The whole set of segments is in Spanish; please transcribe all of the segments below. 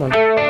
El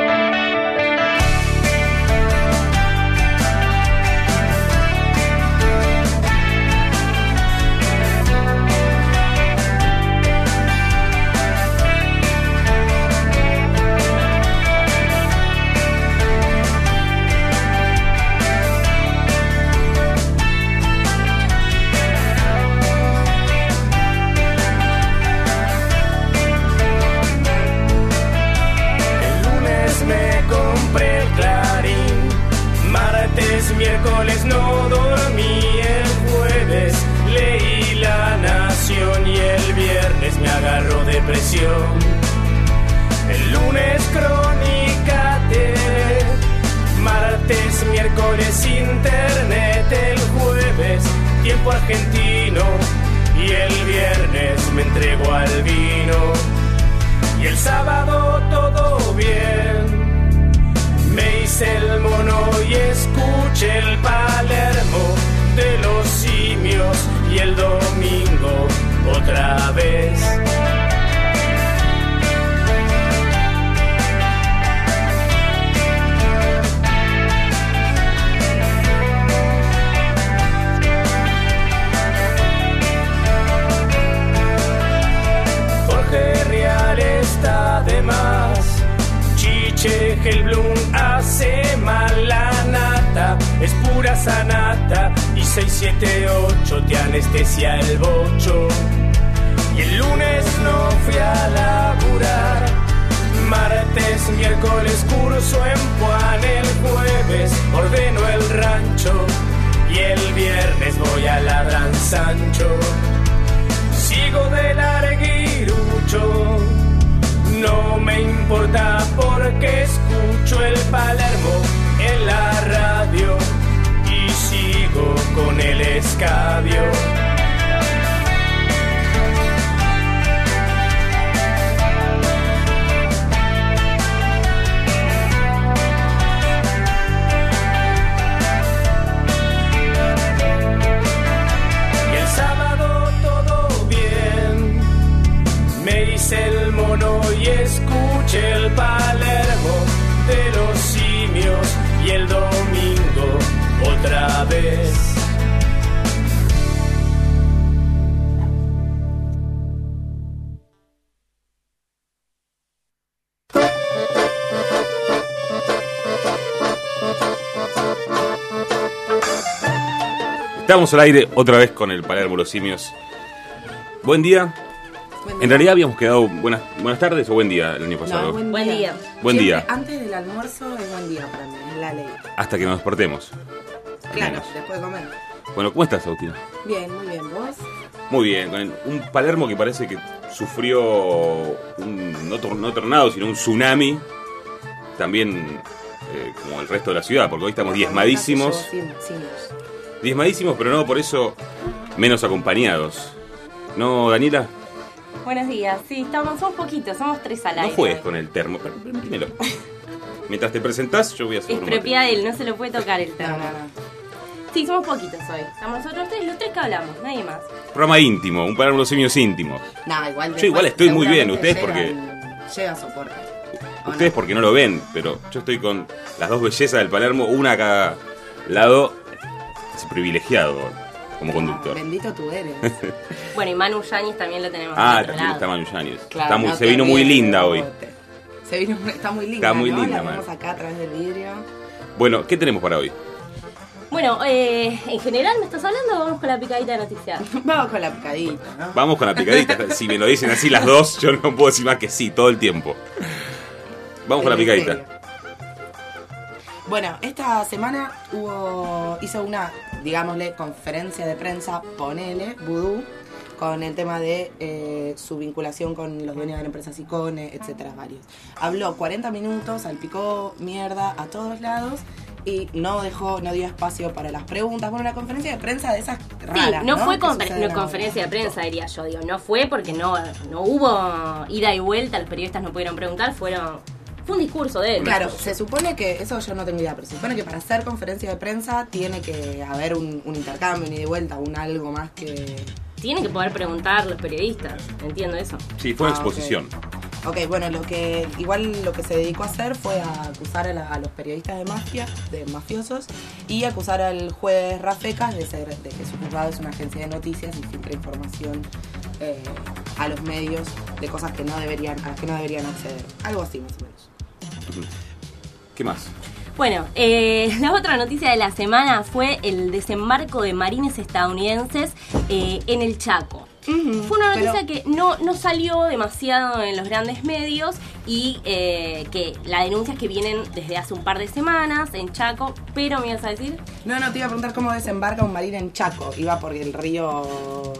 Estamos al aire otra vez con el Palermo Los Simios. Buen día. En realidad habíamos quedado buenas, buenas tardes o buen día el año pasado. No, buen, Buen día. día. Buen Siempre día. Antes del almuerzo es buen día para mí, es la ley. Hasta que nos despertemos. Claro, menos. después de comer. Bueno, ¿cómo estás, Agustina? Bien, muy bien. ¿Vos? Muy bien, con el- un Palermo que parece que sufrió un, no, tor- no tornado, sino un tsunami. También eh, como el resto de la ciudad, porque hoy estamos diezmadísimos. Diezmadísimos, pero no por eso menos acompañados. ¿No, Daniela? Buenos días. Sí, estamos, somos poquitos, somos tres al No aire. juegues con el termo. per- Permítemelo. Mientras te presentás, yo voy a hacer Es un propiedad de él, no se lo puede tocar el No, termo. no, no. Sí, somos poquitos hoy. Estamos nosotros tres, los tres que hablamos, nadie más. programa íntimo, un Palermo Los Simios íntimo. No, igual Yo igual estoy muy bien, ustedes porque- llegan- Llega soporte. ¿O Ustedes no? porque no lo ven, pero yo estoy con las dos bellezas del Palermo, una a cada lado. Privilegiado como conductor. Bendito tú eres. Bueno, y Manu Yáñez también lo tenemos Ah, también lado. está Manu Yáñez. Claro, Está muy- no se vino muy linda hoy. Se vino, está muy linda. Está muy ¿no? linda, La acá a través del vidrio. Bueno, ¿qué tenemos para hoy? Bueno, eh, en general, ¿me estás hablando o vamos con la picadita de noticias? Vamos con la picadita, ¿no? Vamos con la picadita. si me lo dicen así las dos, yo no puedo decir más que sí todo el tiempo. Vamos con la picadita. serio. Bueno, esta semana hubo, hizo una, digámosle, conferencia de prensa, ponele, Vudú, con el tema de eh, su vinculación con los dueños de la empresa Sicone, etcétera, varios. Habló 40 minutos, salpicó mierda a todos lados y no dejó, no dio espacio para las preguntas. Bueno, una conferencia de prensa de esas Sí, raras, no, fue Que confer- no, conferencia de prensa, diría yo. Digo, no fue porque no, no hubo ida y vuelta, los periodistas no pudieron preguntar, fueron fue un discurso de él. Claro, se supone que, eso yo no tengo idea, pero se supone que para hacer conferencia de prensa tiene que haber un, un intercambio, un ida y vuelta, un algo más que... Tienen que poder preguntar los periodistas, entiendo eso. Sí, fue una Ah, exposición. Ok, bueno, lo que igual lo que se dedicó a hacer fue a acusar a, la- a los periodistas de mafia, de mafiosos, y acusar al juez Rafecas de, ser, de que su juzgado es una agencia de noticias y filtra información eh, a los medios de cosas que no deberían, a las que no deberían acceder. Algo así más o menos. ¿Qué más? Bueno, eh, la otra noticia de la semana fue el desembarco de marines estadounidenses eh, en el Chaco. Fue una Pero- noticia que no, no salió demasiado en los grandes medios y eh, que la denuncia es que vienen desde hace un par de semanas en Chaco, pero me ibas a decir, No, no, te iba a preguntar cómo desembarca un marín en Chaco. Iba por el río...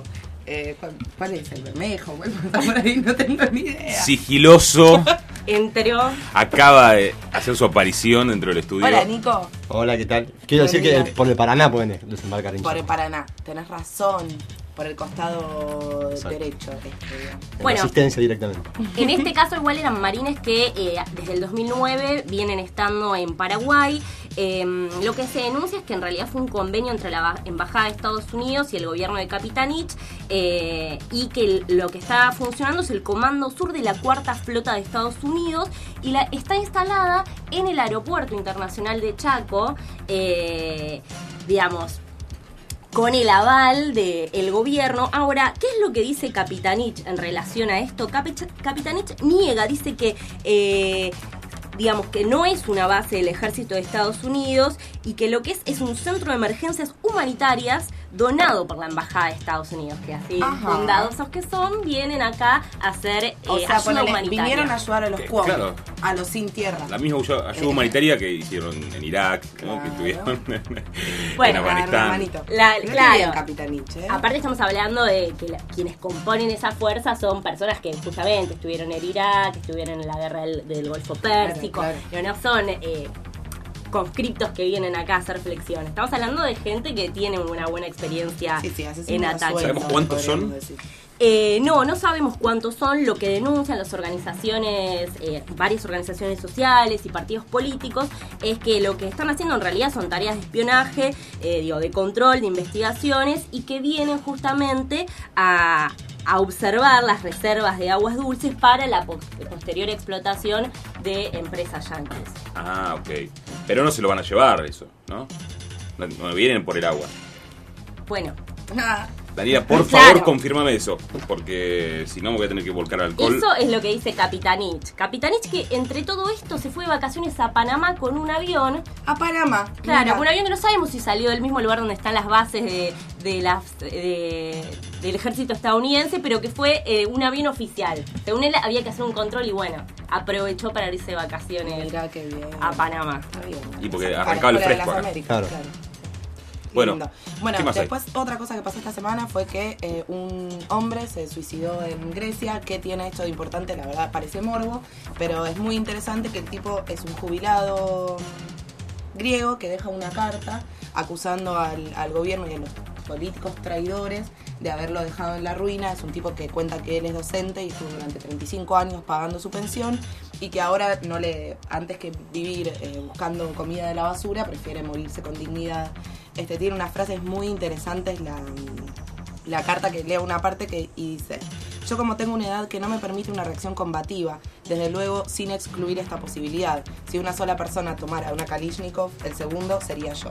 eh, ¿cuál, es? ¿El Bermejo? ¿Cuál está por ahí? No tengo ni idea. Sigiloso entró... acaba de hacer su aparición dentro del estudio. Hola, Nico. Hola, ¿qué tal? Quiero decir que por el Paraná pueden desembarcar en Por el. Paraná. Tenés razón. Por el costado Exacto. derecho. este, Bueno. asistencia directamente. En este caso igual eran marines que eh, desde el 2009 vienen estando en Paraguay. Eh, lo que se denuncia es que en realidad fue un convenio entre la ba- Embajada de Estados Unidos y el gobierno de Capitanich eh, y que lo que está funcionando es el Comando Sur de la Cuarta Flota de Estados Unidos y la, está instalada en el Aeropuerto Internacional de Chaco. eh, digamos, con el aval del gobierno. Ahora, ¿qué es lo que dice Capitanich en relación a esto? Capi- Capitanich niega, dice que... eh, digamos que no es una base del ejército de Estados Unidos y que lo que es es un centro de emergencias humanitarias donado por la embajada de Estados Unidos que así Ajá. bondadosos que son vienen acá a hacer eh, O sea, ayuda ponele, humanitaria vinieron a ayudar a los Que, cuom, claro. a los sin tierra. La misma ayuda, ayuda humanitaria que hicieron en Irak, ¿no? que Claro. tuvieron en Bueno, Claro, Afganistán. La- claro. ¿eh? Aparte estamos hablando de que la- quienes componen esa fuerza son personas que justamente estuvieron en Irak, que estuvieron en la guerra del, del Golfo Pérsico, claro. pero no son eh, conscriptos que vienen acá a hacer flexión. Estamos hablando de gente que tiene una buena experiencia Sí, sí, en ataque. ¿Sabemos cuántos son? Eh, no, no sabemos cuántos son. Lo que denuncian las organizaciones, eh, varias organizaciones sociales y partidos políticos, es que lo que están haciendo en realidad son tareas de espionaje, eh, digo, de control, de investigaciones y que vienen justamente a, a observar las reservas de aguas dulces para la po- posterior explotación de empresas yanquis. Ah, ok. Pero no se lo van a llevar eso, ¿no? No, no vienen por el agua. Bueno, Daniela, por Claro. favor, confírmame eso. Porque si no me voy a tener que volcar alcohol. Eso es lo que dice Capitanich. Capitanich que entre todo esto se fue de vacaciones a Panamá con un avión. a Panamá. Claro, Mira. un avión que no sabemos si salió del mismo lugar donde están las bases de, de las, de- del ejército estadounidense, pero que fue eh, un avión oficial. Según él había que hacer un control y bueno, aprovechó para irse de vacaciones Mirá qué bien. a Panamá. Está bien. Y porque arrancaba el fresco las acá. Américas, Claro. claro. Bueno, bueno después otra cosa que pasó esta semana fue que eh, un hombre se suicidó en Grecia. ¿Qué tiene esto de importante? La verdad parece morbo, pero es muy interesante que el tipo es un jubilado griego que deja una carta acusando al, al gobierno y a los políticos traidores de haberlo dejado en la ruina. Es un tipo que cuenta que él es docente y estuvo durante 35 años pagando su pensión y que ahora no le, antes que vivir eh, buscando comida de la basura, prefiere morirse con dignidad. Este tiene unas frases muy interesantes la, la carta que leo una parte que y dice yo como tengo una edad que no me permite una reacción combativa, desde luego sin excluir esta posibilidad. Si una sola persona tomara una Kalishnikov, el segundo sería yo.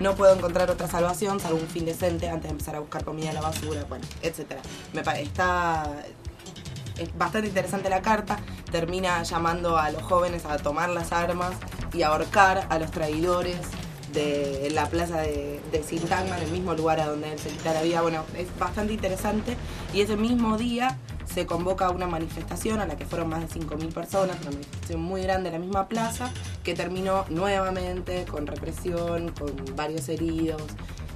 No puedo encontrar otra salvación salvo un fin decente antes de empezar a buscar comida en la basura, bueno, etcétera. Me está es bastante interesante la carta. Termina llamando a los jóvenes a tomar las armas y ahorcar a los traidores de la plaza de, de en el mismo lugar a donde él se quita vida. Bueno, es bastante interesante. Y ese mismo día se convoca una manifestación a la que fueron más de 5.000 personas, una manifestación muy grande en la misma plaza, que terminó nuevamente con represión, con varios heridos.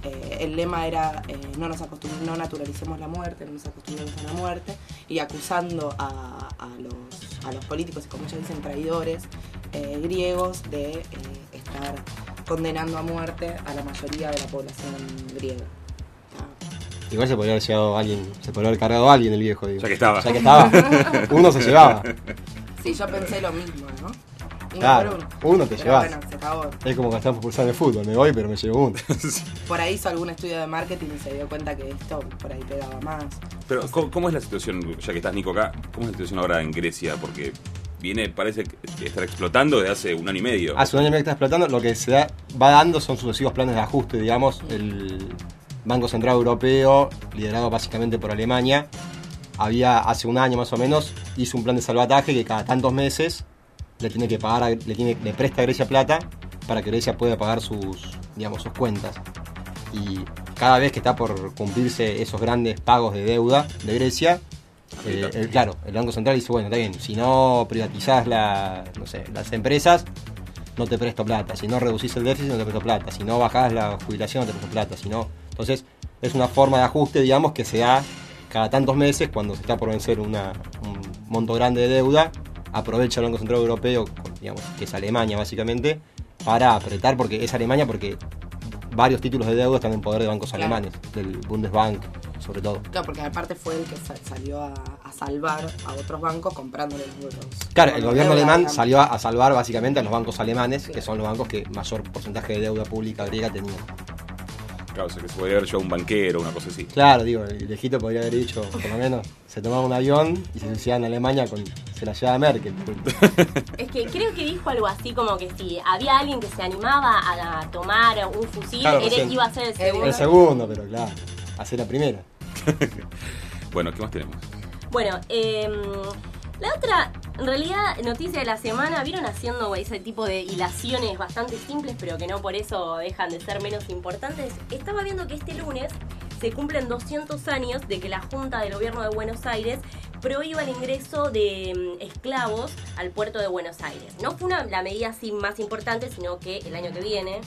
Eh, el lema era eh, no nos no naturalicemos la muerte, no nos acostumbremos a la muerte, y acusando a, los, políticos y como ellos dicen traidores eh, griegos de estar condenando a muerte a la mayoría de la población griega. Igual se podría haber llevado alguien, se podría haber cargado a alguien el viejo, digo. Ya que estaba. Ya que estaba. Uno se llevaba. Sí, yo pensé lo mismo, ¿no? Uno Claro, por uno. uno te Pero llevas. Bueno, se acabó. Es como que estamos pulsando el fútbol, me voy, pero me llevo uno. Por ahí hizo algún estudio de marketing y se dio cuenta que esto por ahí pegaba más. Pero, ¿cómo, cómo es la situación, ya que estás Nico acá, cómo es la situación ahora en Grecia? Porque viene, parece que estar explotando desde hace un año y medio. Hace un año y medio que está explotando, lo que se va dando son sucesivos planes de ajuste, digamos. El Banco Central Europeo, liderado básicamente por Alemania, había hace un año más o menos, hizo un plan de salvataje que cada tantos meses le tiene que pagar, le, tiene, le presta a Grecia plata para que Grecia pueda pagar sus, digamos, sus cuentas. Y cada vez que está por cumplirse esos grandes pagos de deuda de Grecia, eh, el- claro, el Banco Central dice, bueno, está bien, si no privatizás la, no sé, las empresas, no te presto plata. Si no reducís el déficit, no te presto plata. Si no bajás la jubilación, no te presto plata. Si no... Entonces, es una forma de ajuste, digamos, que se da cada tantos meses cuando se está por vencer una- un monto grande de deuda. Aprovecha el Banco Central Europeo, digamos, que es Alemania básicamente, para apretar, porque es Alemania porque varios títulos de deuda están en poder de bancos Claro. alemanes, del Bundesbank sobre todo. Claro, porque aparte fue el que sa- salió a, a salvar a otros bancos comprándole los los- Claro, el gobierno alemán digamos. salió a, a salvar básicamente a los bancos alemanes, que son los bancos que mayor porcentaje de deuda pública griega tenían. Claro, o sea, que se podría haber llevado un banquero, una cosa así. Claro, digo, el viejito podría haber dicho, por lo menos, se tomaba un avión y se suicidaba en Alemania con. se la llevaba Merkel. Es que creo que dijo algo así como que si había alguien que se animaba a, a tomar un fusil, Claro, era- recién. iba a ser el segundo. El segundo, pero claro, hacer la primera. Bueno, ¿qué más tenemos? Bueno, eh, la otra, en realidad, noticia de la semana, vieron haciendo ese tipo de hilaciones bastante simples, pero que no por eso dejan de ser menos importantes. Estaba viendo que este lunes se cumplen 200 años de que la Junta del Gobierno de Buenos Aires prohíba el ingreso de mm, esclavos al puerto de Buenos Aires. No fue una, la medida así más importante, sino que el año que viene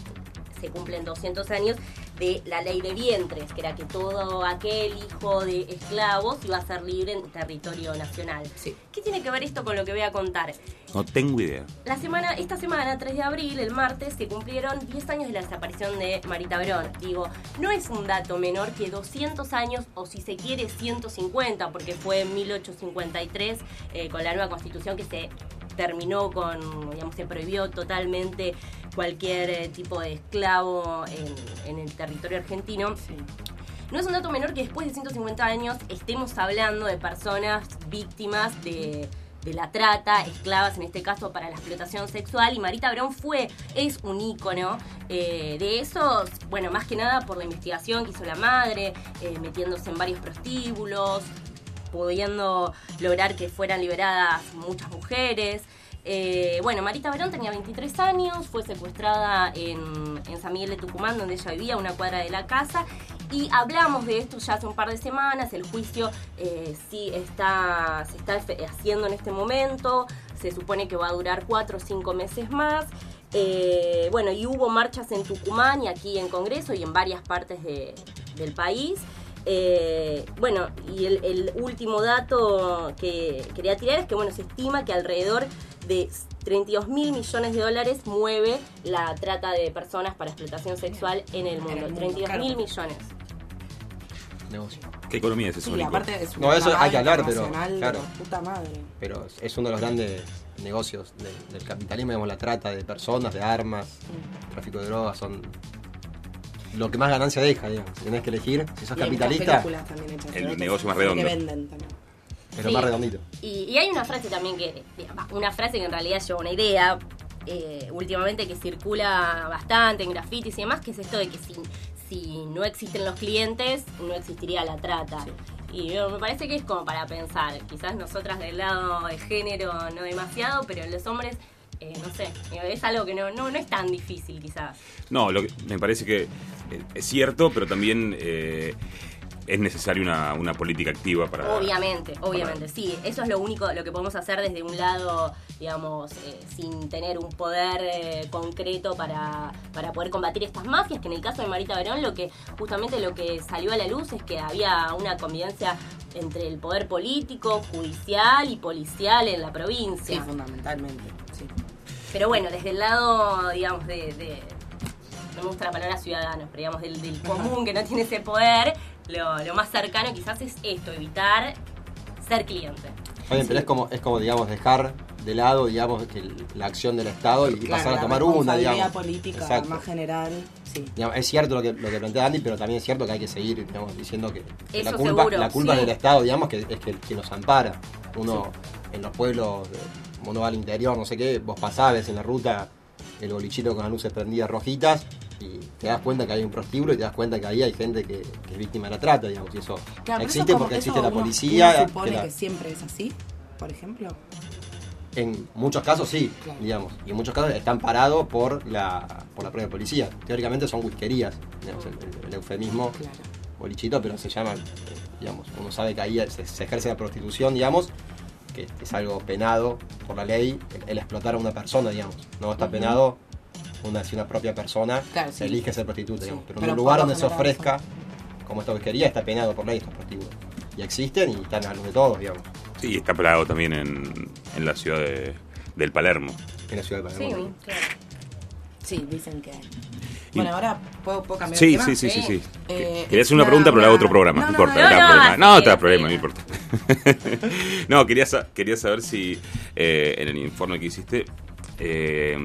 se cumplen 200 años de la ley de vientres, que era que todo aquel hijo de esclavos iba a ser libre en territorio nacional. Sí. ¿Qué tiene que ver esto con lo que voy a contar? No tengo idea. La semana, esta semana, 3 de abril, el martes, se cumplieron 10 años de la desaparición de Marita Verón. Digo, no es un dato menor que 200 años, o si se quiere 150, porque fue en 1853, eh, con la nueva constitución que se terminó con, digamos, se prohibió totalmente cualquier eh, tipo de esclavo en, en el territorio argentino. Sí. No es un dato menor que después de 150 años estemos hablando de personas víctimas de, de la trata, esclavas en este caso para la explotación sexual. Y Marita Verón fue, es un ícono eh, de esos, bueno, más que nada por la investigación que hizo la madre, eh, metiéndose en varios prostíbulos, pudiendo lograr que fueran liberadas muchas mujeres. Eh, bueno, Marita Verón tenía 23 años, fue secuestrada en, San Miguel de Tucumán, donde ella vivía, una cuadra de la casa, y hablamos de esto ya hace un par de semanas, el juicio eh, sí está, se está haciendo en este momento, se supone que va a durar 4 o 5 meses más. Eh, bueno, y hubo marchas en Tucumán y aquí en Congreso y en varias partes de- del país. Bueno, y el, el último dato que quería tirar es que bueno, se estima que alrededor de 32 mil millones de dólares mueve la trata de personas para explotación sexual en el mundo. mundo, 32 mil millones. Negocio. ¿Qué economía es eso, Sí, aparte es No, eso hay que hablar, pero, claro. la puta madre. Pero es uno de los grandes negocios del, del capitalismo, digamos, la trata de personas, de armas, tráfico de drogas, son lo que más ganancia deja, digamos. Si tenés que elegir, si sos Y hay muchas capitalista, películas también hechas El negocio más que redondo. venden también. Pero Sí. más redondito. Y, y hay una frase también que, una frase que en realidad lleva una idea eh, últimamente que circula bastante en grafitis y demás, que es esto de que si, si no existen los clientes, no existiría la trata. Y me parece que es como para pensar, quizás nosotras del lado de género no demasiado, pero los hombres, eh, no sé, es algo que no, no, no es tan difícil quizás. No, lo que, me parece que eh, es cierto, pero también eh, es necesaria una, una política activa para... Obviamente, obviamente, sí. Eso es lo único, lo que podemos hacer desde un lado, digamos, eh, sin tener un poder eh, concreto para, para poder combatir estas mafias, que en el caso de Marita Verón, lo que justamente lo que salió a la luz es que había una convivencia entre el poder político, judicial y policial en la Sí, provincia. fundamentalmente. Sí. Pero bueno, desde el lado, digamos, de, de- no me gusta la palabra ciudadanos, pero digamos del, del común que no tiene ese poder, lo, lo más cercano quizás es esto, evitar ser cliente. Oye, pero es como, es como, digamos, dejar de lado, digamos, que el- la acción del Estado y Claro, pasar a tomar una, digamos. política Exacto. más general, sí. Digamos, es cierto lo que, lo que plantea Andy, pero también es cierto que hay que seguir digamos, diciendo que, que la culpa, seguro, la culpa sí. del Estado, digamos, que es que, que nos ampara. Uno en los pueblos, eh, uno va al interior, no sé qué, vos pasás ves en la ruta el bolichito con las luces prendidas rojitas y te das cuenta que hay un prostíbulo y te das cuenta que ahí hay gente que, que es víctima de la trata, digamos, y eso Claro, existe eso porque existe la policía. que supone la- que siempre es así, por ejemplo. en muchos casos sí, Claro. digamos. Y en muchos casos están parados por la, por la propia policía. Teóricamente son whiskerías, digamos, el, el- el eufemismo Claro. bolichito, pero se llaman, eh, digamos, uno sabe que ahí se, se ejerce la prostitución, digamos, que es algo penado por la ley, el, el explotar a una persona, digamos. No está penado una, si una propia persona Claro, se sí. elige ser prostituta, Sí, digamos. Pero, pero en un lugar donde se ofrezca, como esta whiskería, está penado por ley estos prostíbulos. Y existen y están a luz de todos, digamos, Sí, y está plagado también en, en la ciudad de, del Palermo. en la ciudad de Sí, Palermo. claro. Sí, dicen que hay. Bueno, ahora puedo, puedo cambiar Sí, de tema. sí, sí, sí, sí. Eh, Quería hacer una pregunta, pero la hago otro programa. no, No, no, importa, no, no, te da no, problema. No, te da sí. problema, no importa. no, quería, quería saber si eh, en el informe que hiciste eh,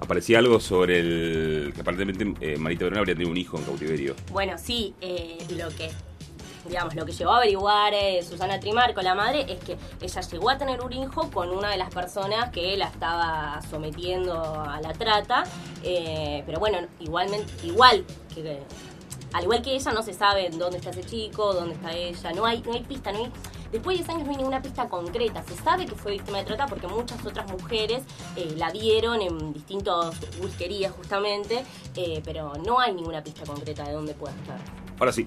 aparecía algo sobre el. que aparentemente eh, Marita Verona habría tenido un hijo en cautiverio. Bueno, sí, eh, lo que digamos, lo que llegó a averiguar eh, Susana Trimarco, la madre, es que ella llegó a tener un hijo con una de las personas que la estaba sometiendo a la trata, eh, pero bueno, igualmente, igual que al igual que ella no se sabe dónde está ese chico, dónde está ella, no hay, no hay pista, no hay, después de 10 años no hay ninguna pista concreta, se sabe que fue víctima de trata porque muchas otras mujeres eh, la vieron en distintos whiskerías justamente, eh, pero no hay ninguna pista concreta de dónde pueda estar. Ahora sí,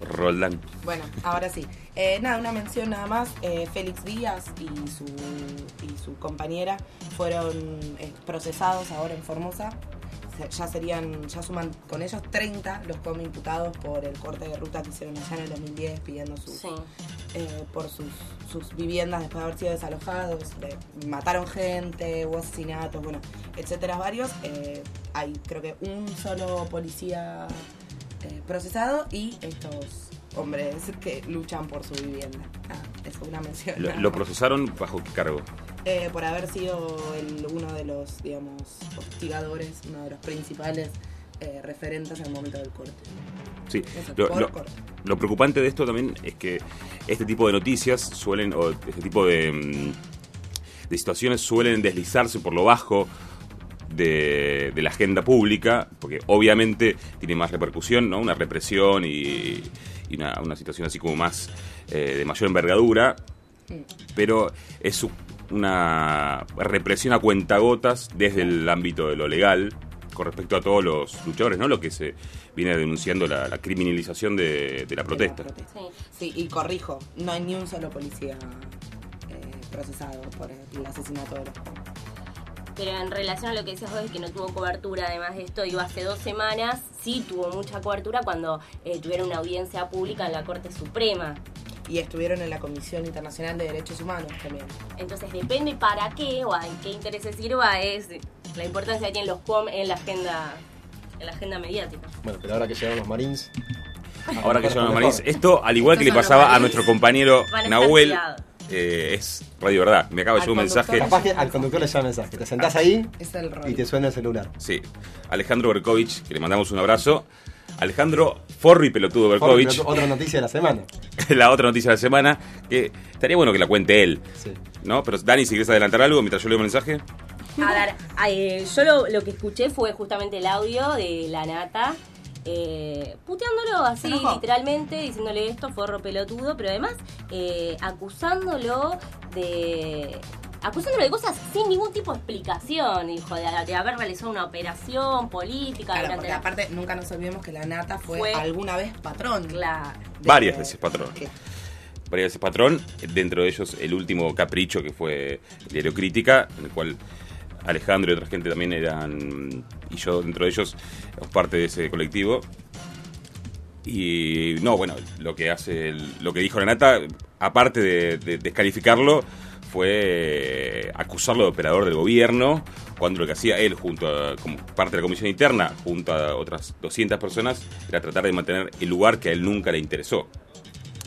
Roldán. Bueno, ahora sí. Eh, nada, una mención nada más. Eh, Félix Díaz y su, y su compañera fueron eh, procesados ahora en Formosa. Se- Ya serían, ya suman con ellos 30 los como imputados por el corte de ruta que hicieron allá en el 2010 pidiendo sus, Sí. eh, por sus, sus viviendas después de haber sido desalojados, de- mataron gente, hubo asesinatos, bueno, etcétera, varios. Eh, hay creo que un solo policía eh, procesado y estos hombres que luchan por su vivienda. Ah, es una mención. Lo, procesaron bajo qué cargo? Eh, por haber sido el- uno de los, digamos, hostigadores, uno de los principales eh, referentes al momento del corte. Sí. Eso, Lo, por lo- corte. lo preocupante de esto también es que este tipo de noticias suelen, o este tipo de, mm, de situaciones suelen deslizarse por lo bajo de, de la agenda pública, porque obviamente tiene más repercusión, ¿no? Una represión y, y una, una situación así como más eh, de mayor envergadura, pero es una represión a cuentagotas desde el ámbito de lo legal con respecto a todos los luchadores, ¿no? Lo que se viene denunciando la, la criminalización de, de la protesta. Sí. Y corrijo, no hay ni un solo policía eh, procesado por el asesinato de los. Pero en relación a lo que decías vos, de que no tuvo cobertura, además de esto, iba hace dos semanas, sí tuvo mucha cobertura cuando eh, tuvieron una audiencia pública en la Corte Suprema. Y estuvieron en la Comisión Internacional de Derechos Humanos también. Entonces depende para qué o en qué intereses sirva es la importancia que tienen los POM en la agenda en la agenda mediática. Bueno, pero ahora que llegaron los Marines. Ahora que llaman mejor. Marines, esto al igual que le pasaba los a nuestro compañero Nahuel, tirados. Eh, es Radio Verdad. Me acaba de llegar un mensaje. Capaz que al conductor le llama mensaje. Te sentás ahí Es el rol. y te suena el celular. Sí, Alejandro Berkovich, que le mandamos un abrazo. Alejandro Forri Pelotudo Berkovich, Otra- Otra noticia de la semana. la otra noticia de la semana, que estaría bueno que la cuente él. Sí. ¿No? Pero Dani, si quieres adelantar algo mientras yo leo el mensaje. A ver, eh, yo lo, lo que escuché fue justamente el audio de la nata. Eh, puteándolo así literalmente, diciéndole esto, forro pelotudo, pero además eh, acusándolo de acusándolo de cosas sin ningún tipo de explicación, hijo, de, de haber realizado una operación política Claro, durante porque la- aparte nunca nos olvidemos que la nata fue, Fue- alguna vez patrón. Claro. de- Varias veces patrón. varias veces patrón, dentro de ellos el último capricho que fue el diario Crítica, en el cual Alejandro y otra gente también eran, y yo dentro de ellos, parte de ese colectivo. Y no, bueno, lo que hace, lo que dijo Renata, aparte de, de descalificarlo, fue acusarlo de operador del gobierno, cuando lo que hacía él, junto a, como parte de la comisión interna, junto a otras 200 personas, era tratar de mantener el lugar que a él nunca le interesó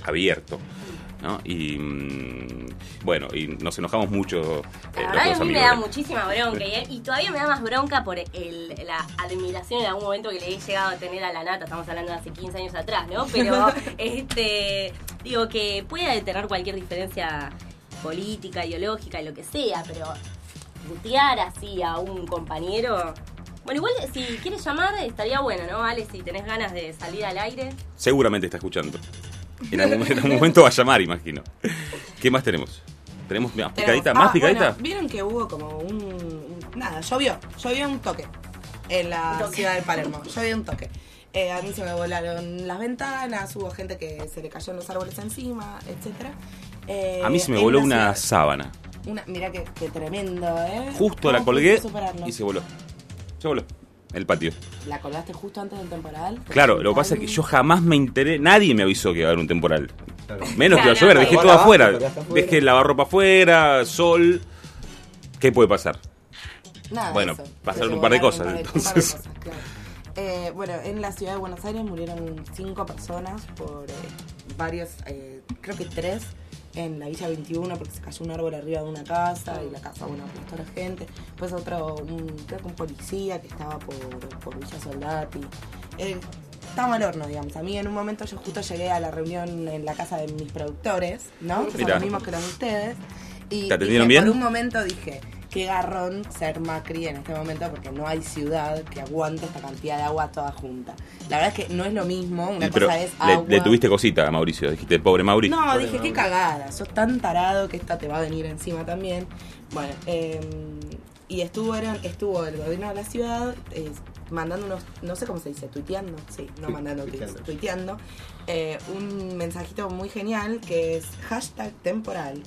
abierto. ¿No? Y mm, bueno, y nos enojamos mucho. eh, La verdad a mí me da muchísima bronca y, y todavía me da más bronca por el, la admiración en algún momento que le he llegado a tener a la nata, estamos hablando de hace 15 años atrás, ¿no? Pero este digo que puede tener cualquier diferencia política, ideológica y lo que sea, pero putear así a un compañero... Bueno, igual si quieres llamar estaría bueno, ¿no, Ale? Si tenés ganas de salir al aire. Seguramente está escuchando. En algún, en algún momento va a llamar, imagino. ¿Qué más tenemos? ¿Tenemos más picadita? Tenemos- ¿Más ah, picadita? bueno, Vieron que hubo como un, un- Nada, llovió. Llovió un toque en la Un toque. ciudad de Palermo. Llovió un toque. Eh, a mí se me volaron las ventanas, hubo gente que se le cayó los árboles encima, etcétera. Eh, a mí se me en voló una ciudad- sábana. Una, mira qué, qué tremendo, ¿eh? Justo la ¿Cómo colgué superarlo? y se voló. Se voló. El patio. ¿La colgaste justo antes del temporal? Claro, lo que pasa es que yo jamás me enteré, nadie me avisó que iba a haber un temporal. Claro. Menos que iba a llover, dejé todo afuera. Dejé lavarropa afuera, sol. ¿Qué puede pasar? Nada, Bueno, eso. pasaron un par de cosas, un par de entonces. cosas, claro. Eh, bueno, en la ciudad de Buenos Aires murieron cinco personas por eh, varios, eh, creo que tres en la Villa 21 porque se cayó un árbol arriba de una casa y la casa, bueno, aplastó a la gente. Pues otro, un, creo que un policía que estaba por, por Villa Soldati. Eh, estaba al horno, digamos. A mí en un momento yo justo llegué a la reunión en la casa de mis productores, ¿no? Que son los mismos que eran ustedes. Y ¿Te atendieron bien? Por un momento dije, qué garrón ser Macri en este momento porque no hay ciudad que aguante esta cantidad de agua toda junta. La verdad es que no es lo mismo, una pero cosa es le, agua. le tuviste cosita a Mauricio, dijiste, pobre Mauri. No, Pobre dije, qué Mauri. cagada, sos tan tarado que esta te va a venir encima también. Bueno, eh, y estuvieron, estuvo el gobierno de la ciudad eh, mandando unos, no sé cómo se dice, tuiteando, sí, no mandando tuiteando. tuiteando, eh, un mensajito muy genial que es hashtag temporal.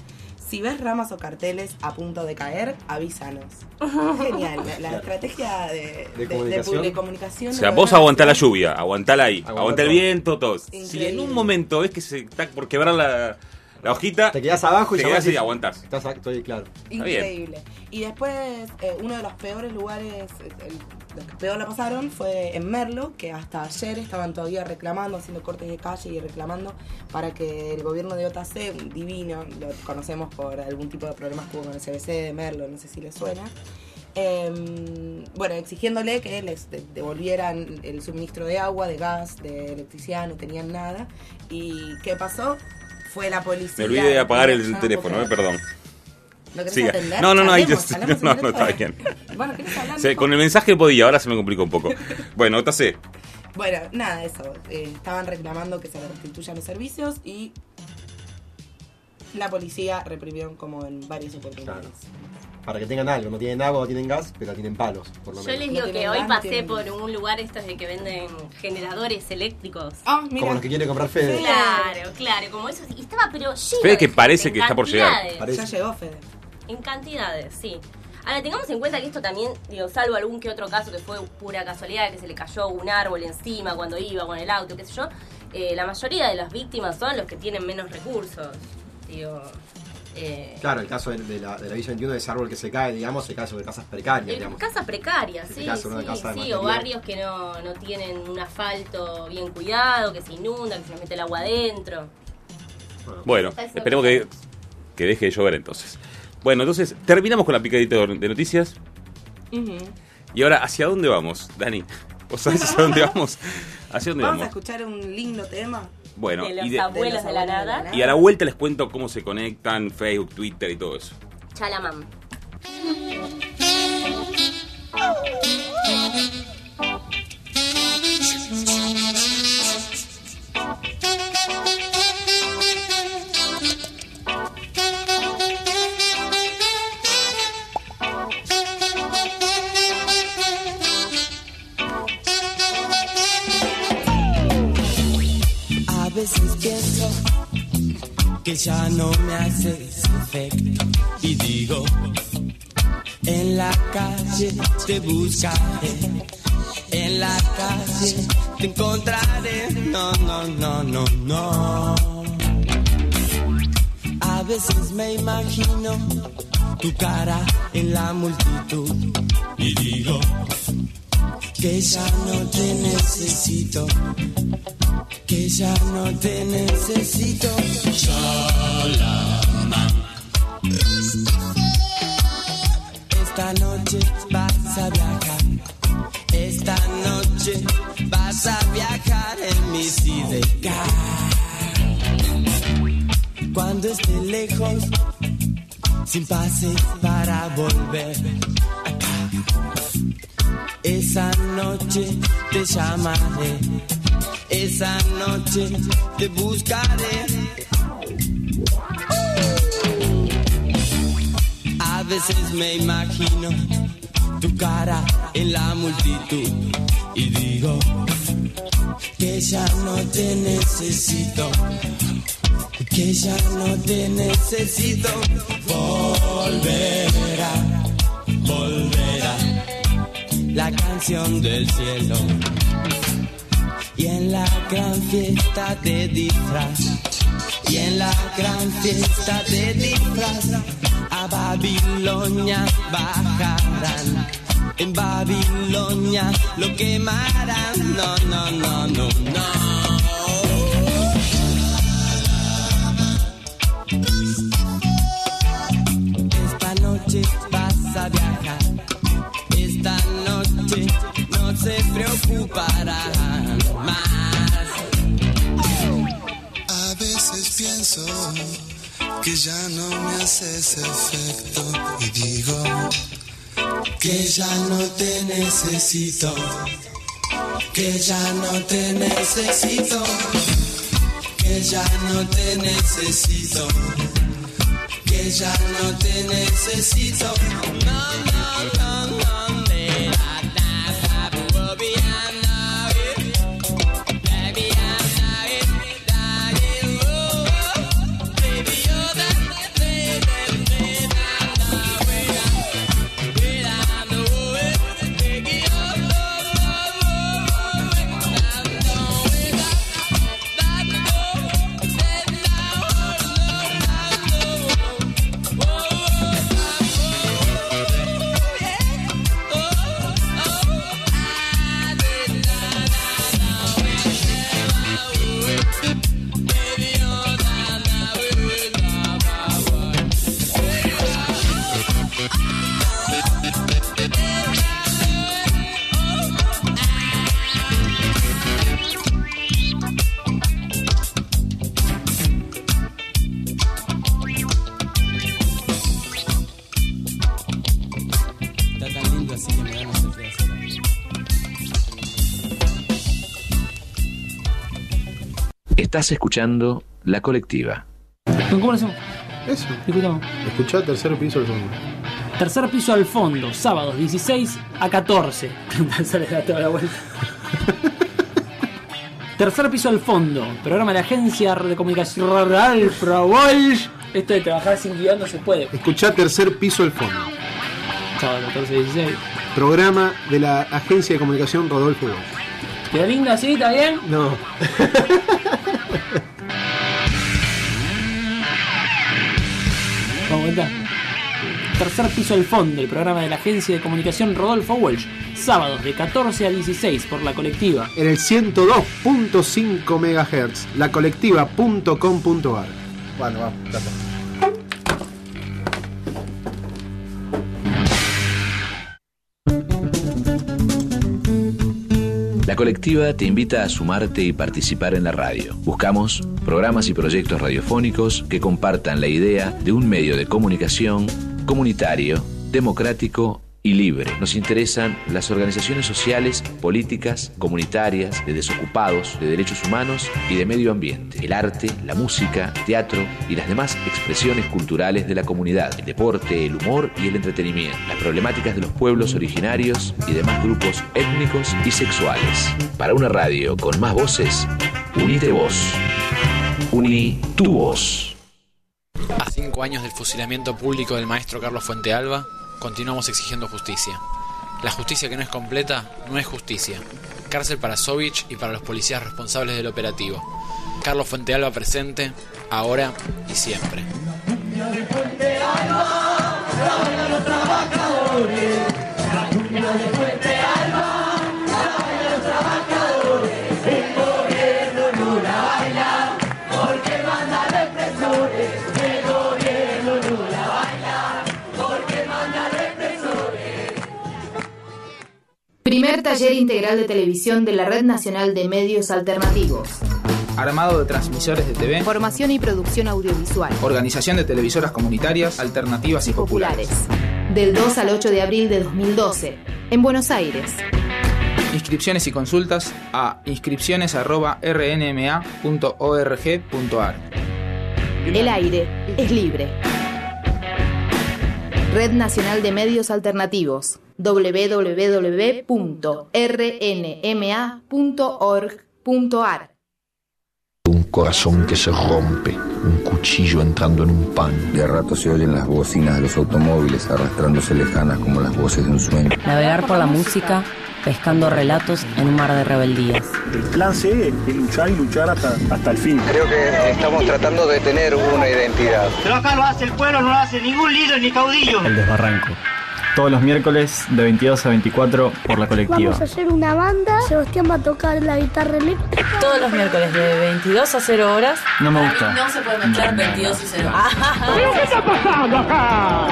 Si ves ramas o carteles a punto de caer, avísanos. Genial, la, la estrategia de, De de- de comunicación. de comunicación O sea, vos aguantá la lluvia, aguantala ahí, Aguanta aguanta el viento, todo. Si en un momento ves que se está por quebrar la, la hojita, Te quedás abajo y Te quedás y y- aguantás. Estás, estoy claro. Increíble. Y después, eh, uno de los peores lugares, el- los que peor la pasaron, fue en Merlo, que hasta ayer estaban todavía reclamando, haciendo cortes de calle y reclamando para que el gobierno de OTC, divino, lo conocemos por algún tipo de problemas que hubo con el CBC de Merlo, no sé si le suena. eh, bueno, exigiéndole que les de- devolvieran el suministro de agua, de gas, de electricidad, no tenían nada. ¿Y qué pasó? Fue la policía. me olvidé de apagar el no teléfono, eh, perdón. ¿No querés Siga. atender? No, no, no, yo- no, no, minuto. está bien. Bueno, ¿querés hablar? Nico? con el mensaje podía, ahora se me complicó un poco. Bueno, OTC. Bueno, nada, eso. eh, estaban reclamando que se les restituyan los servicios y la policía reprimió como en varias oportunidades. Para que tengan algo, no tienen agua, no tienen gas, pero tienen palos, por lo Yo menos. les No digo tienen que hoy gas, no pasé tienen por un lugar estos de que venden generadores eléctricos. Ah, mira. Como los que quiere comprar Fede. Sí. Claro, claro, como eso. Y estaba pero lleno. Fede que parece que está por llegar. Parece. Ya llegó Fede. En cantidades, sí. Ahora, tengamos en cuenta que esto también, digo, salvo algún que otro caso que fue pura casualidad, que se le cayó un árbol encima cuando iba con el auto, qué sé yo, eh, la mayoría de las víctimas son los que tienen menos recursos. Digo, eh, Claro, el caso de, de la, de la Villa 21, de ese árbol que se cae, digamos, se cae sobre casas precarias, eh, digamos. casas precarias, sí, sí, casa de sí, o barrios que no, no tienen un asfalto bien cuidado, que se inunda, que se les mete el agua adentro. Bueno, Eso esperemos que, que deje de llover entonces. Bueno, entonces terminamos con la picadita de noticias. Y ahora, ¿hacia dónde vamos, Dani? ¿Vos sabés hacia dónde vamos? ¿Hacia dónde Vamos a vamos? escuchar un lindo tema. Bueno, de los y, de- abuelos los de la abuelos de la nada. nada. y a la vuelta les cuento cómo se conectan Facebook, Twitter y todo eso. Chalamam. veces pienso que ya no me haces efecto y digo, en la calle te buscaré, en la calle te encontraré, no, no, no, no, no. A veces me imagino tu cara en la multitud y digo, que ya no te necesito, que ya no te necesito. Esta noche vas a viajar, esta noche vas a viajar en mi sidecar. Cuando esté lejos, sin pase para volver. Esa noche te llamaré, esa noche te buscaré. A veces me imagino tu cara en la multitud y digo que ya no te necesito, que ya no te necesito. Volverá, la canción del cielo. Y en la gran fiesta de disfraz, y en la gran fiesta de disfraz, a Babilonia bajarán. En Babilonia lo quemarán. No, no, no, no, no. Esta noche vas a viajar. Preocuparán más. A veces pienso que ya no me haces efecto y digo que ya no te necesito, que ya no te necesito, que ya no te necesito, que ya no te necesito. No, no, Estás escuchando La Colectiva. ¿Cómo lo hacemos? Eso. Discutamos. Escuchá tercer piso del fondo. Tercer piso al fondo, sábados 16 a 14. Sale da toda la vuelta. Tercer piso al fondo, programa de la agencia de comunicación Rural Pro Walsh. Esto de trabajar sin guion no se puede. Escuchá tercer piso del fondo. Sábado 14 16. Programa de la agencia de comunicación Rodolfo Bosch. ¿Quedó lindo así? ¿Está bien? No. Vamos vuelta. Tercer piso al fondo, el programa de la agencia de comunicación Rodolfo Walsh. Sábados de 14 a 16 por la colectiva. En el 102.5 MHz, lacolectiva.com.ar. Bueno, vamos, colectiva te invita a sumarte y participar en la radio. Buscamos programas y proyectos radiofónicos que compartan la idea de un medio de comunicación comunitario, democrático y libre. Nos interesan las organizaciones sociales, políticas, comunitarias, de desocupados, de derechos humanos y de medio ambiente, el arte, la música, teatro y las demás expresiones culturales de la comunidad, el deporte, el humor y el entretenimiento, las problemáticas de los pueblos originarios y demás grupos étnicos y sexuales. Para una radio con más voces, unite vos. Uní tu voz. A cinco años del fusilamiento público del maestro Carlos Fuentealba, continuamos exigiendo justicia. La justicia que no es completa no es justicia. Cárcel para Sovich y para los policías responsables del operativo. Carlos Fuentealba presente, ahora y siempre. Primer taller integral de televisión de la Red Nacional de Medios Alternativos. Armado de transmisores de TV. Formación y producción audiovisual. Organización de televisoras comunitarias, alternativas y populares. Del 2 al 8 de abril de 2012, en Buenos Aires. Inscripciones y consultas a inscripciones.rnma.org.ar. El aire es libre. Red Nacional de Medios Alternativos www.rnma.org.ar Un corazón que se rompe, un cuchillo entrando en un pan. De rato se oyen las bocinas de los automóviles arrastrándose lejanas como las voces de un sueño. Navegar por la música, pescando relatos en un mar de rebeldías. El plan C es luchar y luchar hasta, hasta el fin. Creo que estamos tratando de tener una identidad. Pero acá lo hace el pueblo, no lo hace ningún líder ni caudillo. El desbarranco. Todos los miércoles de 22 a 24 por la colectiva. Vamos a hacer una banda, Sebastián va a tocar la guitarra eléctrica. Todos los miércoles de 22 a 0 horas. No me gusta. No se puede mezclar 22 y 0 horas. ¿Pero qué está pasando acá?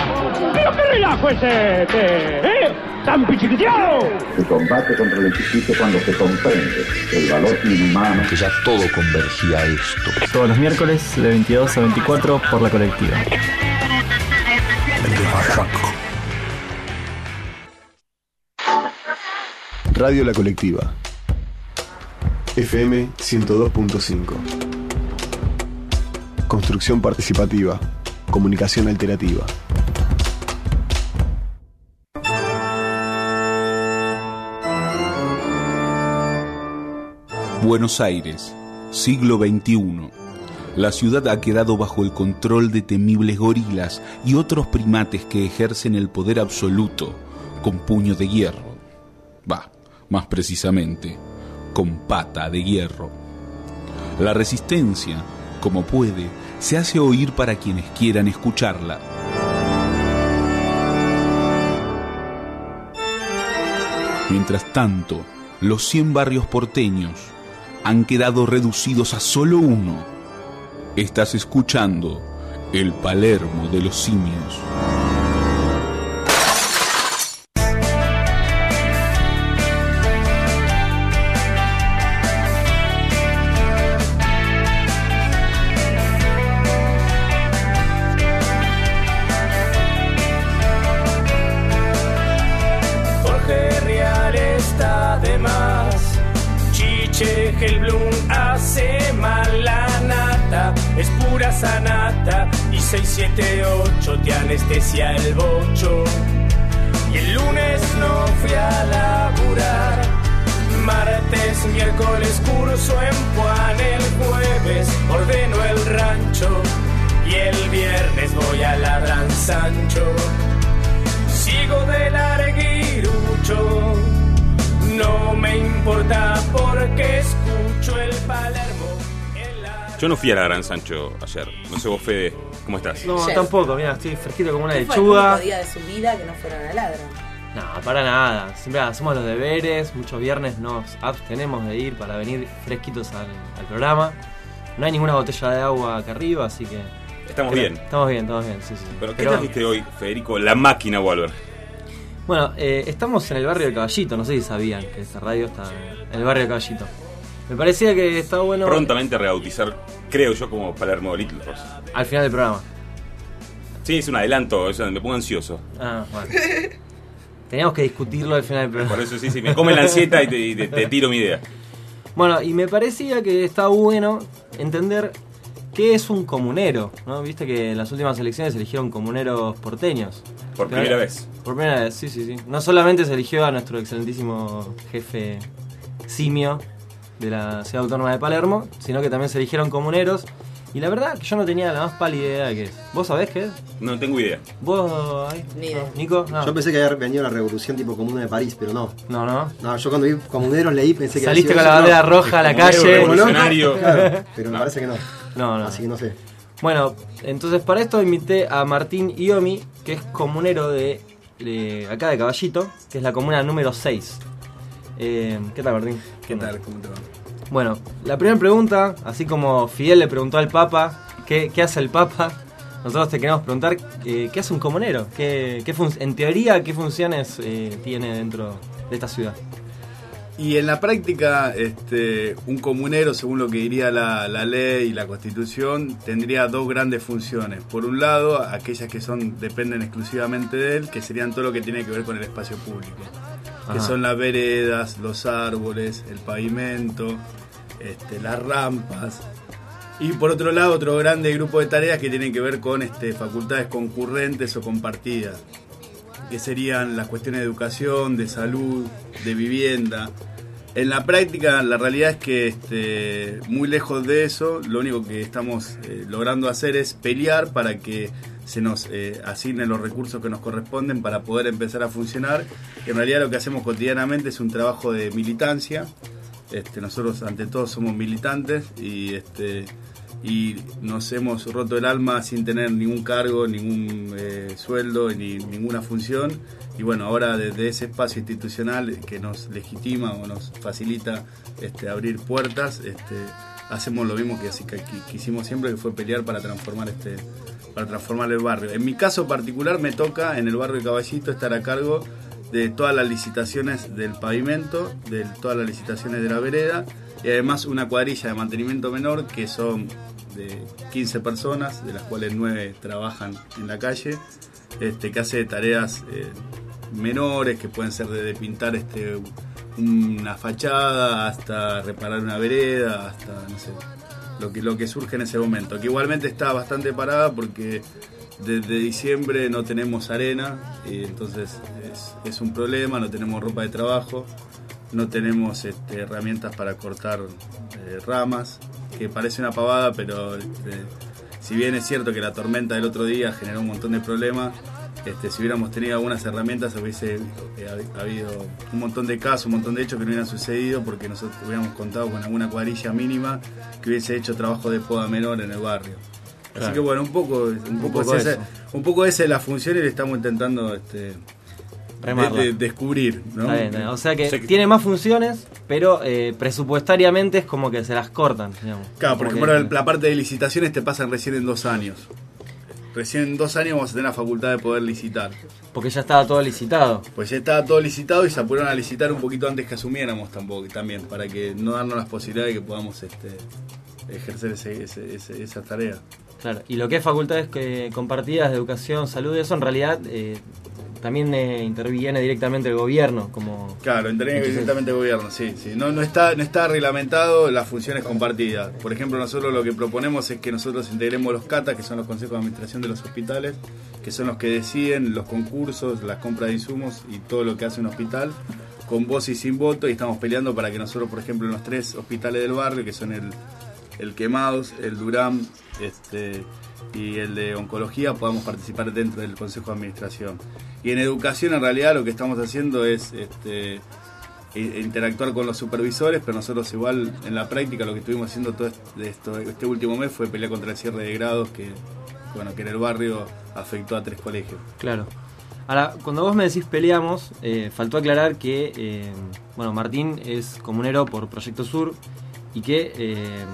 ¿Pero qué relajo es este? ¿Eh? ¡Tan pichiquiteado! Se combate contra el chiquito cuando se comprende el valor inhumano. Que ya todo convergía a esto. Todos los miércoles de 22 a 24 por la colectiva. El desbarranco. Radio La Colectiva. FM 102.5. Construcción participativa. Comunicación alternativa. Buenos Aires, siglo XXI. La ciudad ha quedado bajo el control de temibles gorilas y otros primates que ejercen el poder absoluto con puño de hierro. Va, más precisamente, con pata de hierro. La resistencia, como puede, se hace oír para quienes quieran escucharla. Mientras tanto, los 100 barrios porteños han quedado reducidos a solo uno. Estás escuchando el Palermo de los simios. Fui a la Gran Sancho ayer. No sé vos, Fede, ¿cómo estás? No, Ayer. tampoco, mira, estoy fresquito como una fue el lechuga. único día de su vida que no fueron a ladra. No, para nada. Siempre hacemos los deberes. Muchos viernes nos abstenemos de ir para venir fresquitos al, al programa. No hay ninguna botella de agua acá arriba, así que. Estamos Pero- bien. Estamos bien, estamos bien, sí, sí. ¿Pero qué Pero- trajiste hoy, Federico? La máquina Walber. Bueno, eh, estamos en el barrio de Caballito. No sé si sabían que esta radio está en el barrio de Caballito. Me parecía que estaba bueno. Prontamente a rebautizar, creo yo, como Palermo Little Ross. Al final del programa. Sí, es un adelanto, sea, me pongo ansioso. Ah, bueno. Teníamos que discutirlo al final del programa. Por eso sí, sí, me come la ansieta y te, y te- te tiro mi idea. Bueno, y me parecía que está bueno entender qué es un comunero, ¿no? Viste que en las últimas elecciones se eligieron comuneros porteños. Por Pero- primera vez. Por primera vez, sí, sí, sí. No solamente se eligió a nuestro excelentísimo jefe simio de la ciudad autónoma de Palermo, sino que también se eligieron comuneros. Y la verdad que yo no tenía la más pálida idea de qué es. ¿Vos sabés qué es? No tengo idea. ¿Vos, ay? Nico? No. Yo pensé que había venido la revolución tipo comuna de París, pero no. No, no. No, yo cuando vi comuneros leí pensé que Saliste había con la bandera no. roja a la calle. revolucionario. Claro, pero me parece que no. No, no. Así que no sé. Bueno, entonces para esto invité a Martín Iomi, que es comunero de, de acá de Caballito, que es la comuna número 6. Eh, ¿Qué tal, Martín? ¿Qué tal? ¿Cómo te va? Bueno, la primera pregunta, así como Fidel le preguntó al Papa qué, hace el Papa, nosotros te queremos preguntar eh, qué hace un comunero. ¿Qué, qué en teoría, ¿qué funciones eh, tiene dentro de esta ciudad. Y en la práctica, este, un comunero, según lo que diría la, la ley y la constitución, tendría dos grandes funciones. Por un lado, aquellas que son dependen exclusivamente de él, que serían todo lo que tiene que ver con el espacio público. Que son las veredas, los árboles, el pavimento, este, las rampas. Y por otro lado, otro grande grupo de tareas que tienen que ver con este, facultades concurrentes o compartidas que serían las cuestiones de educación, de salud, de vivienda. En la práctica, la realidad es que este, muy lejos de eso, lo único que estamos eh, logrando hacer es pelear para que se nos eh, asignen los recursos que nos corresponden para poder empezar a funcionar. En realidad lo que hacemos cotidianamente es un trabajo de militancia. Este, nosotros ante todo somos militantes y este, y nos hemos roto el alma sin tener ningún cargo, ningún eh, sueldo ni ninguna función. Y bueno, ahora desde ese espacio institucional que nos legitima o nos facilita este, abrir puertas, este, hacemos lo mismo que, así que, que- hicimos siempre, que fue pelear para transformar este para transformar el barrio. En mi caso particular me toca en el barrio de Caballito estar a cargo de todas las licitaciones del pavimento, de todas las licitaciones de la vereda y además una cuadrilla de mantenimiento menor que son de 15 personas, de las cuales 9 trabajan en la calle, este, que hace tareas eh, menores que pueden ser de pintar este, una fachada hasta reparar una vereda, hasta no sé, lo que, lo que surge en ese momento. Que igualmente está bastante parada porque desde diciembre no tenemos arena, y entonces es, un problema, no tenemos ropa de trabajo, no tenemos este, herramientas para cortar eh, ramas, que parece una pavada, pero este, si bien es cierto que la tormenta del otro día generó un montón de problemas, este, si hubiéramos tenido algunas herramientas hubiese eh, hab- habido un montón de casos, un montón de hechos que no hubieran sucedido porque nosotros hubiéramos contado con alguna cuadrilla mínima que hubiese hecho trabajo de poda menor en el barrio. Así que bueno, un poco, un poco, poco es esa, eso. un poco esa es la función y le estamos intentando este, Remarla. de- de- descubrir. ¿no? Está bien, está bien. O sea que tiene más funciones, pero eh, presupuestariamente es como que se las cortan. Digamos. Claro, por Como ejemplo, que- la parte de licitaciones te pasan recién en dos años. Recién en dos años vamos a tener la facultad de poder licitar. Porque ya estaba todo licitado. Pues ya estaba todo licitado y se apuraron a licitar un poquito antes que asumiéramos tampoco, también, para que no darnos las posibilidades de que podamos este, ejercer ese, ese- ese- esa tarea. Claro, y lo que es facultades que, compartidas de educación, salud, eso en realidad eh, también eh, interviene directamente el gobierno. como Claro, interviene Entonces- directamente el gobierno, sí, sí. No, no está, no está reglamentado las funciones compartidas. Por ejemplo, nosotros lo que proponemos es que nosotros integremos los CATA, que son los consejos de administración de los hospitales, que son los que deciden los concursos, las compras de insumos y todo lo que hace un hospital, con voz y sin voto, y estamos peleando para que nosotros, por ejemplo, en los tres hospitales del barrio, que son el, el Quemados, el Durán este, y el de Oncología, podamos participar dentro del Consejo de Administración. Y en educación, en realidad, lo que estamos haciendo es este, interactuar con los supervisores, pero nosotros igual en la práctica lo que estuvimos haciendo todo esto- este último mes fue pelear contra el cierre de grados que, bueno, que en el barrio afectó a tres colegios. Claro. Ahora, cuando vos me decís peleamos, eh, faltó aclarar que, eh, bueno, Martín es comunero por Proyecto Sur y que, eh,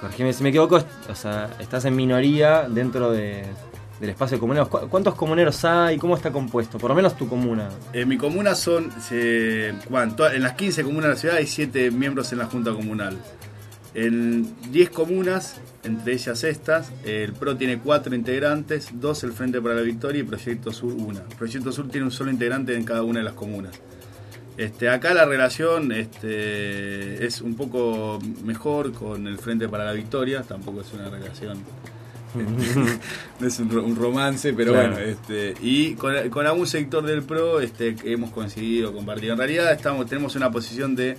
corregime si me equivoco, o sea, estás en minoría dentro de- del espacio de comuneros. ¿Cu- ¿Cuántos comuneros hay? ¿Cómo está compuesto? Por lo menos tu comuna. En mi comuna son, se- en las 15 comunas de la ciudad hay 7 miembros en la Junta Comunal. En 10 comunas, entre ellas estas, el PRO tiene 4 integrantes, 2 el Frente para la Victoria y Proyecto Sur 1. Proyecto Sur tiene un solo integrante en cada una de las comunas. Este, acá la relación este, es un poco mejor con el Frente para la Victoria, tampoco es una relación no es un, ro- un romance, pero Claro. bueno, este, y con, con algún sector del PRO este, hemos conseguido compartir. En realidad estamos, tenemos una posición de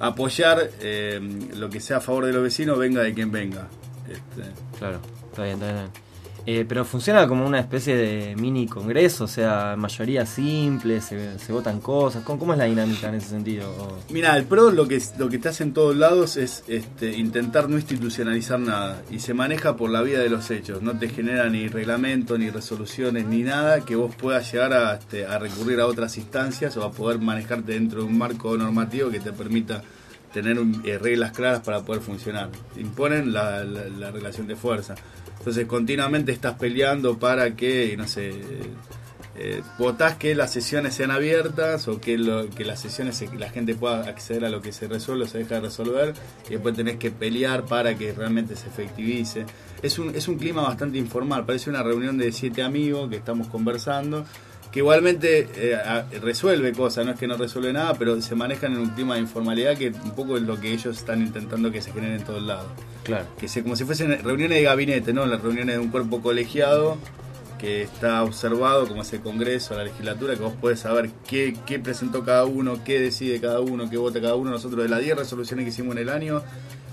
apoyar eh, lo que sea a favor de los vecinos, venga de quien venga. Este, Claro, está bien, está bien. Eh, pero funciona como una especie de mini congreso, o sea, mayoría simple, se, votan cosas. ¿Cómo, es la dinámica en ese sentido? Mira, el PRO lo que, lo que te hace en todos lados es este, intentar no institucionalizar nada y se maneja por la vía de los hechos. No te genera ni reglamento, ni resoluciones, ni nada que vos puedas llegar a, este, a recurrir a otras instancias o a poder manejarte dentro de un marco normativo que te permita tener un- eh, reglas claras para poder funcionar. Imponen la, la- la relación de fuerza. Entonces continuamente estás peleando para que, no sé, eh, votás que las sesiones sean abiertas o que, lo- que las sesiones la gente pueda acceder a lo que se resuelve o se deja de resolver y después tenés que pelear para que realmente se efectivice. Es un, es un clima bastante informal, parece una reunión de siete amigos que estamos conversando que igualmente eh, resuelve cosas, no es que no resuelve nada, pero se manejan en un clima de informalidad que un poco es lo que ellos están intentando que se genere en todos lados. Claro. Que se, como si fuesen reuniones de gabinete, ¿no? Las reuniones de un cuerpo colegiado que está observado como es el Congreso, la legislatura, que vos podés saber qué, qué presentó cada uno, qué decide cada uno, qué vota cada uno. Nosotros de las 10 resoluciones que hicimos en el año,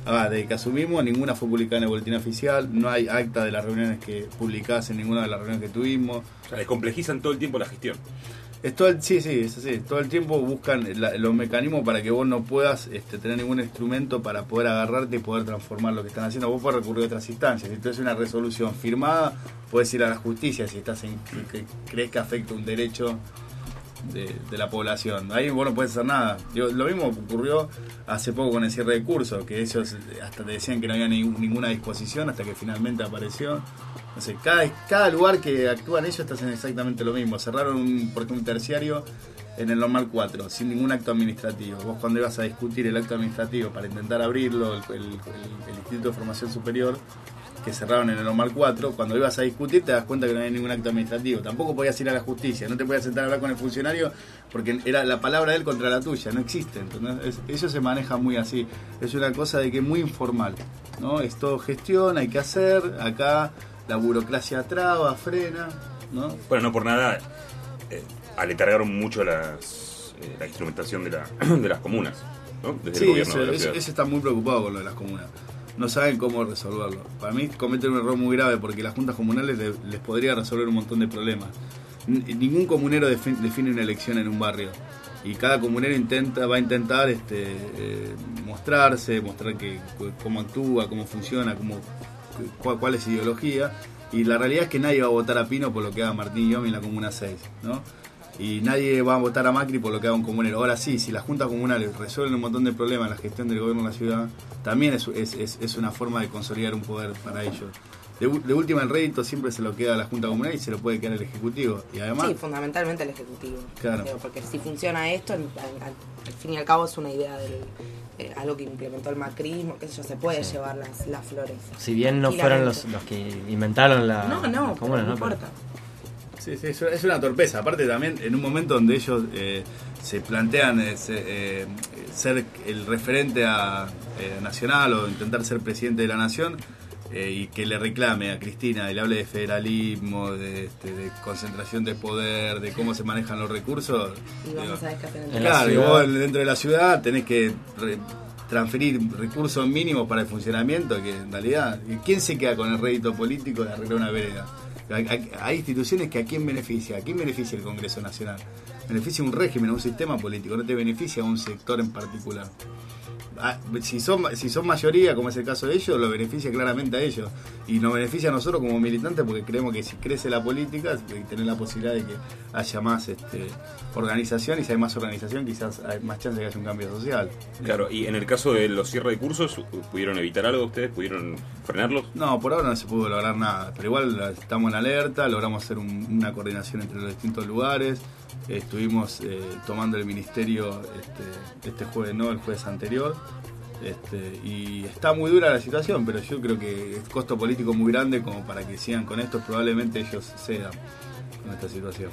ah, desde que asumimos, ninguna fue publicada en el boletín oficial, no hay acta de las reuniones que publicás en ninguna de las reuniones que tuvimos. O sea, descomplejizan todo el tiempo la gestión. Es todo el- sí, sí, es así. Todo el tiempo buscan la- los mecanismos para que vos no puedas este, tener ningún instrumento para poder agarrarte y poder transformar lo que están haciendo. Vos podés recurrir a otras instancias. Si tú haces una resolución firmada, puedes ir a la justicia si estás en, que crees que afecta un derecho de, de la población. Ahí vos no puedes hacer nada. Digo, lo mismo ocurrió hace poco con el cierre de curso, que ellos hasta te decían que no había ni- ninguna disposición hasta que finalmente apareció. No sé, cada, cada lugar que actúan ellos haciendo exactamente lo mismo. Cerraron, un, por ejemplo, un terciario en el normal 4, sin ningún acto administrativo. Vos cuando ibas a discutir el acto administrativo para intentar abrirlo, el Instituto de Formación Superior, que cerraron en el normal 4, cuando ibas a discutir te das cuenta que no había ningún acto administrativo. Tampoco podías ir a la justicia, no te podías sentar a hablar con el funcionario porque era la palabra de él contra la tuya, no existe. ¿entendés? Es- eso se maneja muy así. Es una cosa de que es muy informal. ¿no? Es todo gestión, hay que hacer, acá la burocracia traba, frena. ¿no? Bueno, no por nada eh, aletargaron mucho las, eh, la instrumentación de, la, de las comunas, ¿no? Desde Sí, el gobierno eso, de la eso- ciudad. eso está muy preocupado con lo de las comunas. No saben cómo resolverlo. Para mí cometen un error muy grave porque las juntas comunales le- les podría resolver un montón de problemas. N- ningún comunero defi- define una elección en un barrio. Y cada comunero intenta, va a intentar este, eh, mostrarse, mostrar que, cómo actúa, cómo funciona, cómo, cu- cuál, es su ideología. Y la realidad es que nadie va a votar a Pino por lo que haga Martín Yomi en la Comuna 6. ¿no? Y nadie va a votar a Macri por lo que haga un comunero. Ahora sí, si las juntas comunales resuelven un montón de problemas en la gestión del gobierno de la ciudad, también es, es, es- es una forma de consolidar un poder para ellos. De, u- de última, el rédito siempre se lo queda a la Junta Comunal y se lo puede quedar el Ejecutivo. Y además, Sí, fundamentalmente el Ejecutivo. Claro. Digo, porque si funciona esto, al, al- al fin y al cabo es una idea del eh, algo que implementó el macrismo, que eso se puede llevar las, las flores. Si bien no fueron los, los que inventaron la No, no, comuna, pero no ¿no? Pero- importa. Sí, sí, es una- es una torpeza. Aparte también en un momento donde ellos eh, se plantean eh, eh, ser el referente a, eh, nacional o intentar ser presidente de la nación eh, y que le reclame a Cristina y le hable de federalismo, de, este, de concentración de poder, de cómo se manejan los recursos. Y vamos digo, a Claro, y vos dentro de la ciudad tenés que re- transferir recursos mínimos para el funcionamiento, que en realidad, ¿quién se queda con el rédito político de arreglar una vereda? Hay, instituciones que a quién beneficia, a quién beneficia el Congreso Nacional. Beneficia un régimen, un sistema político, no te beneficia a un sector en particular. Si son, si son mayoría, como es el caso de ellos, lo beneficia claramente a ellos. Y nos beneficia a nosotros como militantes porque creemos que si crece la política, tener la posibilidad de que haya más este, organización y si hay más organización quizás hay más chance de que haya un cambio social. Claro, y en el caso de los cierres de cursos, ¿pudieron evitar algo ustedes? ¿Pudieron frenarlos? No, por ahora no se pudo lograr nada, pero igual estamos en alerta, logramos hacer un- una coordinación entre los distintos lugares, estuvimos eh, tomando el ministerio este, este jueves, no el jueves anterior, este, y está muy dura la situación, pero yo creo que es costo político muy grande como para que sigan con esto, probablemente ellos cedan con esta situación.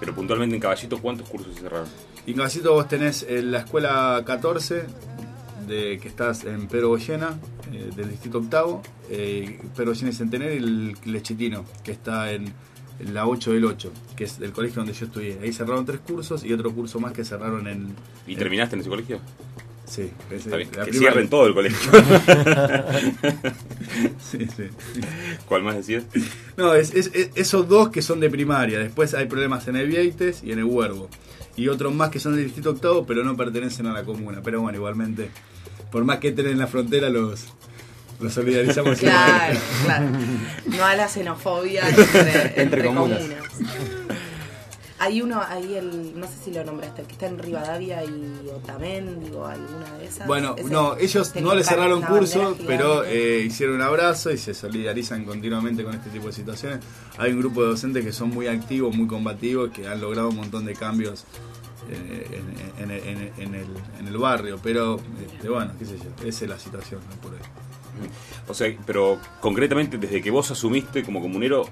Pero puntualmente en Caballito, ¿cuántos cursos se cerraron? Y en Caballito vos tenés eh, la escuela 14, de, que estás en Pedro Goyena, eh, del distrito octavo, eh, Pedro Goyena y Centenario, y el Lechitino, que está en, en la 8 del 8, que es el colegio donde yo estudié. Ahí cerraron tres cursos y otro curso más que cerraron en... ¿Y en- terminaste en ese colegio? Sí, Está bien, la que primaria. cierren todo el colegio. sí, sí. ¿Cuál más decías? No, es, es- es- esos dos que son de primaria. Después hay problemas en el Vieites y en el Huervo. Y otros más que son del distrito octavo, pero no pertenecen a la comuna. Pero bueno, igualmente, por más que estén en la frontera, los, los solidarizamos. Claro, claro. No a la xenofobia entre, entre Entre comunas. comunas. Hay uno, ahí el, no sé si lo nombraste, el que está en Rivadavia y Otamendi o alguna de esas. Bueno, Ese no, ellos no le cerraron curso, pero eh, hicieron un abrazo y se solidarizan continuamente con este tipo de situaciones. Hay un grupo de docentes que son muy activos, muy combativos, que han logrado un montón de cambios eh, en, en- en- en el, en el barrio, pero este, bueno, qué sé yo, esa es la situación ¿no? por ahí. O sea, pero concretamente desde que vos asumiste como comunero,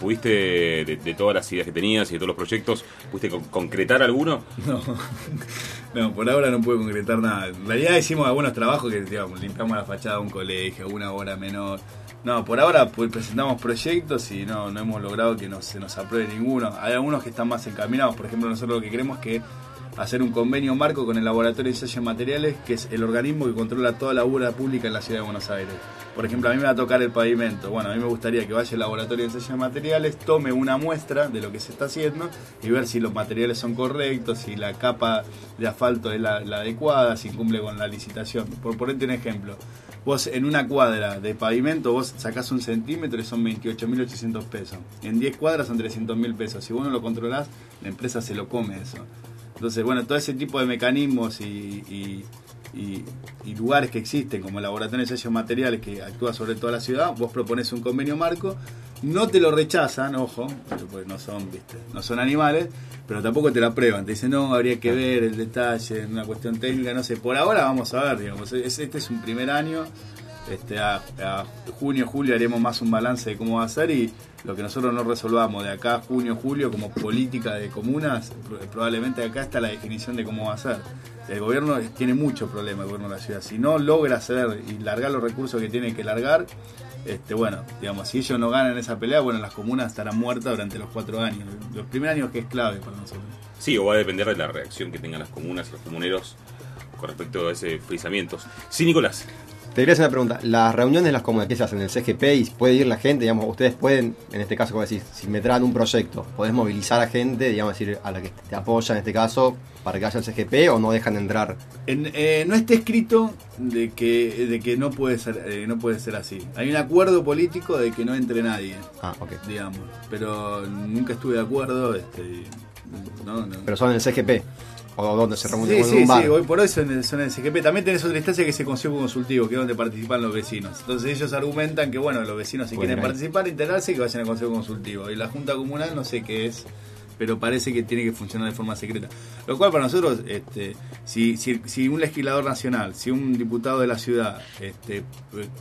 ¿pudiste, de, todas las ideas que tenías y de todos los proyectos, pudiste con- concretar alguno? No, no, por ahora no puedo concretar nada. En realidad hicimos algunos trabajos que digamos, limpiamos la fachada de un colegio, una obra menor. No, por ahora pues, presentamos proyectos y no, no hemos logrado que nos, se nos apruebe ninguno. Hay algunos que están más encaminados. Por ejemplo, nosotros lo que queremos es que hacer un convenio marco con el Laboratorio de Ensayos de Materiales, que es el organismo que controla toda la obra pública en la ciudad de Buenos Aires. Por ejemplo, a mí me va a tocar el pavimento. Bueno, a mí me gustaría que vaya al Laboratorio de Ensayos de Materiales, tome una muestra de lo que se está haciendo y ver si los materiales son correctos, si la capa de asfalto es la, la adecuada, si cumple con la licitación. Por ponerte un ejemplo, vos en una cuadra de pavimento vos sacás un centímetro y son 28.800 pesos. En 10 cuadras son 300.000 pesos. Si vos no lo controlás, la empresa se lo come eso. Entonces, bueno, todo ese tipo de mecanismos y, lugares que existen, como laboratorios de sellos materiales que actúa sobre toda la ciudad, vos propones un convenio marco, no te lo rechazan, ojo, porque no son, viste, no son animales, pero tampoco te la aprueban. Te dicen, no, habría que ver el detalle, una cuestión técnica, no sé. Por ahora vamos a ver, digamos, es- este es un primer año. Este, a, a junio, julio haremos más un balance de cómo va a ser y lo que nosotros no resolvamos de acá junio, julio como política de comunas, pro- probablemente acá está la definición de cómo va a ser. El gobierno tiene muchos problemas, el gobierno de la ciudad. Si no logra hacer y largar los recursos que tiene que largar, este, bueno, digamos, si ellos no ganan esa pelea, bueno, las comunas estarán muertas durante los cuatro años. Los primeros años que es clave para nosotros. Sí, o va a depender de la reacción que tengan las comunas y los comuneros con respecto a ese frisamiento. Sí, Nicolás. Te quería hacer una pregunta. Las reuniones las comunas que se hacen en el CGP y puede ir la gente, digamos, ustedes pueden, en este caso, como decís, si me traen un proyecto, podés movilizar a gente, digamos, decir, a la que te apoya en este caso, para que haya el CGP o no dejan entrar. En- eh, no está escrito de que, de que no puede ser eh, no puede ser así. Hay un acuerdo político de que no entre nadie. Ah, ok. Digamos. Pero nunca estuve de acuerdo. Este, no, no. Pero son en el CGP. O donde se reúnen Sí, sí, un bar. sí, hoy por hoy son, en- CGP. También tenés otra instancia que es el Consejo Consultivo, que es donde participan los vecinos. Entonces ellos argumentan que, bueno, los vecinos si quieren ahí. participar, integrarse, que vayan al Consejo Consultivo. Y la Junta Comunal no sé qué es, pero parece que tiene que funcionar de forma secreta. Lo cual para nosotros, este, si, si, si un legislador nacional, si un diputado de la ciudad, este,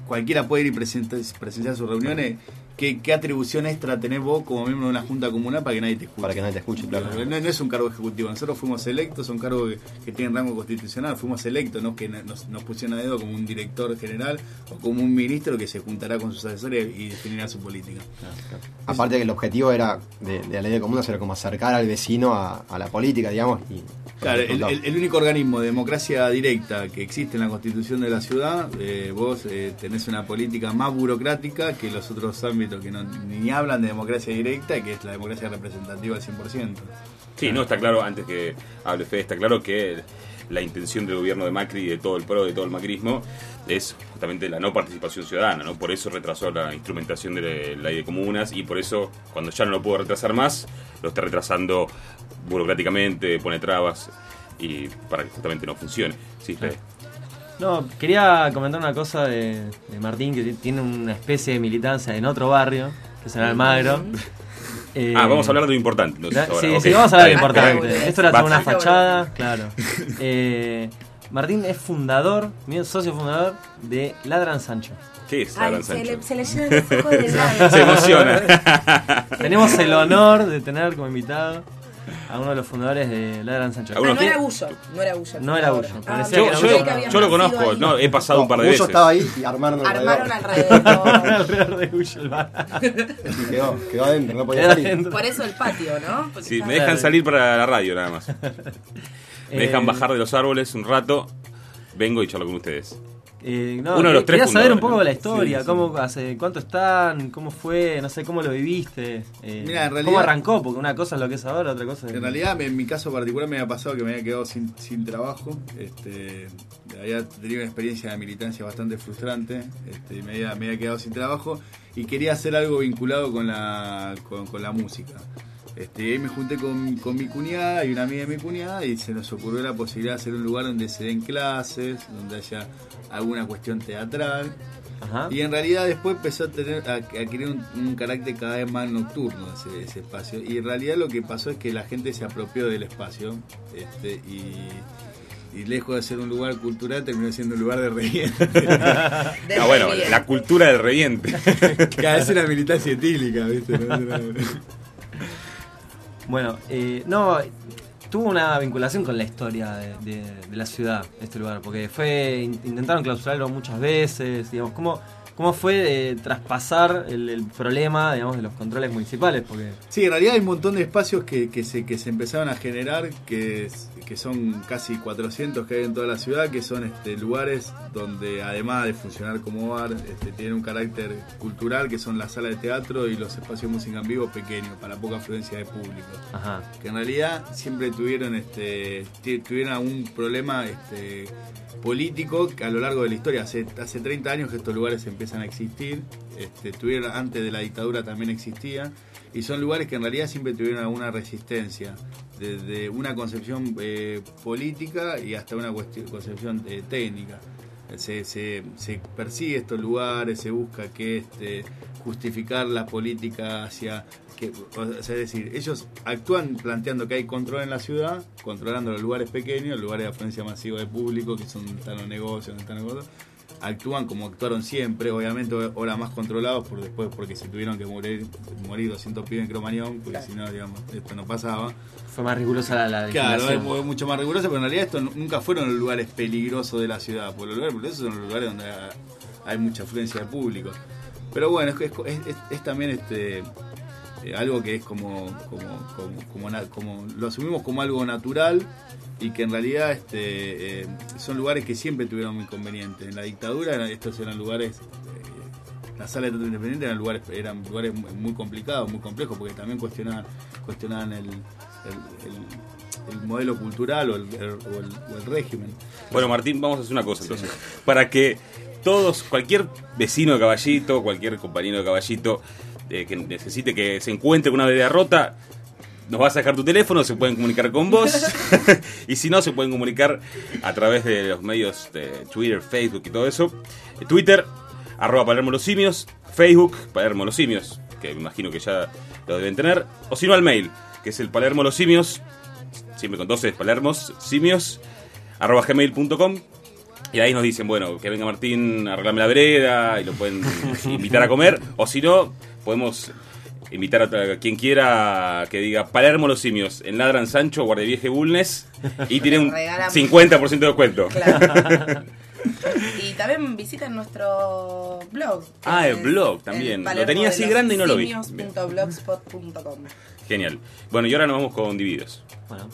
cualquiera puede ir y presentar- presenciar sus reuniones, ¿qué, qué atribución extra tenés vos como miembro de una Junta Comunal para que nadie te escuche? Para que nadie te escuche, claro. No, no es un cargo ejecutivo. Nosotros fuimos electos, son cargos que, que tienen rango constitucional. Fuimos electos, no que nos, nos pusieron a dedo como un director general o como un ministro que se juntará con sus asesores y definirá su política. Aparte que el objetivo era de, de la ley de comunas era como acercar al vecino a, a la política, digamos. Y, Claro, el, el- el único organismo de democracia directa que existe en la constitución de la ciudad, eh, vos eh, tenés una política más burocrática que los otros ámbitos que no, ni hablan de democracia directa, que es la democracia representativa al 100%. Sí, no, está claro, antes que hable Fede, está claro que la intención del gobierno de Macri y de todo el PRO, de todo el macrismo, es justamente la no participación ciudadana, ¿no? Por eso retrasó la instrumentación de la ley de comunas y por eso, cuando ya no lo puedo retrasar más, lo está retrasando burocráticamente, pone trabas y para que justamente no funcione. Sí, Fede. No, quería comentar una cosa de, de Martín, que tiene una especie de militancia en otro barrio, que es en Almagro. Eh, Ah, vamos a hablar de lo importante. entonces, ahora. sí, sí, vamos a hablar de lo importante. Esto era como una fachada, claro. Eh, Martín es fundador, mi socio fundador de Ladran Sancho. ¿Qué es Ay, se le, se le llenan los ojos de. Se emociona. Tenemos el honor de tener como invitado a uno de los fundadores de Ladran Sancho. Ah, no era Bullo, no era Bullo. No era Bullo, Ah, parecía Yo, que era yo- Bullo. que yo lo conozco, no, he pasado un par de Bullo veces. estaba ahí y armaron Armaron alrededor. alrededor. alrededor de Bullo el bar. Y quedó, quedó adentro, no podía salir. Por eso el patio, ¿no? Porque Sí, me dejan salir para la radio nada más. Me dejan Eh, bajar de los árboles un rato, vengo y charlo con ustedes. Eh, no, Uno de los tres quería saber un poco ¿no? de la historia, Sí, sí. cómo hace cuánto están, cómo fue, no sé cómo lo viviste, eh, en cómo arrancó, porque una cosa es lo que es ahora, otra cosa es En realidad, en mi caso particular, me había pasado que me había quedado sin, sin trabajo. Este, había tenido una experiencia de militancia bastante frustrante. Este, y me, había, me había quedado sin trabajo y quería hacer algo vinculado con la, con, con la música. Este, y ahí me junté con, con mi cuñada y una amiga de mi cuñada y se nos ocurrió la posibilidad de hacer un lugar donde se den clases, donde haya alguna cuestión teatral. Y en realidad después empezó a tener a, a adquirir un, un carácter cada vez más nocturno ese, ese espacio. Y en realidad lo que pasó es que la gente se apropió del espacio este, y, y lejos de ser un lugar cultural terminó siendo un lugar de reviente. Ah, bueno, la cultura del reviente. Cada vez una militancia etílica, ¿viste? No, no, no. Bueno, eh, no, tuvo una vinculación con la historia de, la ciudad, este lugar, porque fue in- intentaron clausurarlo muchas veces, digamos, ¿cómo, cómo fue traspasar el, el problema, digamos, de los controles municipales? Porque Sí, en realidad hay un montón de espacios que, que se, que se empezaron a generar, que, que son casi 400 que hay en toda la ciudad, que son este, lugares donde además de funcionar como bar, este, tienen un carácter cultural, que son la sala de teatro y los espacios de música en vivo pequeños, para poca afluencia de público. Ajá. Que en realidad siempre tuvieron, este, tuvieron algún problema este, político que a lo largo de la historia. Hace, hace 30 años que estos lugares empiezan a existir, este, antes de la dictadura también existían, y son lugares que en realidad siempre tuvieron alguna resistencia, desde una concepción eh, política y hasta una concepción eh, técnica. Se, se, persigue estos lugares, se busca que este, justificar la política hacia que, o sea, es decir, ellos actúan planteando que hay control en la ciudad, controlando los lugares pequeños, lugares de afluencia masiva de público, que son donde están los negocios, donde están los negocios, actúan como actuaron siempre, obviamente ahora más controlados por después porque se tuvieron que morir, morir 200 pibes en Cromañón, porque si no, digamos, esto no pasaba. fue más rigurosa la, la Claro, mu- mucho más riguroso, pero en realidad esto nu- nunca fueron los lugares peligrosos de la ciudad, porque los lugares peligrosos son los lugares donde ha- hay mucha afluencia de público. Pero bueno, es, es- es- es también este eh, algo que es como como, como, como, lo asumimos como algo natural y que en realidad este, eh, son lugares que siempre tuvieron inconvenientes. En la dictadura estos eran lugares eh, la sala de teatro independiente eran lugares eran lugares muy complicados, muy complejos, porque también cuestionaban cuestionaban el, el- el- el modelo cultural o el, el- o el- o el régimen. Bueno, Martín, vamos a hacer una cosa entonces. Para que todos, cualquier vecino de Caballito, cualquier compañero de Caballito eh, que necesite que se encuentre con una vereda rota, nos vas a dejar tu teléfono, se pueden comunicar con vos. y si no, se pueden comunicar a través de los medios de Twitter, Facebook y todo eso. Eh, Twitter, arroba Palermo los Simios. Facebook, Palermo los Simios, que me imagino que ya lo deben tener. O si no, al mail, que es el Palermo los Simios, siempre con 12 Palermos, Simios, arroba gmail.com. Y ahí nos dicen, bueno, que venga Martín a arreglarme la vereda y lo pueden invitar a comer. O si no, podemos invitar a quien quiera que diga Palermo los simios en Ladran Sancho, Guardiavieje Bulnes y tiene un Regalamos. 50% de descuento. Claro. Y también visiten nuestro blog. Ah, el blog también. Lo tenía así grande y no lo vi. simios.blogspot.com. Genial. Bueno, y ahora nos vamos con Divididos. Bueno.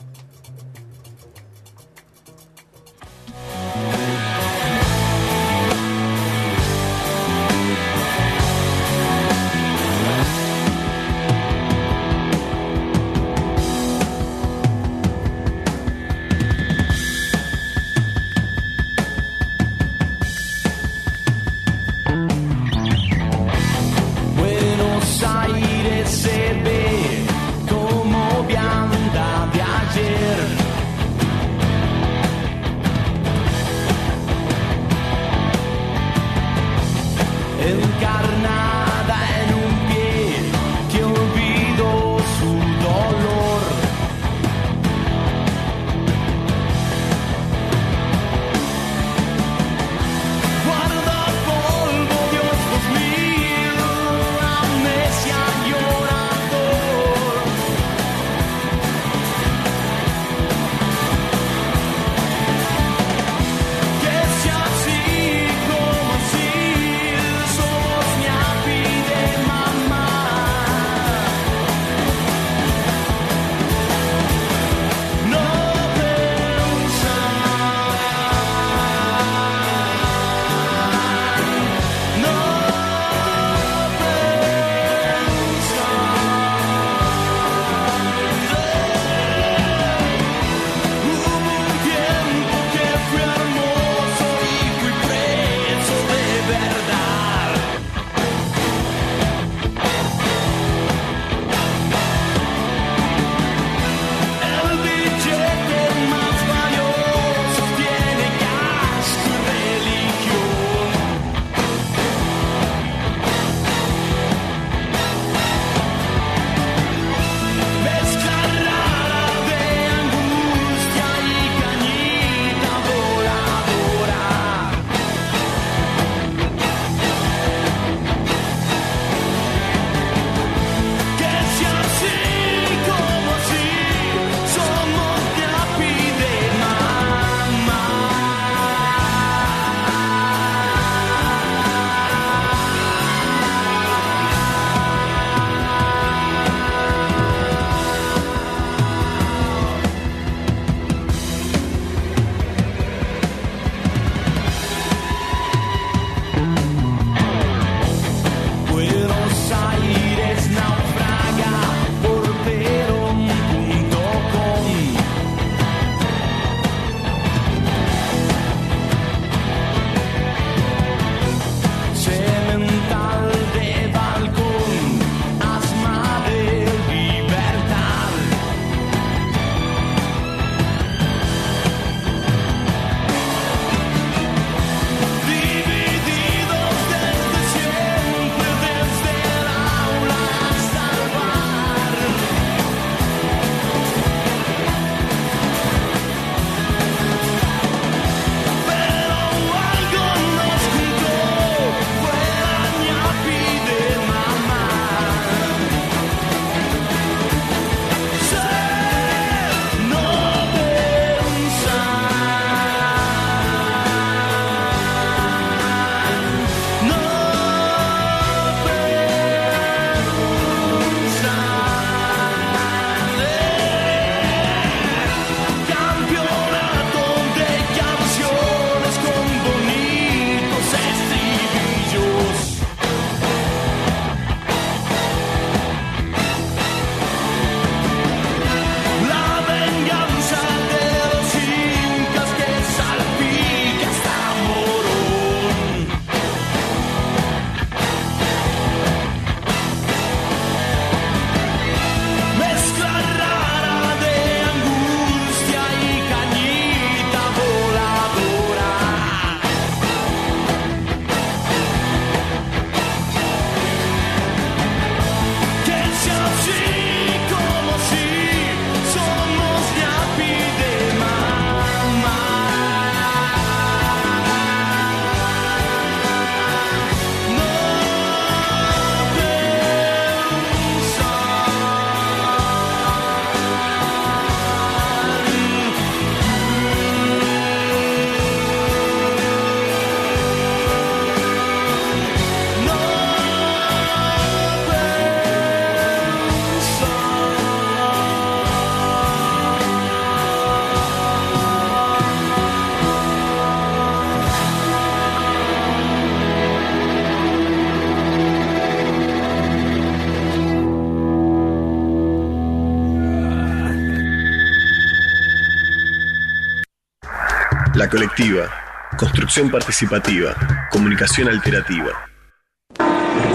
Colectiva. Construcción participativa. Comunicación alternativa.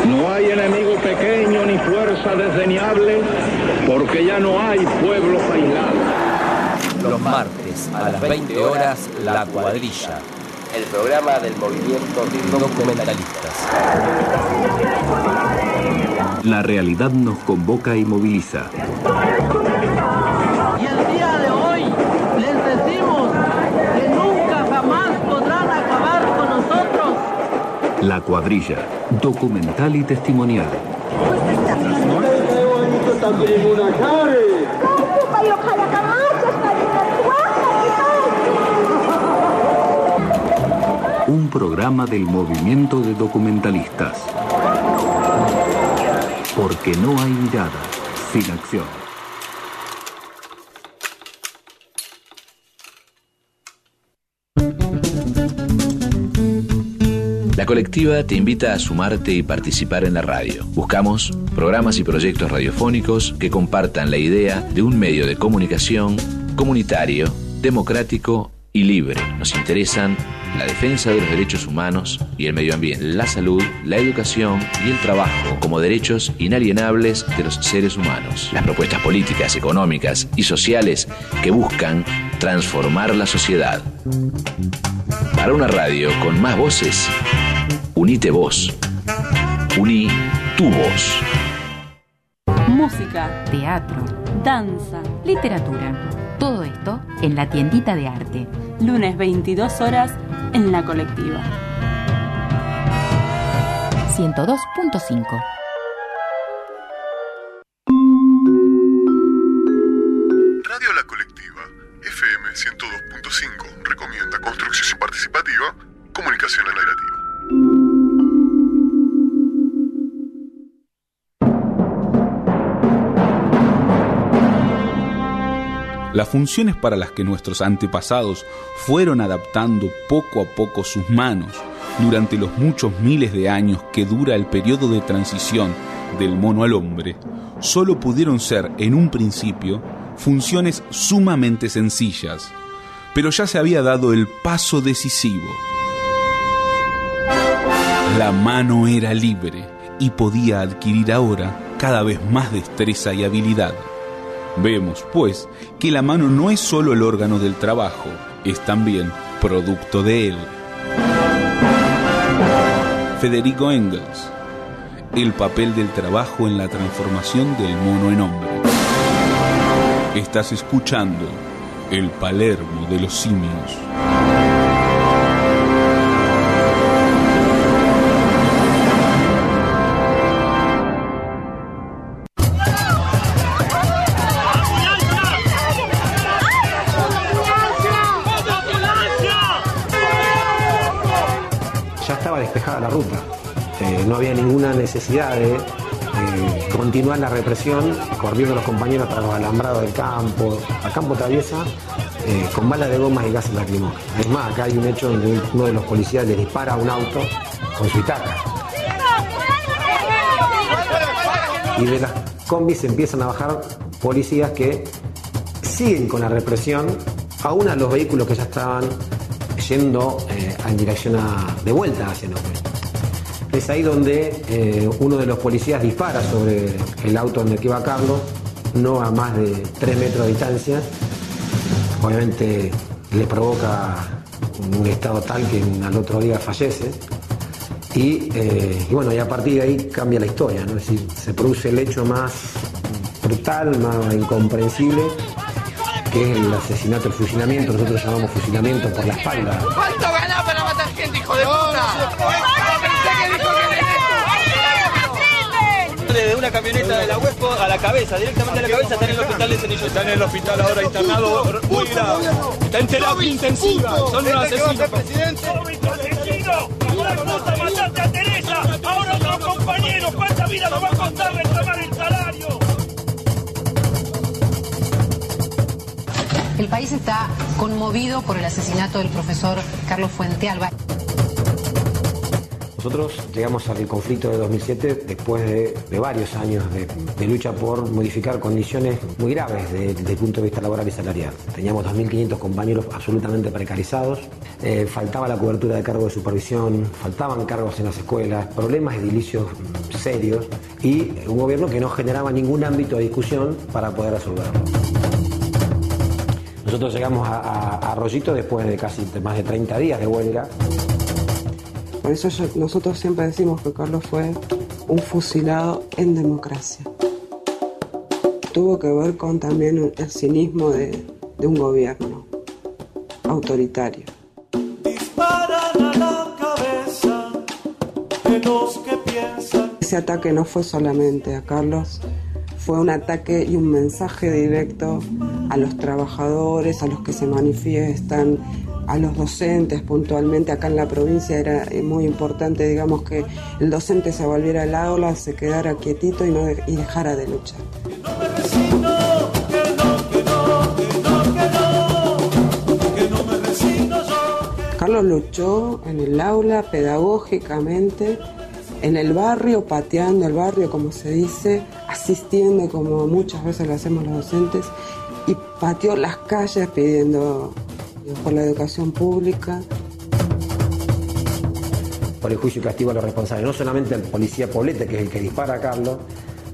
No hay enemigo pequeño ni fuerza desdeñable, porque ya no hay pueblos aislados. Los martes a las 20 horas, La Cuadrilla. El programa del movimiento de documentalistas. La realidad nos convoca y moviliza. La cuadrilla, documental y testimonial. Un programa del movimiento de documentalistas. Porque no hay mirada sin acción. Colectiva te invita a sumarte y participar en la radio. Buscamos programas y proyectos radiofónicos que compartan la idea de un medio de comunicación comunitario, democrático y libre. Nos interesan la defensa de los derechos humanos y el medio ambiente, la salud, la educación y el trabajo como derechos inalienables de los seres humanos. Las propuestas políticas, económicas y sociales que buscan transformar la sociedad. Para una radio con más voces, unite vos. Uní tu voz. Música, teatro, danza, literatura. Todo esto en la tiendita de arte. Lunes 22 horas en la colectiva. 102.5 funciones para las que nuestros antepasados fueron adaptando poco a poco sus manos durante los muchos miles de años que dura el periodo de transición del mono al hombre, solo pudieron ser en un principio funciones sumamente sencillas, pero ya se había dado el paso decisivo. La mano era libre y podía adquirir ahora cada vez más destreza y habilidad. Vemos, pues, que la mano no es solo el órgano del trabajo, es también producto de él. Federico Engels, el papel del trabajo en la transformación del mono en hombre. Estás escuchando el Palermo de los simios. Ruta. Eh, no había ninguna necesidad de eh, continuar la represión corriendo los compañeros para los alambrados del campo, a campo traviesa, eh, con balas de gomas y gases lacrimógenos. Es más, acá hay un hecho donde uno de los policías le dispara a un auto con su itaca. Y de las combis empiezan a bajar policías que siguen con la represión, aún a los vehículos que ya estaban yendo en dirección a- de vuelta hacia Neuquén. Es ahí donde eh, uno de los policías dispara sobre el auto en el que iba Carlos, no a más de 3 metros de distancia. Obviamente le provoca un estado tal que al otro día fallece. Y, eh, y bueno, y a partir de ahí cambia la historia, ¿no? Es decir, se produce el hecho más brutal, más incomprensible, que es el asesinato, el fusilamiento, nosotros llamamos fusilamiento por la espalda. ¿Cuánto ganás para matar gente, hijo de puta? Camioneta de la Huesco a la cabeza, directamente a la cabeza, está en el hospital de Cenillo. Está en el hospital ahora internado, muy grave. Está en terapia intensiva, son unos asesinos. ¡Una puta mataste a Teresa! ¡Ahora otro compañero! ¿Cuánta vida nos va a costar reclamar el salario? El país está conmovido por el asesinato del profesor Carlos Fuentealba. Nosotros llegamos al conflicto de 2007 después de, varios años de, lucha por modificar condiciones muy graves de- desde el punto de vista laboral y salarial. Teníamos 2.500 compañeros absolutamente precarizados, eh, faltaba la cobertura de cargo de supervisión, faltaban cargos en las escuelas, problemas edilicios serios y un gobierno que no generaba ningún ámbito de discusión para poder resolverlo. Nosotros llegamos a, a, a Rollito después de casi más de 30 días de huelga. Por eso yo- nosotros siempre decimos que Carlos fue un fusilado en democracia. Tuvo que ver con también el cinismo de, de un gobierno autoritario. Disparan a la cabeza de los que piensan. Ese ataque no fue solamente a Carlos, fue un ataque y un mensaje directo a los trabajadores, a los que se manifiestan, a los docentes puntualmente. Acá en la provincia era eh, muy importante, digamos, que el docente se volviera al aula, se quedara quietito y, no y dejara de luchar. Carlos luchó en el aula pedagógicamente, en el barrio, pateando el barrio, como se dice, asistiendo, como muchas veces lo hacemos los docentes, y pateó las calles pidiendo por la educación pública. por el juicio y castigo a los responsables, no solamente al policía Poblete, que es el que dispara a Carlos,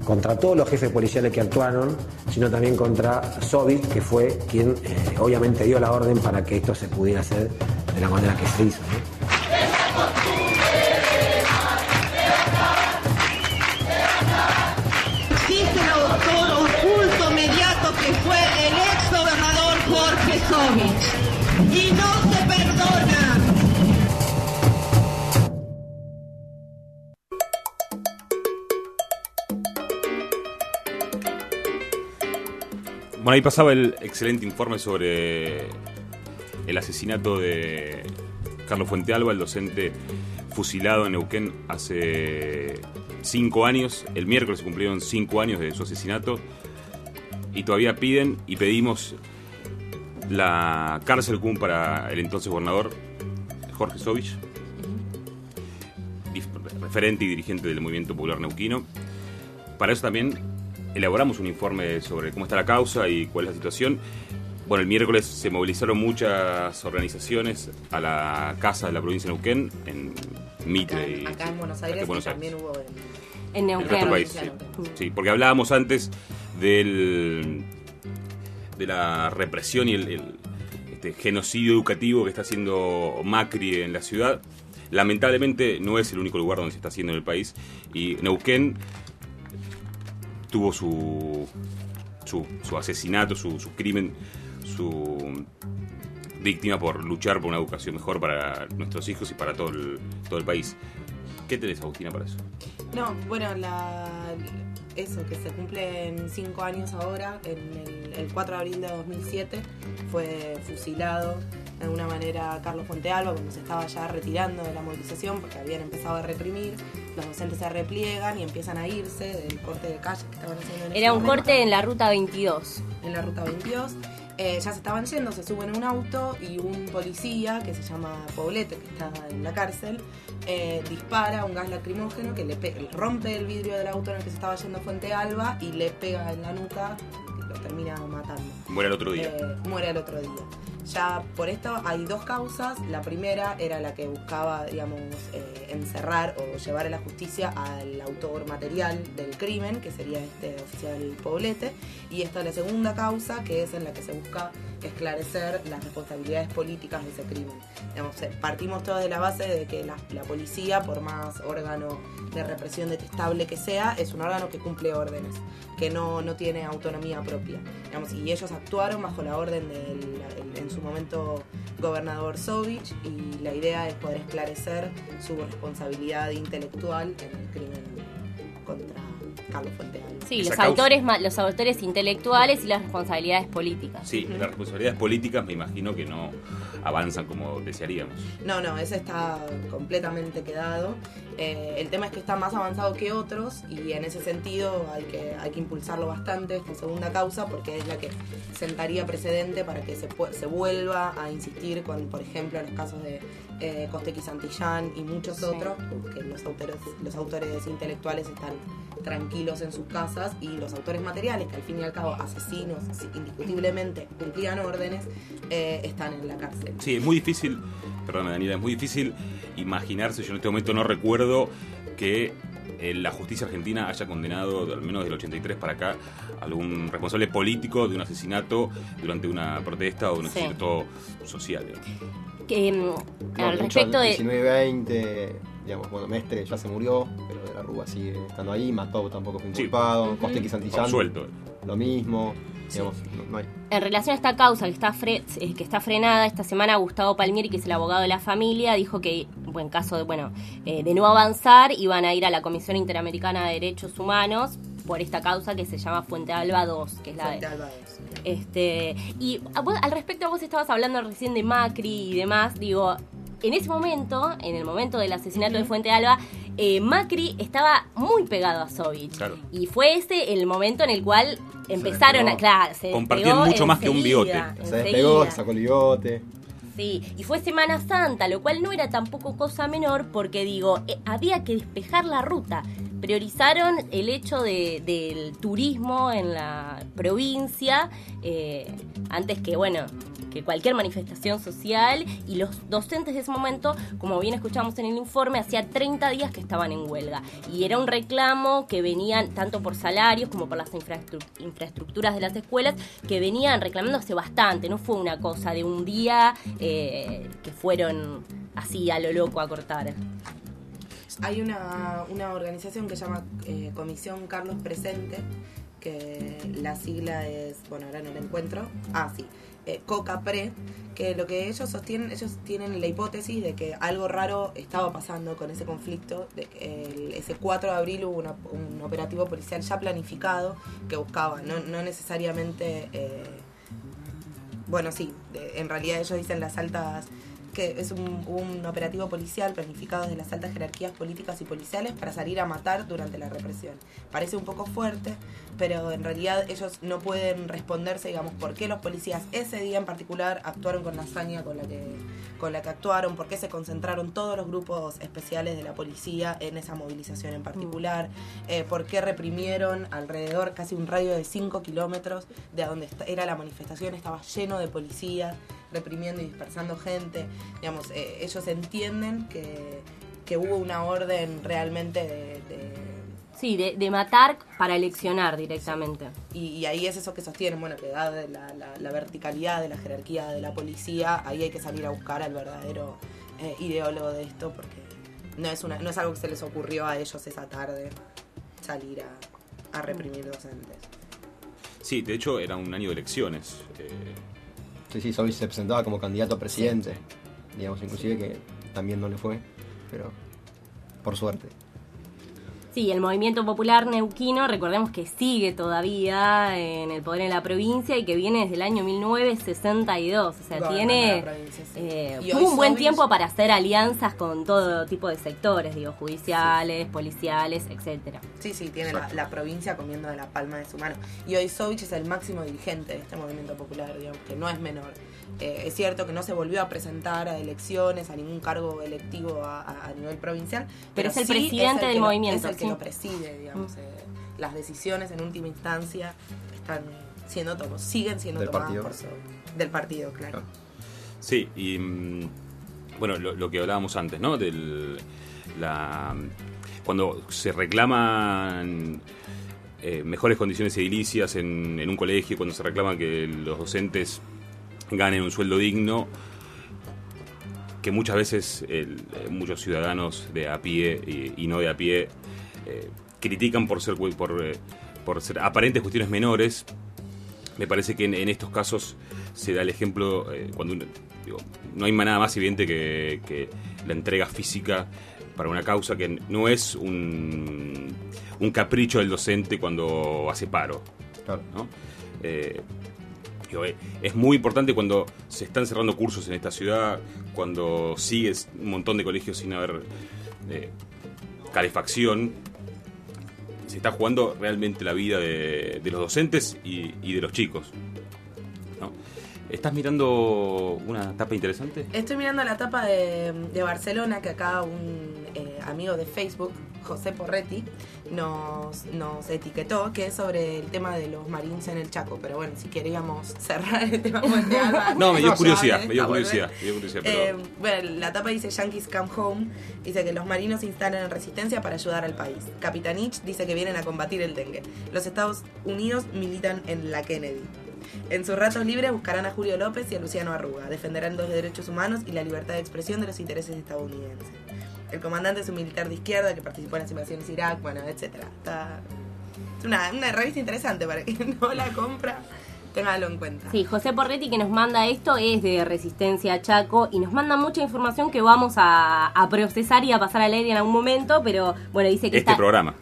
contra todos los jefes policiales que actuaron, sino también contra Sovic, que fue quien eh, obviamente dio la orden para que esto se pudiera hacer de la manera que se hizo. Bueno, ahí pasaba el excelente informe sobre el asesinato de Carlos Fuentealba, el docente fusilado en Neuquén hace cinco años. El miércoles se cumplieron cinco años de su asesinato. Y todavía piden y pedimos la cárcel común para el entonces gobernador Jorge Sovich, referente y dirigente del movimiento popular neuquino. Para eso también elaboramos un informe sobre cómo está la causa y cuál es la situación. Bueno, el miércoles se movilizaron muchas organizaciones a la casa de la provincia de Neuquén, en Mitre. y- Acá en Buenos acá Aires en Buenos y Aires. también hubo en, En En nuestro país, sí. Sí, porque hablábamos antes del de la represión y el, el, este, genocidio educativo que está haciendo Macri en la ciudad. Lamentablemente no es el único lugar donde se está haciendo en el país y Neuquén tuvo su su, asesinato, su, su crimen, su víctima por luchar por una educación mejor para nuestros hijos y para todo el, todo el país. ¿Qué tenés, Agustina, para eso? No, bueno, la, eso, que se cumplen cinco años ahora, en el, el 4 de abril de 2007, fue fusilado de alguna manera Carlos Fuentealba cuando se estaba ya retirando de la movilización porque habían empezado a reprimir, los docentes se repliegan y empiezan a irse del corte de calle que estaban haciendo en ese Era un momento. corte en la ruta 22. en la ruta 22. Eh, ya se estaban yendo, se suben a un auto y un policía que se llama Poblete, que está en la cárcel, eh, dispara un gas lacrimógeno que le pe- rompe el vidrio del auto en el que se estaba yendo Fuente Alba y le pega en la nuca y lo termina matando. Muere el otro día. Eh, muere el otro día. Ya por esto hay dos causas. La primera era la que buscaba, digamos, eh, encerrar o llevar a la justicia al autor material del crimen, que sería este oficial Poblete. Y esta es la segunda causa, que es en la que se busca esclarecer las responsabilidades políticas de ese crimen. Digamos, eh, partimos todos de la base de que la, la policía, por más órgano de represión detestable que sea, es un órgano que cumple órdenes, que no, no tiene autonomía propia. Digamos, y ellos actuaron bajo la orden del el- en su momento gobernador Sovich y la idea es poder esclarecer su responsabilidad intelectual en el crimen contra Carlos Fuente Alba. Sí, los autores, ma- los autores intelectuales y las responsabilidades políticas. Sí, las responsabilidades políticas me imagino que no avanzan como desearíamos. No, no, ese está completamente quedado. Eh, el tema es que está más avanzado que otros y en ese sentido hay que, hay que impulsarlo bastante, esta segunda causa, porque es la que sentaría precedente para que se, pu- se vuelva a insistir con, por ejemplo, los casos de eh, Costequi Santillán y muchos otros, que los autores, los autores intelectuales están tranquilos en sus casas y los autores materiales, que al fin y al cabo asesinos, indiscutiblemente cumplían órdenes, eh, están en la cárcel. Sí, es muy difícil, perdón Daniela, es muy difícil imaginarse, yo en este momento no recuerdo que eh, la justicia argentina haya condenado, al menos del 83 para acá, a algún responsable político de un asesinato durante una protesta o un Sí. asesinato social. digamos. Que, mm, No, al respecto de... 1920, digamos, bueno, Mestre ya se murió, pero de la Rúa sigue estando ahí, Mató tampoco fue Sí. inculpado, Ujú. Costequi Santillán, Absuelto. lo mismo, digamos, no, no hay. En relación a esta causa que está, fre- eh, que está frenada, esta semana Gustavo Palmieri, que es el abogado de la familia, dijo que en caso de, bueno, eh, de no avanzar, iban a ir a la Comisión Interamericana de Derechos Humanos por esta causa que se llama Fuente Alba 2, que es la Fuente de... Alba dos. Este, y vos- al respecto vos estabas hablando recién de Macri y demás, digo, en ese momento, en el momento del asesinato de Fuente Alba, eh, Macri estaba muy pegado a Sovich. Claro. Y fue ese el momento en el cual empezaron a... Claro, se Compartían mucho más que un bigote. Se despegó, se sacó el bigote. Sí, y fue Semana Santa, lo cual no era tampoco cosa menor porque digo, eh, había que despejar la ruta. Priorizaron el hecho de- del turismo en la provincia eh, antes que, bueno, que cualquier manifestación social y los docentes de ese momento, como bien escuchamos en el informe, hacía 30 días que estaban en huelga. Y era un reclamo que venían tanto por salarios como por las infraestru- infraestructuras de las escuelas que venían reclamando hace bastante, no fue una cosa de un día eh, que fueron así a lo loco a cortar. Hay una, una organización que se llama eh, Comisión Carlos Presente, que la sigla es, bueno, ahora no la encuentro, ah, sí, eh, COCAPRE, que lo que ellos sostienen, ellos tienen la hipótesis de que algo raro estaba pasando con ese conflicto, ese 4 de abril hubo una- un operativo policial ya planificado que buscaba, no, necesariamente... eh, bueno, sí, en realidad ellos dicen las altas que es un, un operativo policial planificado desde las altas jerarquías políticas y policiales para salir a matar durante la represión. Parece un poco fuerte, pero en realidad ellos no pueden responderse, digamos, por qué los policías ese día en particular actuaron con la hazaña con la que, con la que actuaron, por qué se concentraron todos los grupos especiales de la policía en esa movilización en particular, eh, por qué reprimieron alrededor casi un radio de 5 kilómetros de donde era la manifestación, estaba lleno de policías reprimiendo y dispersando gente. Digamos, eh, ellos entienden que, que hubo una orden realmente de- de Sí, de, de matar para eleccionar directamente. y, y ahí es eso que sostienen, bueno, que dada la, la- la verticalidad de la jerarquía de la policía, ahí hay que salir a buscar al verdadero eh, ideólogo de esto, porque no es, una, no es algo que se les ocurrió a ellos esa tarde salir a, a reprimir docentes. Sí, de hecho era un año de elecciones. eh, Sí, sí, Sovich se presentaba como candidato a presidente. Digamos, inclusive que también no le fue, pero por suerte. Sí, el movimiento popular neuquino, recordemos que sigue todavía en el poder en la provincia y que viene desde el año 1962. O sea, tiene sí. eh, un buen tiempo para hacer alianzas con todo tipo de sectores, digo, judiciales, policiales, etcétera. Sí, sí, tiene la, la provincia comiendo de la palma de su mano. Y hoy Sovich es el máximo dirigente de este movimiento popular, digamos, que no es menor. Eh, es cierto que no se volvió a presentar a elecciones, a ningún cargo electivo a, a- a nivel provincial, Pero es el sí presidente el del lo- movimiento, es el que sí. lo preside, digamos. eh, las decisiones en última instancia están siendo tomadas, siguen siendo Del tomadas partido. por Sovich. Del partido, claro. Sí, y mm, bueno, lo, lo que hablábamos antes, ¿no? Del, la, cuando se reclaman eh, mejores condiciones edilicias en, en un colegio, cuando se reclama que los docentes ganen un sueldo digno, que muchas veces el- eh, muchos ciudadanos de a pie y, y no de a pie eh, critican por ser, por, eh, por ser aparentes cuestiones menores, me parece que en, en estos casos se da el ejemplo eh, cuando uno- digo, no hay nada más evidente que, que la entrega física para una causa que no es un, un capricho del docente cuando hace paro. ¿no? Eh, eh, es muy importante cuando se están cerrando cursos en esta ciudad, cuando sigue un montón de colegios sin haber eh, calefacción. Se está jugando realmente la vida de, los docentes y, de los chicos. ¿Estás mirando una tapa interesante? Estoy mirando la tapa de, de Barcelona que acá un eh, amigo de Facebook, José Porretti, nos, nos etiquetó, que es sobre el tema de los marines en el Chaco. Pero bueno, si queríamos cerrar el tema Alba, No, me dio ya, curiosidad, ¿eh? me dio curiosidad, me dio curiosidad, pero- Eh, bueno, la tapa dice Yankees Come Home, dice que los marinos se instalan en resistencia para ayudar al país. Capitanich dice que vienen a combatir el dengue. Los Estados Unidos militan en la Kennedy. En sus ratos libres buscarán a Julio López y a Luciano Arruga. Defenderán los derechos humanos y la libertad de expresión de los intereses estadounidenses. El comandante es un militar de izquierda que participó en las invasiones de Irak, bueno, etcétera. Está... Es una, una revista interesante para quien no la compra, téngalo en cuenta. Sí, José Porretti que nos manda esto es de Resistencia Chaco y nos manda mucha información que vamos a, a procesar y a pasar al aire en algún momento, pero bueno, dice que Este está... programa.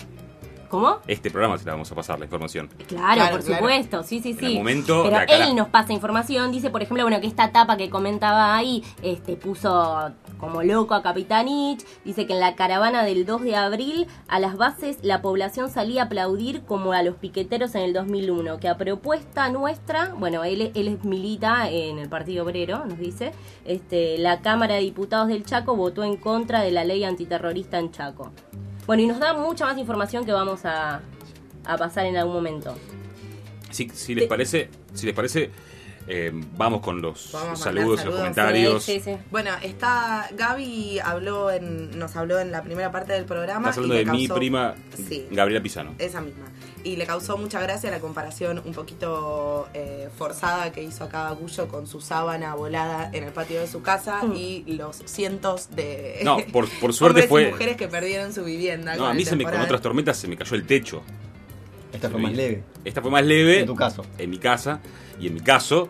¿Cómo? Este programa se la vamos a pasar la información. Claro, Claro, por claro. supuesto, sí, sí, sí. el momento Pero de acá. él nos pasa información, dice, por ejemplo, bueno, que esta tapa que comentaba ahí, este, puso como loco a Capitanich, dice que en la caravana del 2 de abril a las bases la población salía a aplaudir como a los piqueteros en el 2001, que a propuesta nuestra, bueno, él, él es milita en el Partido Obrero, nos dice, este, la Cámara de Diputados del Chaco votó en contra de la ley antiterrorista en Chaco. Bueno, y nos da mucha más información que vamos a, a pasar en algún momento. Si, si les parece, si les parece, eh, vamos con los Vamos saludos, mandar los comentarios. Sí, sí, sí. Bueno, está Gaby habló en, nos habló en la primera parte del programa. Estás y hablando de mi prima Sí. Gabriela Pisano. Esa misma. Y le causó mucha gracia la comparación un poquito eh, forzada que hizo acá Gullo con su sábana volada en el patio de su casa Mm. y los cientos de No, por, por suerte hombres y fue. mujeres que perdieron su vivienda. No, a mí se me, con otras tormentas se me cayó el techo. Esta fue más leve. Esta fue más leve. En tu caso. En mi casa. Y en mi caso.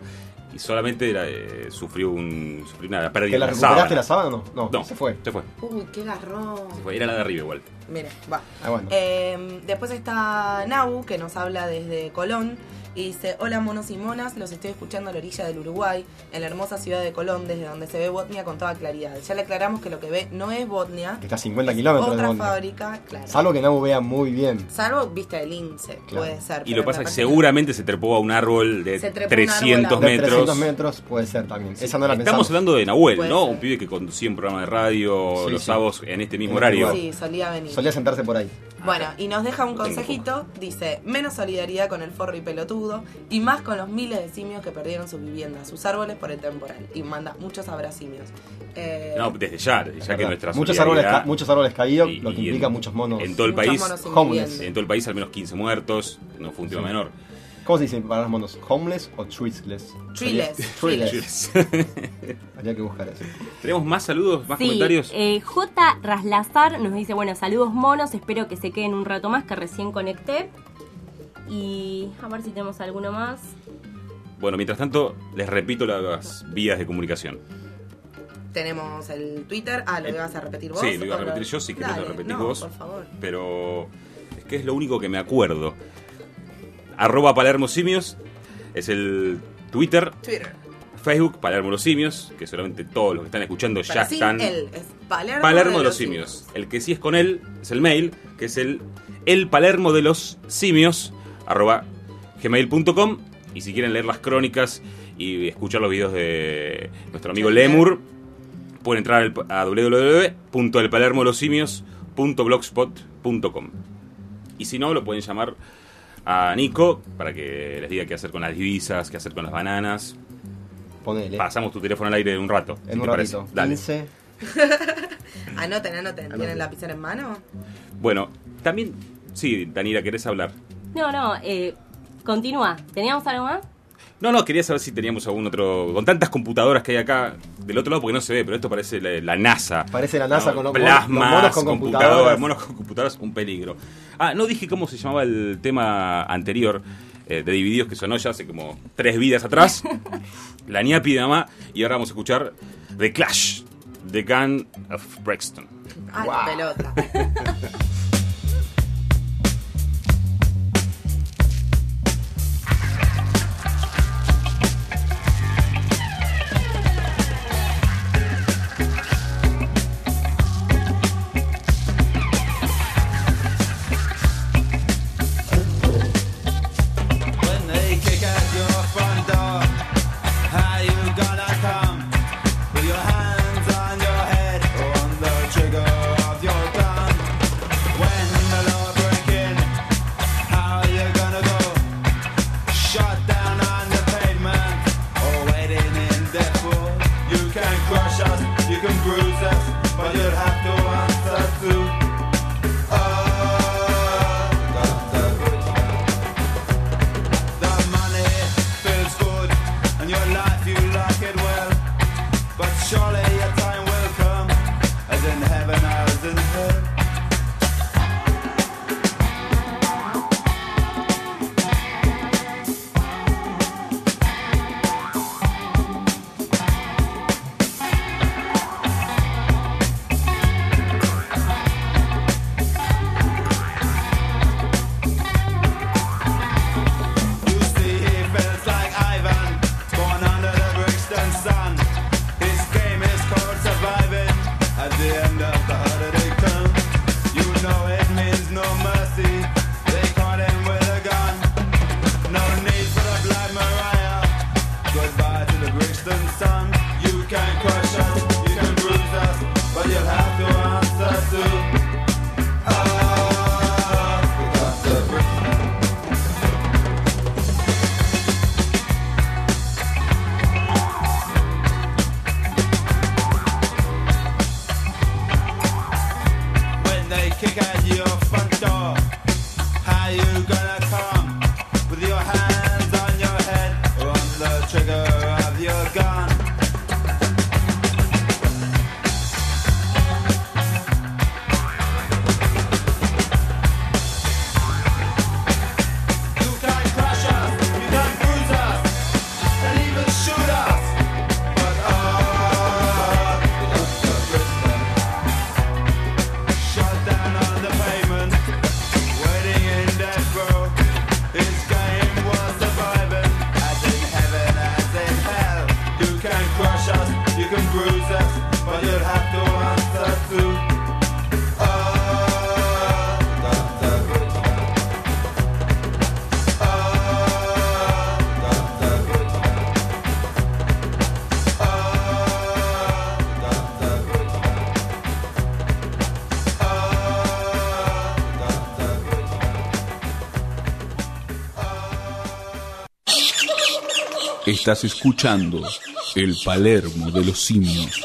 Y solamente era, eh, sufrió un, sufrí una pérdida ¿Que la de recuperaste la sábana o no? No, No, se fue. Se fue. Uy, qué garrón. se fue. Era la de arriba igual. Mira, va. Ah, bueno. Eh, después está Nau, que nos habla desde Colón. Y dice, hola monos y monas, los estoy escuchando a la orilla del Uruguay, en la hermosa ciudad de Colón, desde donde se ve Botnia con toda claridad. Ya le aclaramos que lo que ve no es Botnia, Que está a 50 kilómetros de otra Botnia. fábrica, claro. Salvo que no vea muy bien. Salvo vista del lince, Claro. puede ser. Y lo que pasa es que seguramente se trepó a un árbol de Se trepó a un árbol 300 a- De metros. 300 metros puede ser también. Esa no la Estamos pensamos. hablando de Nahuel, Puede ¿no? ser. Un pibe que conducía un programa de radio Sí, los sí. sábados en este mismo En horario. este Sí, solía venir. Solía sentarse por ahí. Bueno, y nos deja un consejito, dice, menos solidaridad con el forro y pelotudo y más con los miles de simios que perdieron sus viviendas, sus árboles por el temporal. Y manda muchos abracimios. Eh, No, desde ya, desde ya que nuestra muchos, árboles muchos árboles caídos, Y- lo que implica en- muchos monos. En todo el país, homeless. en todo el país al menos 15 muertos, no fue un tema Sí. menor. ¿Cómo se dice para los monos? ¿Homeless o treeless? Treeless. Treeless. Habría que buscar eso. ¿Tenemos más saludos, más Sí, comentarios? eh, J. Raslazar nos dice, bueno, saludos monos, espero que se queden un rato más, que recién conecté. Y a ver si tenemos alguno más. Bueno, mientras tanto, les repito las vías de comunicación. Tenemos el Twitter. Ah, ¿lo ibas a repetir vos? Sí, lo iba a ¿O repetir yo, si querés lo repetís no, vos. por favor. Pero es que es lo único que me acuerdo. Arroba Palermo Simios es el Twitter. Twitter. Facebook, Palermo los Simios, que seguramente todos los que están escuchando Pero ya sin están. él, es Palermo, Palermo de los Simios. El que sí es con él es el mail, que es el el Palermo de los Simios, arroba gmail.com. Y si quieren leer las crónicas y escuchar los videos de nuestro amigo Lemur, pueden entrar a www.elpalermolosimios.blogspot.com. Y si no, lo pueden llamar a Nico para que les diga qué hacer con las divisas, qué hacer con las bananas. Ponele. Pasamos tu teléfono al aire en un rato. si En un te ratito. Dale. 15. Anoten, anoten. ¿Tienen lapicero en mano? Bueno, también, sí, Daniela, ¿querés hablar? No, no, eh, continúa. ¿Teníamos algo más? No, no, quería saber si teníamos algún otro. Con tantas computadoras que hay acá del otro lado, porque no se ve, pero esto parece la, la NASA. Parece la NASA No, con los, plasmas, monos- los monos con computadoras. monos con computadoras, un peligro. Ah, no dije cómo se llamaba el tema anterior eh, de Divididos que sonó ya hace como tres vidas atrás. la ñapi de mamá. Y ahora vamos a escuchar The Clash, The Gun of Brixton. Ah, la pelota. Estás escuchando el Palermo de los simios.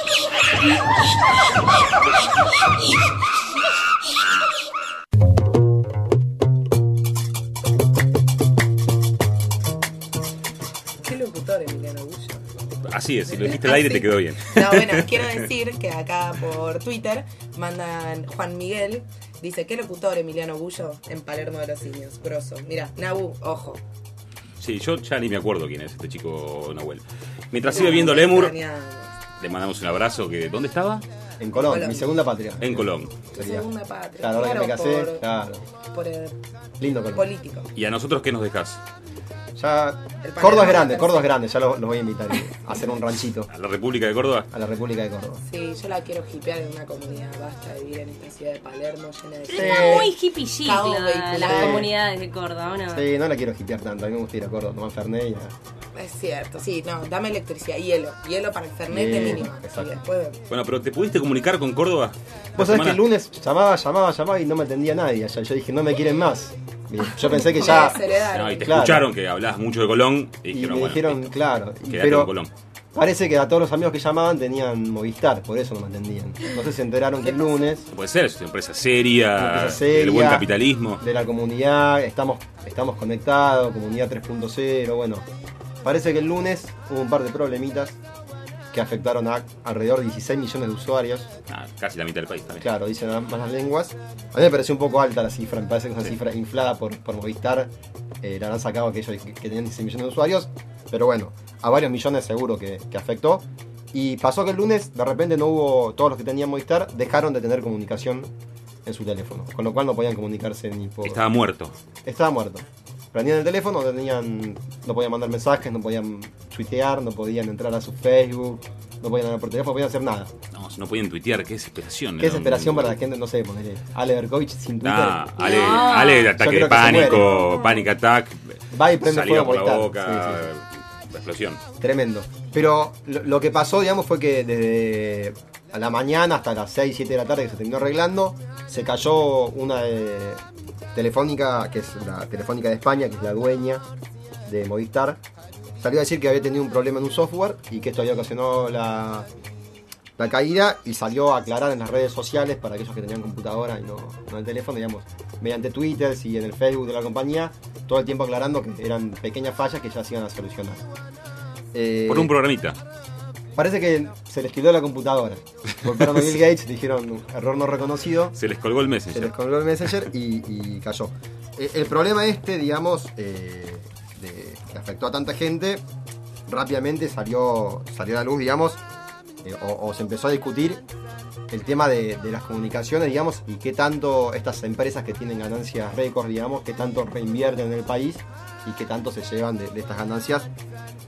Qué locutor, Emiliano Bullo. Así es, si lo dijiste al aire te quedó bien. No, bueno, quiero decir que acá por Twitter mandan Juan Miguel, dice, ¿qué locutor Emiliano Bullo en Palermo de los Simios? Grosso. Mira, Nabu, ojo. Sí, yo ya ni me acuerdo quién es este chico Nahuel. Mientras sigue viendo Lemur, le mandamos un abrazo. Que, ¿Dónde estaba? En Colón, Colón. mi segunda patria. En Colón. Tu segunda patria. Claro, ahora que me casé, por, claro. por el Lindo Colón. político. ¿Y a nosotros qué nos dejas? Ya. Córdoba es grande, de Córdoba es grande, ya los lo voy a invitar a hacer un ranchito. ¿A la República de Córdoba? A la República de Córdoba. Sí, yo la quiero hipear en una comunidad. Basta de vivir en esta ciudad de Palermo llena de Pero está muy hippie chic la- las Sí. comunidades de Córdoba, ¿o ¿no? Sí, no la quiero hipear tanto, a mí me gusta ir a Córdoba, tomar Fernet y a- Es cierto, sí, no, dame electricidad, hielo. Hielo para el Fernet de. Y después Bueno, pero ¿te pudiste comunicar con Córdoba? Vos sabés que el lunes llamaba, llamaba, llamaba y no me atendía nadie allá. Yo dije, no me quieren más. Bien, Yo pensé que ya. No, y te Claro. escucharon que hablabas mucho de Colón y Y dijeron, me bueno, dijeron, claro. pero con Colón. parece que a todos los amigos que llamaban tenían Movistar, por eso no me atendían. Entonces se enteraron que el lunes. Puede ser, es una empresa seria, una empresa seria, del buen capitalismo. De la comunidad, estamos, estamos conectados, comunidad 3.0, bueno. Parece que el lunes hubo un par de problemitas que afectaron a alrededor de 16 millones de usuarios. Ah, casi la mitad del país también. Claro, dicen más las lenguas. A mí me pareció un poco alta la cifra, me parece que es una cifra inflada por, por Movistar. Eh, la han sacado aquellos que, que tenían 16 millones de usuarios. Pero bueno, a varios millones seguro que, que afectó. Y pasó que el lunes, de repente no hubo, todos los que tenían Movistar dejaron de tener comunicación en su teléfono, con lo cual no podían comunicarse ni por... Estaba muerto. Estaba muerto. Prendían el teléfono, no tenían, no podían mandar mensajes, no podían tuitear, no podían entrar a su Facebook, no podían hablar por teléfono, no podían hacer nada. No, no podían tuitear, qué desesperación. Qué desesperación para la gente, no sé, ponerle Ale Berkovich sin Twitter. Ah, Ale, No. Ale, ataque de pánico, panic attack. Va y prende saliva fuego por la boca, Sí, explosión. Tremendo. Pero lo, lo que pasó, digamos, fue que desde a la mañana hasta las 6, 7 de la tarde que se terminó arreglando, se cayó una de Telefónica, que es la Telefónica de España, que es la dueña de Movistar. Salió a decir que había tenido un problema en un software y que esto había ocasionado la, la caída y salió a aclarar en las redes sociales para aquellos que tenían computadora y no, no el teléfono, digamos, mediante Twitter y en el Facebook de la compañía, todo el tiempo aclarando que eran pequeñas fallas que ya se iban a solucionar. Eh, Por un programita. Parece que se les quedó la computadora. Golpearon a Bill Gates, dijeron error no reconocido. Se les colgó el Se Messenger. les colgó el Messenger y, y cayó. Eh, El problema este, digamos, eh, de- que afectó a tanta gente, rápidamente salió, salió a la luz, digamos, eh, o, o se empezó a discutir el tema de, de las comunicaciones, digamos, y qué tanto estas empresas que tienen ganancias récord, digamos, qué tanto reinvierten en el país y qué tanto se llevan de, de estas ganancias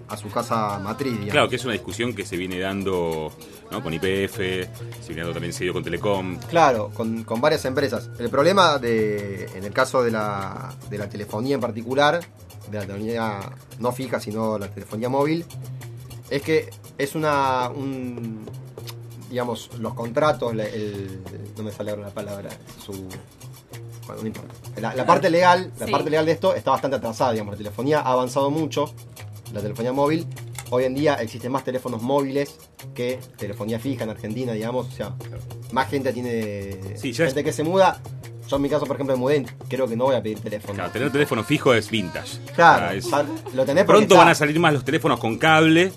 a su casa matriz, digamos. Claro, que es una discusión que se viene dando ¿no? con IPF, se viene dando también seguido con Telecom. Claro, con, con varias empresas. El problema de, en el caso de la, de la telefonía en particular, de la telefonía no fija, sino la telefonía móvil, es que es una, un, digamos, los contratos, el, no me sale ahora la palabra, su, bueno, no importa. La, la parte legal, la Sí. parte legal de esto está bastante atrasada, digamos, la telefonía ha avanzado mucho, la telefonía móvil. Hoy en día existen más teléfonos móviles que telefonía fija en Argentina, digamos. O sea, más gente tiene. Sí, es- gente que se muda. Yo en mi caso, por ejemplo, me mudé, creo que no voy a pedir teléfono. Claro, tener teléfono fijo es vintage. Claro, O sea, es- lo tenés Pronto está. van a salir más los teléfonos con cable.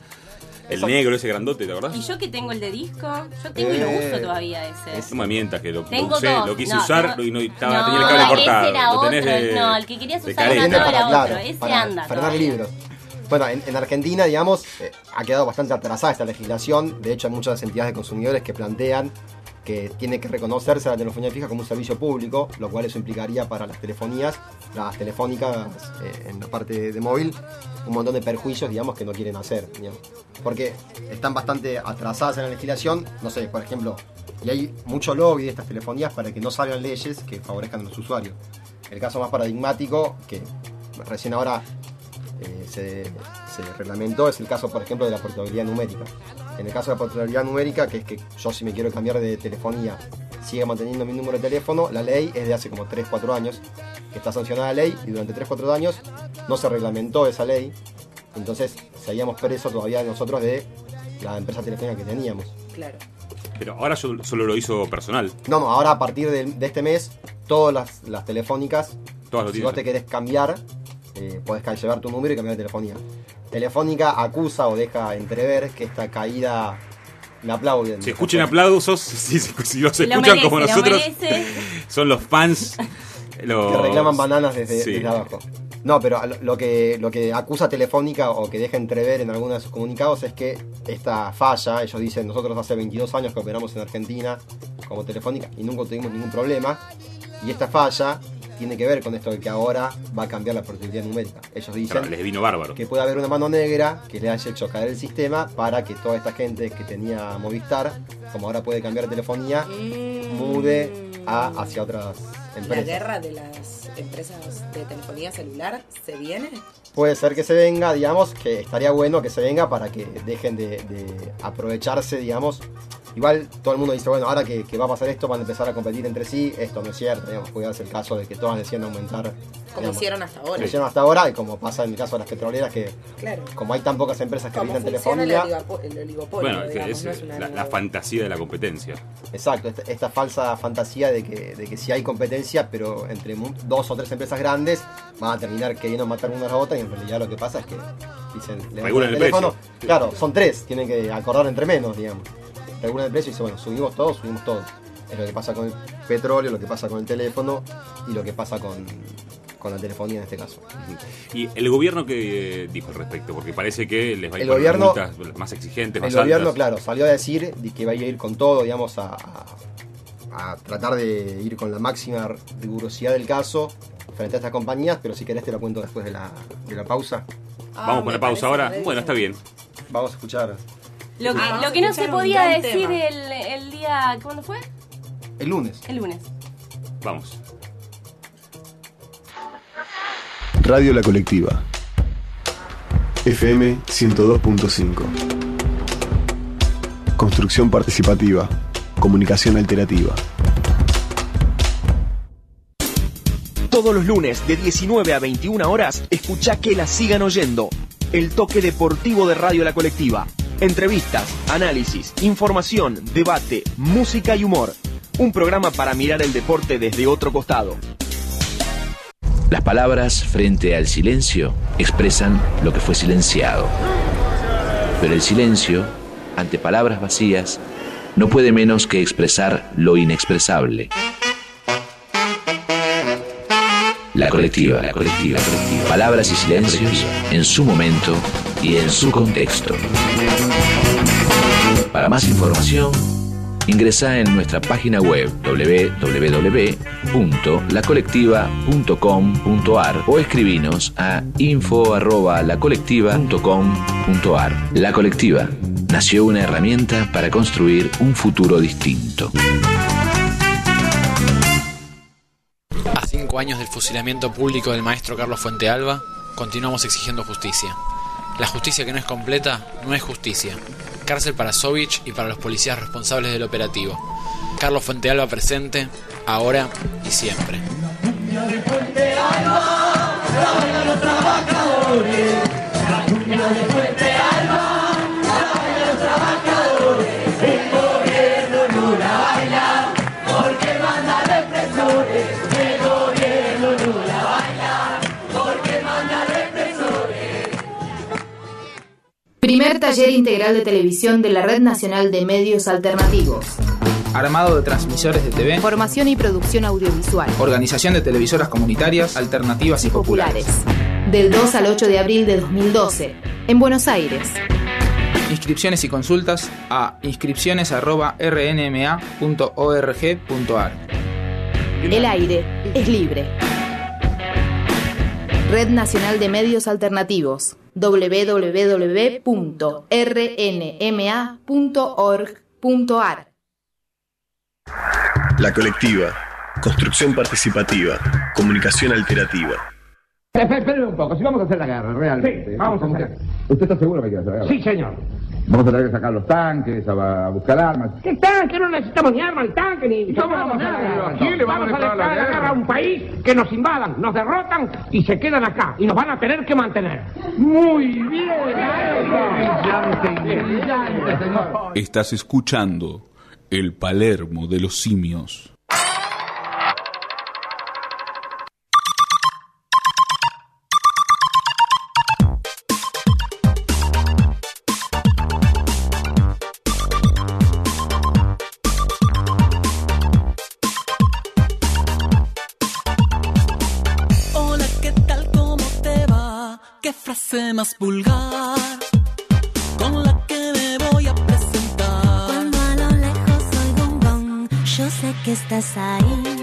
El negro, ese grandote, ¿te acordás? Y yo que tengo el de disco, yo tengo y lo Eh, uso todavía ese. No me mientas que lo, lo Tengo usé, dos. lo quise No, usar tengo- y no, estaba, No, tenía el cable ese cortado. era lo tenés otro, de- no, el que querías usar era Para- otro, claro, ese para anda todavía. libros. Bueno, en, en Argentina, digamos, eh, ha quedado bastante atrasada esta legislación. De hecho, hay muchas entidades de consumidores que plantean que tiene que reconocerse la telefonía fija como un servicio público, lo cual eso implicaría para las telefonías, las telefónicas eh, en la parte de móvil, un montón de perjuicios, digamos, que no quieren hacer. Porque están bastante atrasadas en la legislación. No sé, por ejemplo, y hay mucho lobby de estas telefonías para que no salgan leyes que favorezcan a los usuarios. El caso más paradigmático, que recién ahora eh, se, se reglamentó es el caso, por ejemplo, de la portabilidad numérica. En el caso de la portabilidad numérica, que es que yo si me quiero cambiar de telefonía, sigue manteniendo mi número de teléfono, la ley es de hace como 3-4 años, que está sancionada la ley y durante 3-4 años no se reglamentó esa ley, entonces seguíamos presos todavía nosotros de la empresa telefónica que teníamos. Claro. Pero ahora yo- solo lo hizo personal. No, no, ahora a partir de, de este mes, todas las, las telefónicas, Todas si vos te querés cambiar, eh, podés llevar tu número y cambiar de telefonía. Telefónica acusa o deja entrever que esta caída me aplauden. Si escuchen aplausos, si, si, si los Lo escuchan como merece, lo nosotros, son los fans. Los... que reclaman bananas desde, Sí. desde abajo. No, pero lo, que, lo que acusa Telefónica o que deja entrever en algunos de sus comunicados es que esta falla, ellos dicen, nosotros hace 22 años que operamos en Argentina como Telefónica y nunca tuvimos ningún problema, y esta falla tiene que ver con esto de que ahora va a cambiar la portabilidad numérica. Ellos dicen Claro, les vino bárbaro. que puede haber una mano negra que le haya hecho caer el sistema para que toda esta gente que tenía Movistar, como ahora puede cambiar de telefonía, mude a, hacia otras ¿La empresas. guerra de las empresas de telefonía celular se viene? Puede ser que se venga, digamos, que estaría bueno que se venga para que dejen de, de aprovecharse, digamos. Igual todo el mundo dice, bueno, ahora que, que va a pasar esto, van a empezar a competir entre sí. Esto no es cierto, digamos, puede darse el caso de que todas decían aumentar. Como digamos, hicieron hasta ahora. Como hicieron hasta ahora, y como pasa en el caso de las petroleras, que Claro. como hay tan pocas empresas que ¿Cómo brindan el, telefonía. el oligopolio? Bueno, es, digamos, es no es una la, fantasía de la competencia. Exacto, esta, esta falsa fantasía de que, de que si hay competencia, pero entre dos o tres empresas grandes van a terminar queriendo matar una a la otra y en realidad lo que pasa es que dicen, levantan Regulan el precio. Claro, son tres, tienen que acordar entre menos, digamos. Regulan el precio y dicen, bueno, subimos todo, subimos todo. Es lo que pasa con el petróleo, lo que pasa con el teléfono y lo que pasa con, con la telefonía en este caso. ¿Y el gobierno qué dijo al respecto? Porque parece que les va a ir El gobierno- multas más exigentes, El más gobierno, altas. claro, salió a decir de que va a ir con todo, digamos, a, a- a tratar de ir con la máxima rigurosidad del caso frente a estas compañías, pero si querés te lo cuento después de la, de la pausa. Vamos con la pausa ahora. Bueno, está bien. Vamos a escuchar. Lo que, Ah, lo que no se podía decir el, el día. ¿Cuándo fue? El lunes. El lunes. Vamos. Radio La Colectiva. FM 102.5. Construcción participativa. Comunicación alternativa. Todos los lunes de 19 a 21 horas, escucha que la sigan oyendo. El toque deportivo de Radio La Colectiva. Entrevistas, análisis, información, debate, música y humor. Un programa para mirar el deporte desde otro costado. Las palabras frente al silencio expresan lo que fue silenciado. Pero el silencio, ante palabras vacías, no puede menos que expresar lo inexpresable. La colectiva, la colectiva, la colectiva. Palabras y silencios en su momento y en su contexto. Para más información, ingresa en nuestra página web www.lacolectiva.com.ar o escribinos a info@lacolectiva.com.ar. La colectiva nació una herramienta para construir un futuro distinto. A cinco años del fusilamiento público del maestro Carlos Fuentealba, continuamos exigiendo justicia. La justicia que no es completa no es justicia. Cárcel para Sovich y para los policías responsables del operativo. Carlos Fuentealba presente, ahora y siempre. Primer taller integral de televisión de la Red Nacional de Medios Alternativos. Armado de transmisores de TV. Formación y producción audiovisual. Organización de televisoras comunitarias, alternativas y populares. Del 2 al 8 de abril de 2012. En Buenos Aires. Inscripciones y consultas a inscripciones.rnma.org.ar. El aire es libre. Red Nacional de Medios Alternativos. www.rnma.org.ar La Colectiva. Construcción participativa. Comunicación alternativa. Esperen un poco, si vamos a hacer la guerra, realmente. Sí, vamos a ¿Cómo hacer. que- ¿Usted está seguro que quiere hacer la guerra? Sí, señor. Vamos a tener que sacar los tanques, a, a buscar armas. ¿Qué tanque? No necesitamos ni armas, ni tanque, ni... ¿Y cómo vamos a nada. le vamos, Vamos a a declarar declarar la la guerra a un país que nos invadan, nos derrotan y se quedan acá. Y nos van a tener que mantener. Muy bien. Brillante, brillante, señor. Estás escuchando El Palermo de los Simios. Más vulgar? Con la que me voy a presentar. Cuando a lo lejos oigo un yo sé que estás ahí.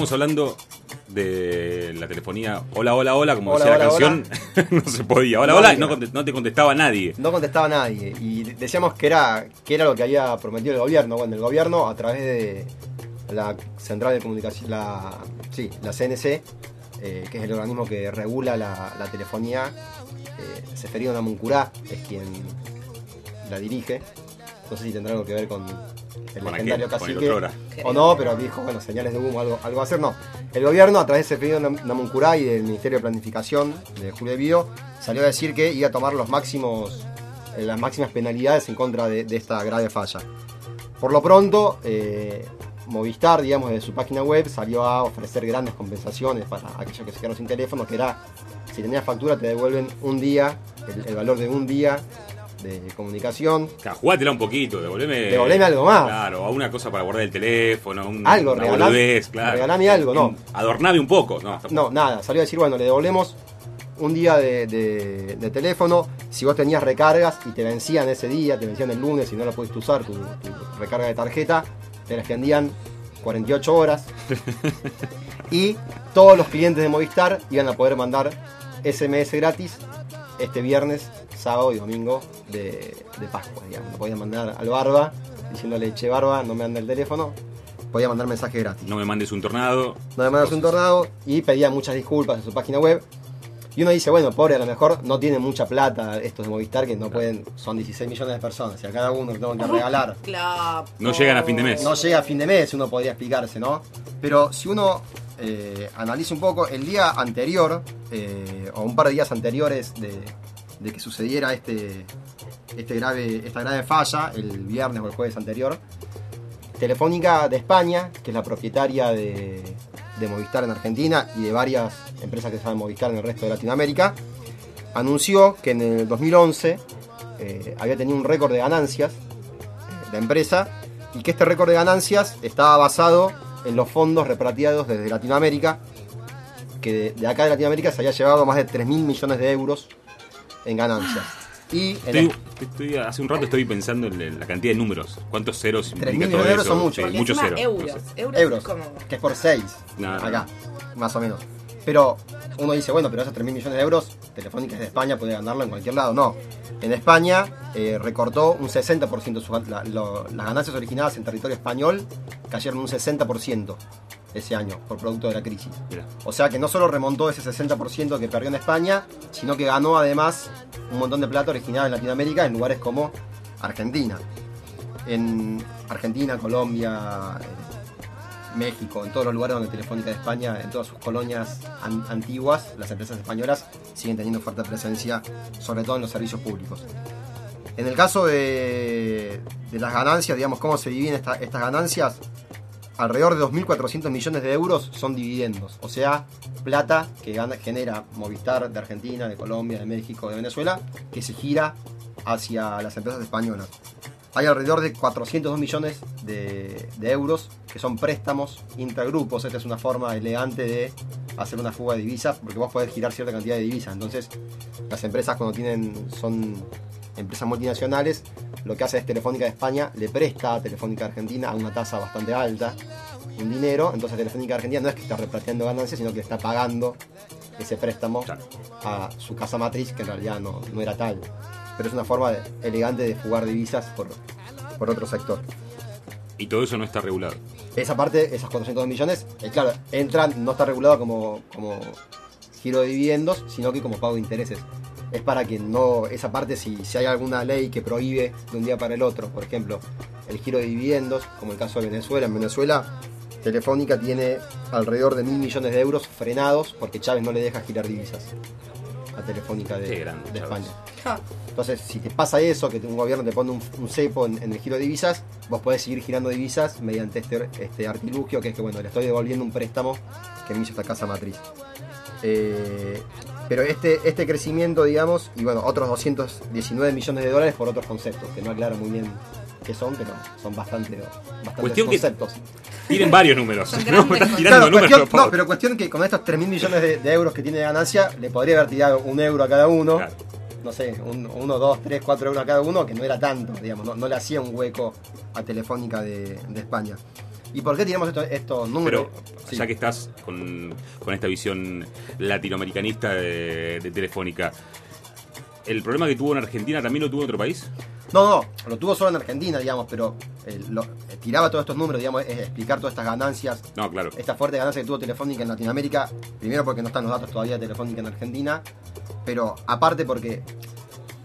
Seguíamos hablando de la telefonía Hola, hola, hola, como Hola, decía la hola, canción. no se podía. Hola, No hola, y no, te contestaba nadie. No contestaba nadie. Y decíamos que era, que era lo que había prometido el gobierno. Bueno, el gobierno a través de la Central de Comunicación, la, sí, la CNC, eh, que es el organismo que regula la, la telefonía, eh, Seferino Namuncurá es quien la dirige. No sé si tendrá algo que ver con el ¿Con legendario otrora? o no, pero dijo, bueno, señales de humo, algo, algo va a hacer, no. El gobierno, a través de Seferino Nam- Namuncurá y del Ministerio de Planificación de Julio de Vido, salió a decir que iba a tomar los máximos, eh, las máximas penalidades en contra de, de esta grave falla. Por lo pronto, eh, Movistar, digamos, de su página web salió a ofrecer grandes compensaciones para aquellos que se quedaron sin teléfono, que era, si tenías factura te devuelven un día, el, el valor de un día de comunicación. Claro, jugátela un poquito, devolveme. Devolveme algo más. Claro, a una cosa para guardar el teléfono, un, Algo, una regalame- boludez, claro. regalame algo, no. Adorname un poco, no. No, nada, salió a decir, bueno, le devolvemos un día de, de- de teléfono, si vos tenías recargas y te vencían ese día, te vencían el lunes y no lo pudiste usar, tu, tu recarga de tarjeta, te la extendían 48 horas. y todos los clientes de Movistar iban a poder mandar SMS gratis este viernes, sábado y domingo de, de Pascua, digamos. Lo podían mandar al Barba, diciéndole, che Barba, no me anda el teléfono, podía mandar mensaje gratis No me mandes un tornado. no me mandas un tornado y pedía muchas disculpas en su página web. Y uno dice, bueno, pobre, a lo mejor no tienen mucha plata estos de Movistar que no pueden, son 16 millones de personas y a cada uno le tengo que regalar. Claro. No llegan a fin de mes. No llega a fin de mes, uno podría explicarse, ¿no? Pero si uno eh, analiza un poco, el día anterior, eh, o un par de días anteriores de, de que sucediera este, este grave, esta grave falla, el viernes o el jueves anterior, Telefónica de España, que es la propietaria de, de Movistar en Argentina y de varias empresas que se Movistar en el resto de Latinoamérica, anunció que en el 2011 eh, había tenido un récord de ganancias eh, la empresa y que este récord de ganancias estaba basado en los fondos repatriados desde Latinoamérica, que de, de acá de Latinoamérica se había llevado más de 3 mil millones de euros en ganancias. Y Estoy, estoy- hace un rato estoy pensando en la cantidad de números. ¿Cuántos ceros 3 implica mil todo millones de euros eso? son muchos. Sí, muchos ceros. euros. No sé. Euros, euros, es como... que es por 6 No, no. acá, más o menos. Pero uno dice, bueno, pero esos 3 mil millones de euros, Telefónica es de España, puede ganarlo en cualquier lado. No. En España eh, recortó un 60%, su- la- lo- las ganancias originadas en territorio español cayeron un 60% ese año por producto de la crisis. O sea que no solo remontó ese 60% que perdió en España, sino que ganó además un montón de plata originada en Latinoamérica en lugares como Argentina. En Argentina, Colombia, México, en todos los lugares donde Telefónica de España, en todas sus colonias an- antiguas, las empresas españolas siguen teniendo fuerte presencia, sobre todo en los servicios públicos. En el caso de, de las ganancias, digamos, cómo se dividen esta- estas ganancias, alrededor de 2.400 millones de euros son dividendos, o sea, plata que gana- genera Movistar de Argentina, de Colombia, de México, de Venezuela, que se gira hacia las empresas españolas. Hay alrededor de 402 millones de, euros que son préstamos intragrupos. Esta es una forma elegante de hacer una fuga de divisas, porque vos podés girar cierta cantidad de divisas. Entonces, las empresas cuando tienen son empresas multinacionales, lo que hace es Telefónica de España le presta a Telefónica Argentina a una tasa bastante alta un dinero, entonces Telefónica Argentina no es que está repatriando ganancias, sino que le está pagando ese préstamo a su casa matriz, que en realidad no, no era tal. Pero es una forma de- elegante de fugar divisas por, por otro sector. Y todo eso no está regulado. Esa parte, esas 400 millones, eh, claro, entran, no está regulado como, como giro de dividendos, sino que como pago de intereses. Es para que no, esa parte, si, si hay alguna ley que prohíbe de un día para el otro, por ejemplo, el giro de dividendos, como el caso de Venezuela, en Venezuela, Telefónica tiene alrededor de mil millones de euros frenados porque Chávez no le deja girar divisas a Telefónica de, grande, de. España. Entonces, si te pasa eso, que un gobierno te pone un, un cepo en, en el giro de divisas, vos podés seguir girando divisas mediante este, este artilugio, que es que, bueno, le estoy devolviendo un préstamo que me hizo esta casa matriz. Eh, pero este, este crecimiento, digamos, y bueno, otros 219 millones de dólares por otros conceptos, que no aclaro muy bien qué son, pero son bastante, conceptos. Tienen varios números. Son ¿no? grandes Están cosas. tirando Claro, números. cuestión- por favor. no, pero cuestión que con estos 3 mil millones de, de euros que tiene de ganancia, le podría haber tirado un euro a cada uno. No sé, un- uno, dos, tres, cuatro euros a cada uno, que no era tanto, digamos, no, no le hacía un hueco a Telefónica de, de España. ¿Y por qué tiramos estos, estos números? Pero Sí. ya que estás con, con esta visión latinoamericanista de, de Telefónica, ¿el problema que tuvo en Argentina también lo tuvo en otro país? No, no, lo tuvo solo en Argentina, digamos, pero eh, lo- eh, tiraba todos estos números, digamos, es explicar todas estas ganancias, No, claro. esta fuerte ganancia que tuvo Telefónica en Latinoamérica, primero porque no están los datos todavía de Telefónica en Argentina, pero aparte porque,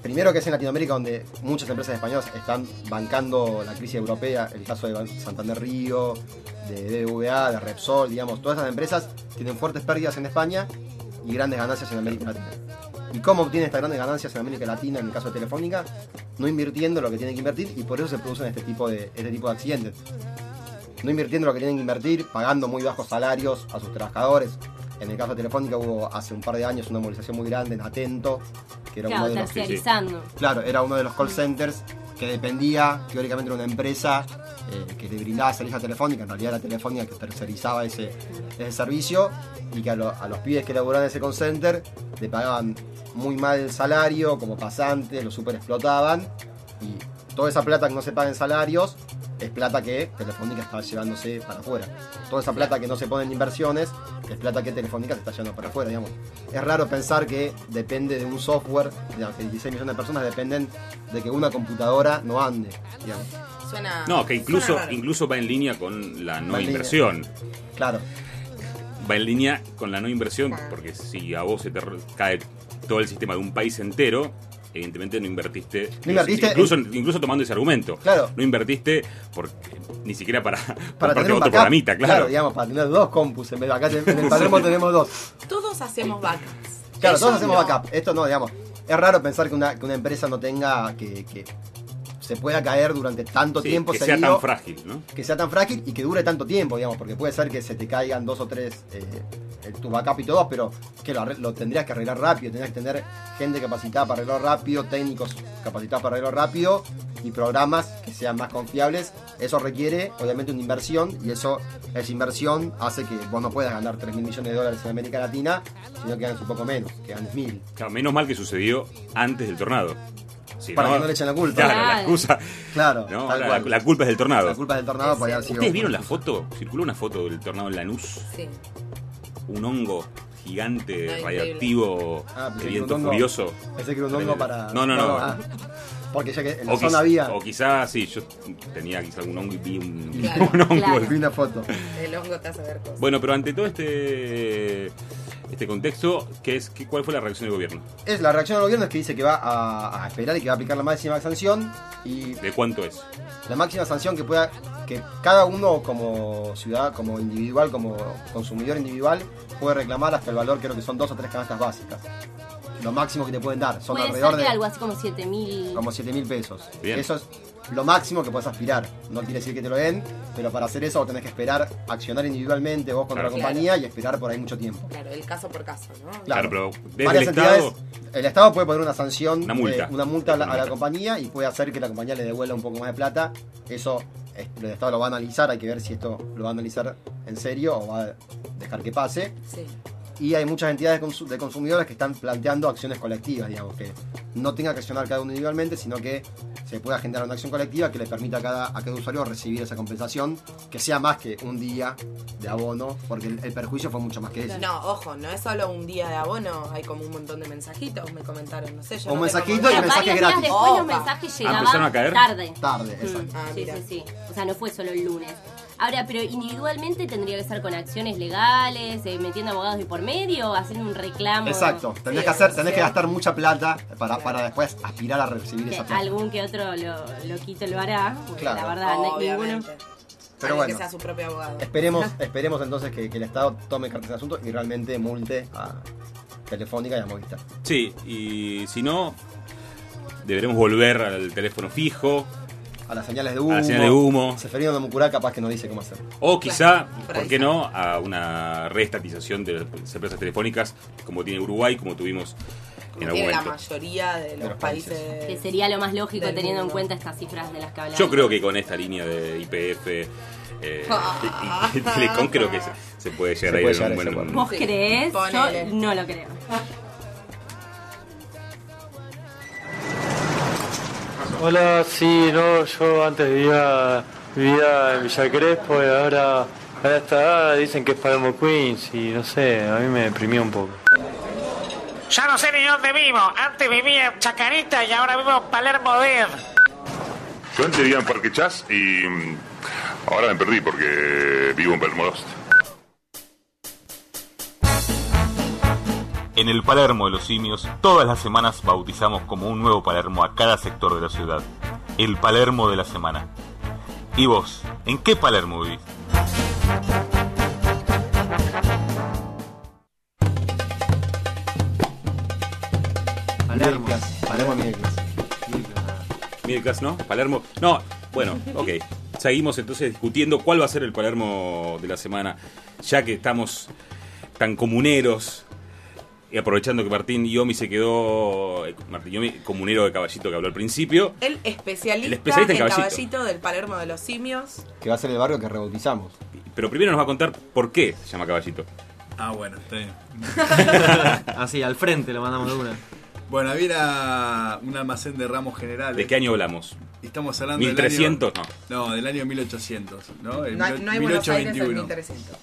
primero que es en Latinoamérica donde muchas empresas españolas están bancando la crisis europea, el caso de Santander Río, de BBVA, de Repsol, digamos, todas esas empresas tienen fuertes pérdidas en España y grandes ganancias en América Latina. ¿Y cómo obtiene estas grandes ganancias en América Latina en el caso de Telefónica? No invirtiendo lo que tienen que invertir y por eso se producen este este tipo de accidentes. No invirtiendo lo que tienen que invertir, pagando muy bajos salarios a sus trabajadores. En el caso de Telefónica hubo hace un par de años una movilización muy grande en Atento, que era Claro, uno de los terciarizando. Claro, era uno de los call centers que dependía teóricamente de una empresa eh, que le brindaba servicio a Telefónica, en realidad era Telefónica que tercerizaba ese, ese servicio y que a, lo- a los pibes que laburaban en ese call center le pagaban muy mal el salario, como pasantes, lo super explotaban y toda esa plata que no se paga en salarios es plata que Telefónica está llevándose para afuera. Toda esa plata que no se pone en inversiones es plata que Telefónica se está llevando para afuera, digamos. Es raro pensar que depende de un software, digamos, que 16 millones de personas dependen de que una computadora no ande, digamos. Suena. No, que incluso, incluso va en línea con la no Va en línea. inversión. Claro. Va en línea con la no inversión, porque si a vos se te cae todo el sistema de un país entero, evidentemente no invertiste. No invertiste incluso, incluso tomando ese argumento. Claro. No invertiste porque, ni siquiera para, Para comprarte tener un otro backup, programita, claro. digamos, para tener dos compus en vez de acá en el Palermo tenemos dos. Todos hacemos backups. Claro, todos hacemos no. backup. Esto no, digamos. Es raro pensar que una, que una empresa no tenga que, que se pueda caer durante tanto Sí, tiempo que sea tan frágil, ¿no? que sea tan frágil y que dure tanto tiempo, digamos, porque puede ser que se te caigan dos o tres eh, tu backup y todo, pero que lo, tendrías que arreglar rápido, tendrías que tener gente capacitada para arreglarlo rápido, técnicos capacitados para arreglarlo rápido y programas que sean más confiables. Eso requiere, obviamente, una inversión y eso, esa inversión hace que vos no puedas ganar 3 mil millones de dólares en América Latina, sino que ganes un poco menos, que ganes mil. Claro, menos mal que sucedió antes del tornado. Si Para que no le echen la culpa. Claro, Claro. la excusa. Claro, No, tal la, cual. la culpa es del tornado. La culpa es del tornado ¿Ustedes vieron la foto? Circuló una foto del tornado en Lanús. Sí. Un hongo gigante, Ah, radioactivo, Ah, de viento furioso. Pensé que era un hongo para. No, no, no. ah, porque ya que en la O, zona había. o quizás, sí, yo tenía quizá algún hongo y vi un, Claro, un hongo. claro. Vi una foto. El hongo te hace ver cosas. Bueno, pero ante todo este este contexto, ¿qué es, qué, ¿cuál fue la reacción del gobierno? Es la reacción del gobierno es que dice que va a, a esperar y que va a aplicar la máxima sanción y ¿De cuánto es? la máxima sanción que pueda que cada uno como ciudad, como individual, como consumidor individual puede reclamar hasta el valor creo que son dos o tres canastas básicas. Lo máximo que te pueden dar son Puede alrededor ser que de algo así como 7000. como 7 mil pesos. Bien. Eso es lo máximo que puedes aspirar. No quiere decir que te lo den, pero para hacer eso vos tenés que esperar accionar individualmente vos contra Claro. la compañía y esperar por ahí mucho tiempo. Claro, el caso por caso, ¿no? Claro, pero desde Varias el entidades, Estado. el Estado puede poner una sanción, Una multa. eh, una multa a la, a la compañía y puede hacer que la compañía le devuelva un poco más de plata. Eso eh, el Estado lo va a analizar, hay que ver si esto lo va a analizar en serio o va a dejar que pase. Sí. Y hay muchas entidades de, consu- de consumidores que están planteando acciones colectivas, digamos, que no tenga que accionar cada uno individualmente, sino que se pueda generar una acción colectiva que le permita a cada, a cada usuario recibir esa compensación, que sea más que un día de abono, porque el, el perjuicio fue mucho más que eso. No, ojo, no es solo un día de abono, hay como un montón de mensajitos, me comentaron, no sé, yo Un no mensajito y mensajes gratis. después los mensajes Ah, llegaban ¿empezaron a caer? tarde. Tarde, exacto. Ah, sí, mira. sí, sí. O sea, no fue solo el lunes. Ahora, pero individualmente tendría que ser con acciones legales, eh, metiendo abogados de por medio, haciendo un reclamo. Exacto, tenés que hacer, tenés que gastar mucha plata para, para después aspirar a recibir Que esa plata. algún que otro lo, lo quito lo hará, porque Claro. la verdad, no- ninguno. Obviamente. Pero bueno. que sea su propio abogado. Esperemos, esperemos entonces que, que el Estado tome cartas de asunto y realmente multe a Telefónica y a Movistar. Sí, y si no, deberemos volver al teléfono fijo. A las señales de humo. A las señales de humo. Seferino de Mucurá capaz que nos dice cómo hacer. O quizá, por ¿por ahí qué no?, a una reestatización de las empresas telefónicas, como tiene Uruguay, como tuvimos en algún Tiene la mayoría de los, los países. países. Que sería lo más lógico teniendo en cuenta estas cifras de las que hablamos. Yo creo que con esta línea de IPF eh, y, y Telecom creo que se, se puede llegar Se a ir puede en llegar un a buen... ¿Vos Sí, ponele. Yo no lo creo. Hola, sí, no, yo antes vivía, vivía en Villa Crespo y ahora a esta edad dicen que es Palermo Queens y no sé, a mí me deprimió un poco. Ya no sé ni dónde vivo. Antes vivía en Chacarita y ahora vivo en Palermo Dead. Yo antes vivía en Parque Chas y mm, ahora me perdí porque vivo en Palermo Lost. En el Palermo de los Simios, todas las semanas bautizamos como un nuevo Palermo a cada sector de la ciudad. El Palermo de la semana. ¿Y vos? ¿En qué Palermo vivís? Palermo. Palermo. Mircas, ¿no? Palermo. No, bueno, ok. Seguimos entonces discutiendo cuál va a ser el Palermo de la semana, ya que estamos tan comuneros. Y aprovechando que Martín Yomi se quedó. eh, Martín Yomi, comunero de caballito que habló al principio. El especialista, El especialista en caballito. caballito. del Palermo de los simios. Que va a ser el barrio que rebautizamos. Pero primero nos va a contar por qué se llama caballito. Ah, bueno, está bien. Así, al frente lo mandamos de una. Bueno, había un almacén de ramos generales. ¿De qué año hablamos? Estamos hablando del 1300, año, no. del año 1800, ¿no? El No, hay- no hay Buenos Aires en 1821. 1300.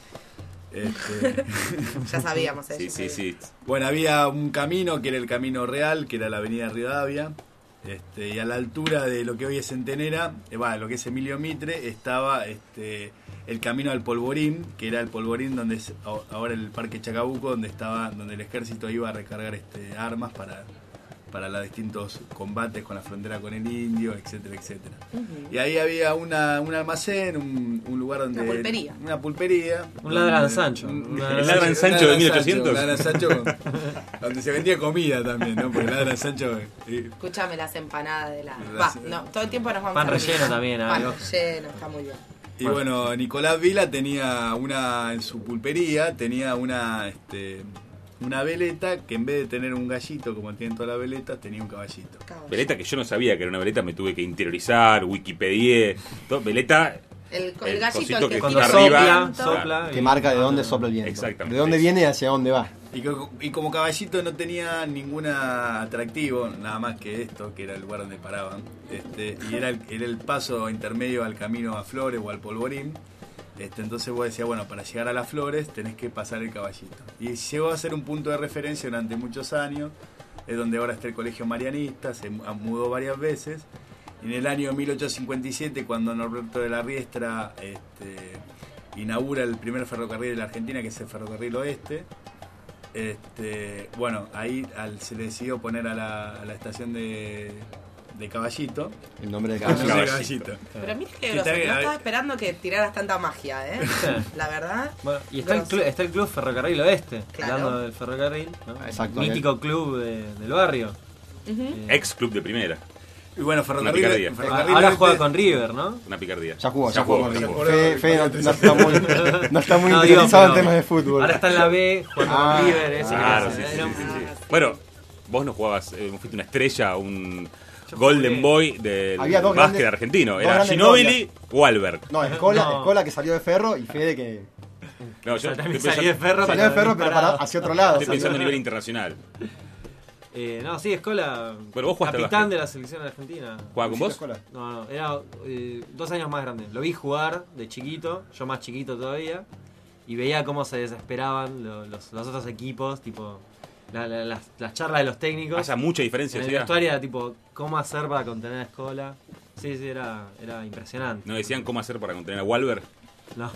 Este, Ya sabíamos eso. Sí, sí, sí. Bueno, había un camino que era el camino real, que era la avenida Rivadavia. Este, y a la altura de lo que hoy es Centenera, eh, va, lo que es Emilio Mitre, estaba este, el camino al Polvorín, que era el Polvorín donde es ahora el Parque Chacabuco, donde estaba, donde el ejército iba a recargar este, armas para, para los distintos combates con la frontera con el indio, etcétera, etcétera. Y ahí había una, un almacén, un, un lugar donde... Una pulpería. Una pulpería. Un donde- Sancho. un- Una- ¿El Ladran Sancho de 1800? Un Ladran Sancho donde se vendía comida también, ¿no? Porque Ladran Sancho... eh, Escúchame las empanadas de la. Va, no, todo el tiempo nos vamos Pan a relleno también, Pan relleno, está muy bien. Y bueno, Nicolás Vila tenía una, en su pulpería, tenía una, este, una veleta que en vez de tener un gallito como tienen todas las veletas, tenía un caballito. Veleta que yo no sabía que era una veleta, me tuve que interiorizar, Wikipedié. todo. Veleta. El, el El gallito el que que arriba, sopla. Que marca de dónde sopla el viento. Exactamente. De dónde viene y hacia dónde va. Y, y como caballito no tenía ningún atractivo, nada más que esto, que era el lugar donde paraban. Este, y era el, era el paso intermedio al camino a Flores o al Polvorín. Este, entonces vos decías, bueno, para llegar a las flores tenés que pasar el caballito. Y llegó a ser un punto de referencia durante muchos años. Es donde ahora está el colegio marianista, se mu- mudó varias veces. En el año 1857, cuando Norberto de la Riestra este, inaugura el primer ferrocarril de la Argentina, que es el Ferrocarril Oeste, este, bueno, ahí se le decidió poner a la estación de, de Caballito. El nombre de El nombre de Caballito. Caballito. Pero mira qué también, no estaba esperando que tiraras tanta magia, ¿eh? La verdad. Bueno, y está el, grosso. club, está el Club Ferrocarril Oeste, Claro. hablando del ferrocarril. ¿no? Exacto. Mítico club de- del barrio. Ujú. Ex club de primera. Y bueno, Ferrocarril, picardía. Ferrocarril Ahora juega con River, ¿no? Una picardía. Ya jugó, ya, Ya jugó. jugó, con ya River. jugó. Fede, Fede no, no está muy, no está muy No, interesado en temas de fútbol. Ahora está en la B jugando Ah, con River. Ese Claro, que sí, sí, era sí, un- sí, sí. Bueno, vos no jugabas, eh, fuiste una estrella, un Golden. Boy del Había dos básquet grandes- argentino. dos Era grandes Ginóbili o Albert. No, Escola, No. Escola que salió de Ferro y Fede que No, yo Salí- de ferro, Salió de ferro, pero para, hacia otro lado. Estoy pensando a nivel internacional. Eh, no, sí, Escola. Bueno, vos jugaste al Capitán básquet. de la selección argentina. ¿Jugaba con vos? No, no, era eh, dos años más grande. Lo vi jugar de chiquito, yo más chiquito todavía, y veía cómo se desesperaban lo- los, los otros equipos, tipo, la- la- las, las charlas de los técnicos. Haya mucha diferencia, En el vestuario era tipo, cómo hacer para contener a Escola. Sí, sí, era, era impresionante. ¿No decían cómo hacer para contener a Walver? No.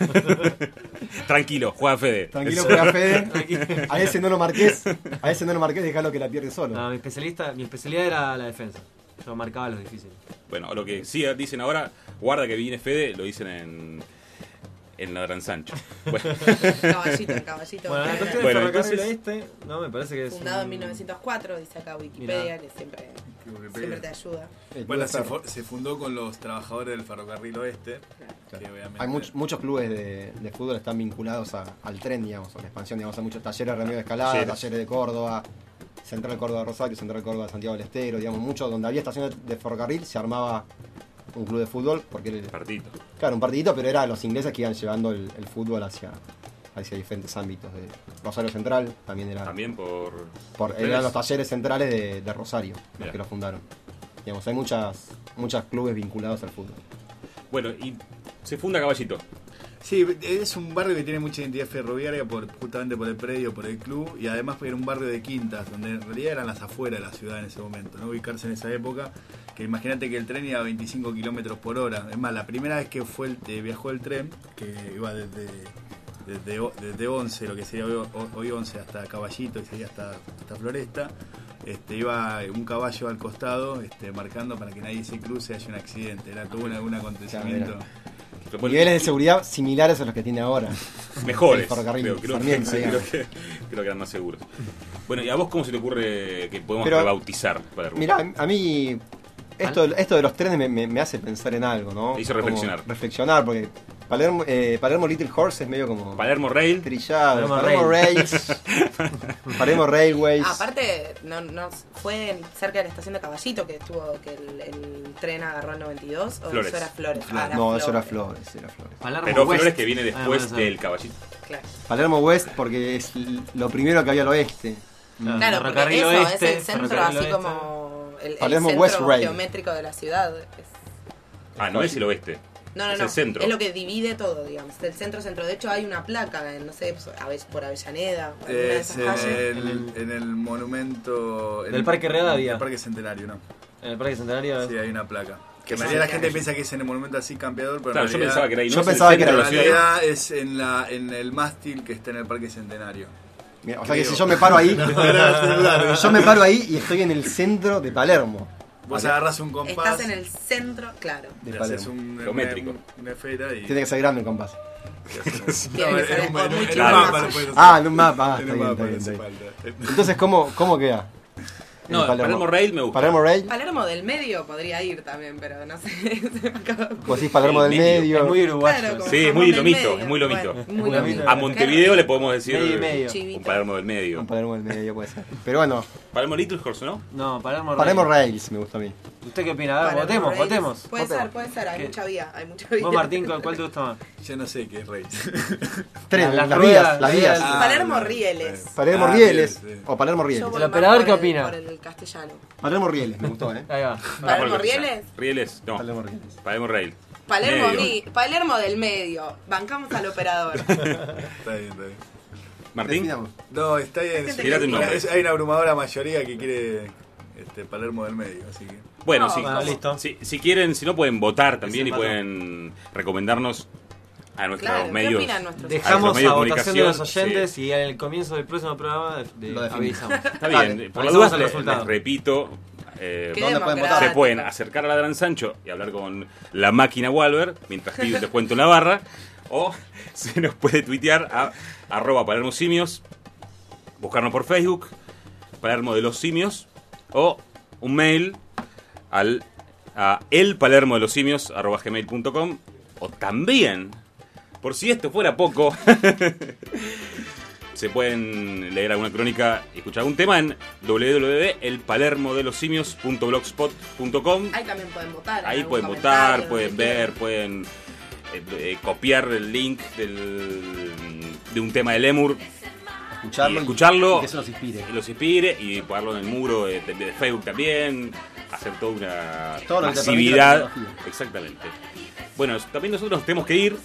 Tranquilo, juega Fede. Tranquilo, juega Fede. A ese no lo marques. A ese no lo marques, dejalo que la pierde solo. No, mi, especialista, mi especialidad era la defensa. Yo marcaba los difíciles. Bueno, lo que sí dicen ahora, guarda que viene Fede, lo dicen en. En la Gran Sancho. Bueno, Caballito, caballito. Bueno, la cuestión Bueno, ferrocarril entonces- oeste, no, me parece que es. Fundado en un- 1904, dice acá Wikipedia, Mirá. que siempre, Wikipedia. siempre te ayuda. Bueno, se, fu- se fundó con los trabajadores del ferrocarril oeste. que obviamente- Hay much- muchos clubes de, de fútbol están vinculados a- al tren, digamos, a la expansión. Digamos, hay muchos talleres de Remedio de Escalada, Talleres. talleres de Córdoba, Central Córdoba Rosario, Central Córdoba Santiago del Estero, digamos, mucho donde había estaciones de ferrocarril se armaba un club de fútbol porque el, partidito. Claro, un partidito, pero era los ingleses que iban llevando el, el fútbol hacia, hacia diferentes ámbitos. De Rosario Central también era. También por. por- eran los talleres centrales de, de Rosario, los que lo fundaron. Digamos, hay muchas, muchos clubes vinculados al fútbol. Bueno, y se funda Caballito. Sí, es un barrio que tiene mucha identidad ferroviaria por, justamente por el predio, por el club y además era un barrio de quintas, donde en realidad eran las afueras de la ciudad en ese momento, no ubicarse en esa época, que imagínate que el tren iba a 25 kilómetros por hora. Es más, la primera vez que fue el, eh, viajó el tren, que iba desde, desde, desde 11, lo que sería hoy, hoy 11 hasta Caballito y sería hasta, hasta Floresta, este, iba un caballo al costado este, marcando para que nadie se cruce, haya un accidente, era todo un, un acontecimiento. Niveles de seguridad similares a los que tiene ahora. Mejores. El ferrocarril creo, creo Sarmiento, que, creo, que, creo que eran más seguros. Bueno, ¿y a vos cómo se te ocurre que podemos Pero- rebautizar Palermo? Mira, a mí esto, esto de los trenes me, me- me hace pensar en algo, ¿no? Te hizo Como reflexionar. reflexionar, porque Palermo, eh, Palermo Little Horse es medio como... Palermo Rail. Trillado. Palermo Palermo, Rail. Rails. Palermo Railways. Aparte, no, no fue cerca de la estación de Caballito que estuvo que el, el tren agarró el 92 o Flores. eso era Flores. Flores. Ah, era no, eso era Flores. Era Flores. Palermo Pero West. Flores que viene Ah, después del Caballito. Claro. Palermo West porque es lo primero que había al oeste. Claro, Claro, porque ferrocarril eso oeste, es el centro así oeste. como el, el centro West geométrico de la ciudad. Es- Ah, no es el oeste. no, no, es no. el centro. Es lo que divide todo, digamos. El centro-centro. De hecho, hay una placa, en, no sé, a veces por Avellaneda. alguna de Es esas en calles. el, en el monumento. en el- Parque Rivadavia. El Parque Centenario, ¿no? En el Parque Centenario. Sí, hay una placa. Que en realidad la gente piensa que es en el monumento así campeador, pero Claro, en yo pensaba que era ahí. Yo no el pensaba que centro era en la ciudad. realidad es en, la, en el mástil que está en el Parque Centenario. Mira, o sea que si yo me paro ahí, yo me paro ahí y estoy en el centro de Palermo. Vos Vale. agarras un compás, Estás en el centro, claro. De Palermo. un, Geométrico. una, una esfera y. Tiene que ser grande compás. Un- sé. Ah, en un mapa. Ah, En está un bien, mapa, está bien, no hace está bien. falta. Entonces, ¿cómo, cómo queda? No, Palermo Rail me gusta. Palermo Rail. Palermo del medio podría ir también, pero no sé. Vos decís Palermo El del medio. medio. Es muy uruguayo. Claro, Sí, es muy lomito, medio. es muy lomito. Bueno, muy Muy lomito. lomito. A Montevideo le podemos decir Medio y medio. un. Palermo del medio. Un Palermo del medio puede ser. Pero bueno, Palermo Little Horse, ¿no? No, Palermo Palermo Rail. Rails me gusta a mí. ¿Usted qué opina? A ver, Palermo votemos, Rails. votemos. Puede ser, puede ser. Hay ¿Qué? mucha vía. Hay mucha vía. Vos, Martín, ¿cuál cuál te gusta más? Yo no sé qué es Rey. Tren, Las las, vías, las vías. vías. Palermo Ah, Rieles. Palermo Ah, Rieles sí. o Palermo Rieles. El operador, ¿qué opina? Por el castellano. Palermo Rieles, me gustó, ¿eh? Ahí va. ¿Palermo Rieles? Rieles, no. Palermo Rieles. Palermo Rail. Palermo, ri- Palermo del medio. Bancamos al operador. Está bien, está bien. Martín. Definamos. No, está bien. gente sí. Tírate un nombre. Es- Hay una abrumadora mayoría que quiere este, Palermo del medio, así que. Bueno, No, bueno, listo. Si, si quieren, si no pueden votar también y pueden recomendarnos a nuestros Claro, ¿qué medios. opinan nuestros a Dejamos nuestros medios a de votación de los comunicación, oyentes sí. y al comienzo del próximo programa de, de- Lo avisamos. Está bien, por la duda les, les repito. eh, Qué ¿Dónde pueden votar? se pueden acercar a la Gran Sancho y hablar con la máquina Walver mientras pide un descuento en la barra. O se nos puede tuitear a arroba Palermo Simios, buscarnos por Facebook, Palermo de los Simios, o un mail al a el Palermo de los Simios arroba gmail.com o también, por si esto fuera poco, se pueden leer alguna crónica y escuchar algún tema en www.elpalermodelosimios.blogspot.com Ahí también pueden votar. Ahí pueden votar, pueden ver, pueden eh, eh, copiar el link del- de un tema de Lemur. Escucharlo y escucharlo y que eso los inspire. y los inspire y ponerlo en el muro de, de- de Facebook también hacer toda una Todo masividad exactamente bueno también nosotros nos tenemos que ir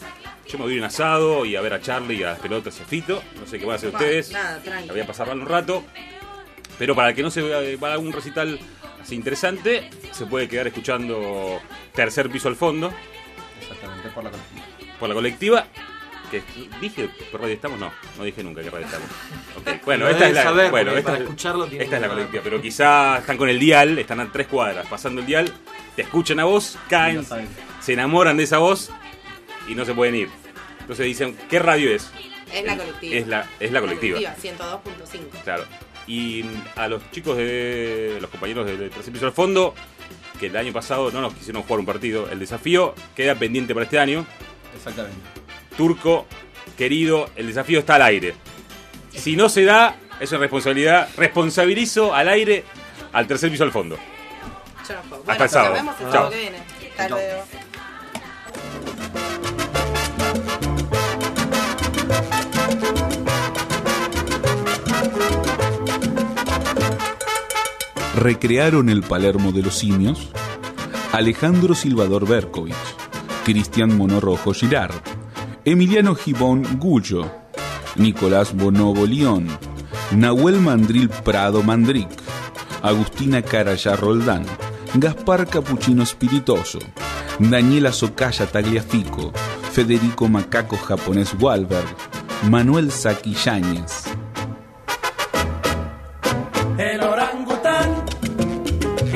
yo me voy a ir a un asado y a ver a Charlie y a las pelotas y a Fito. No sé qué van a hacer ustedes. nada, tranqui. la voy a pasar mal un rato. Pero para el que no se vea- va a un recital así interesante se puede quedar escuchando tercer piso al fondo. Exactamente, por la colectiva. por la colectiva que dije por radio estamos no no dije nunca que radio estamos. Ok, bueno esta es la saber, bueno esta, para es- escucharlo esta es la colectiva pero quizá están con el dial están a tres cuadras pasando el dial te escuchan a vos caen se enamoran de esa voz y no se pueden ir entonces dicen qué radio es Es la colectiva. es la es la colectiva 102.5. Claro. Y a los chicos de los compañeros de, Tercer Piso al Fondo, que el año pasado no nos quisieron jugar un partido, el desafío queda pendiente para este año. Exactamente. Turco, querido, el desafío está al aire. Si no se da, es una responsabilidad. Responsabilizo al aire al tercer piso al fondo. Yo no juego. Hasta Bueno, el sábado. Nos vemos el Chao. sábado que viene. Hasta luego. Recrearon el Palermo de los simios Alejandro Silvador Berkovich, Cristian Monorrojo Girard, Emiliano Gibón Gullo, Nicolás Bonobo León, Nahuel Mandril Prado Mandric, Agustina Carayá Roldán, Gaspar Capuchino Spiritoso, Daniela Socaya Tagliafico, Federico Macaco Japonés Walberg, Manuel Saki Yáñez.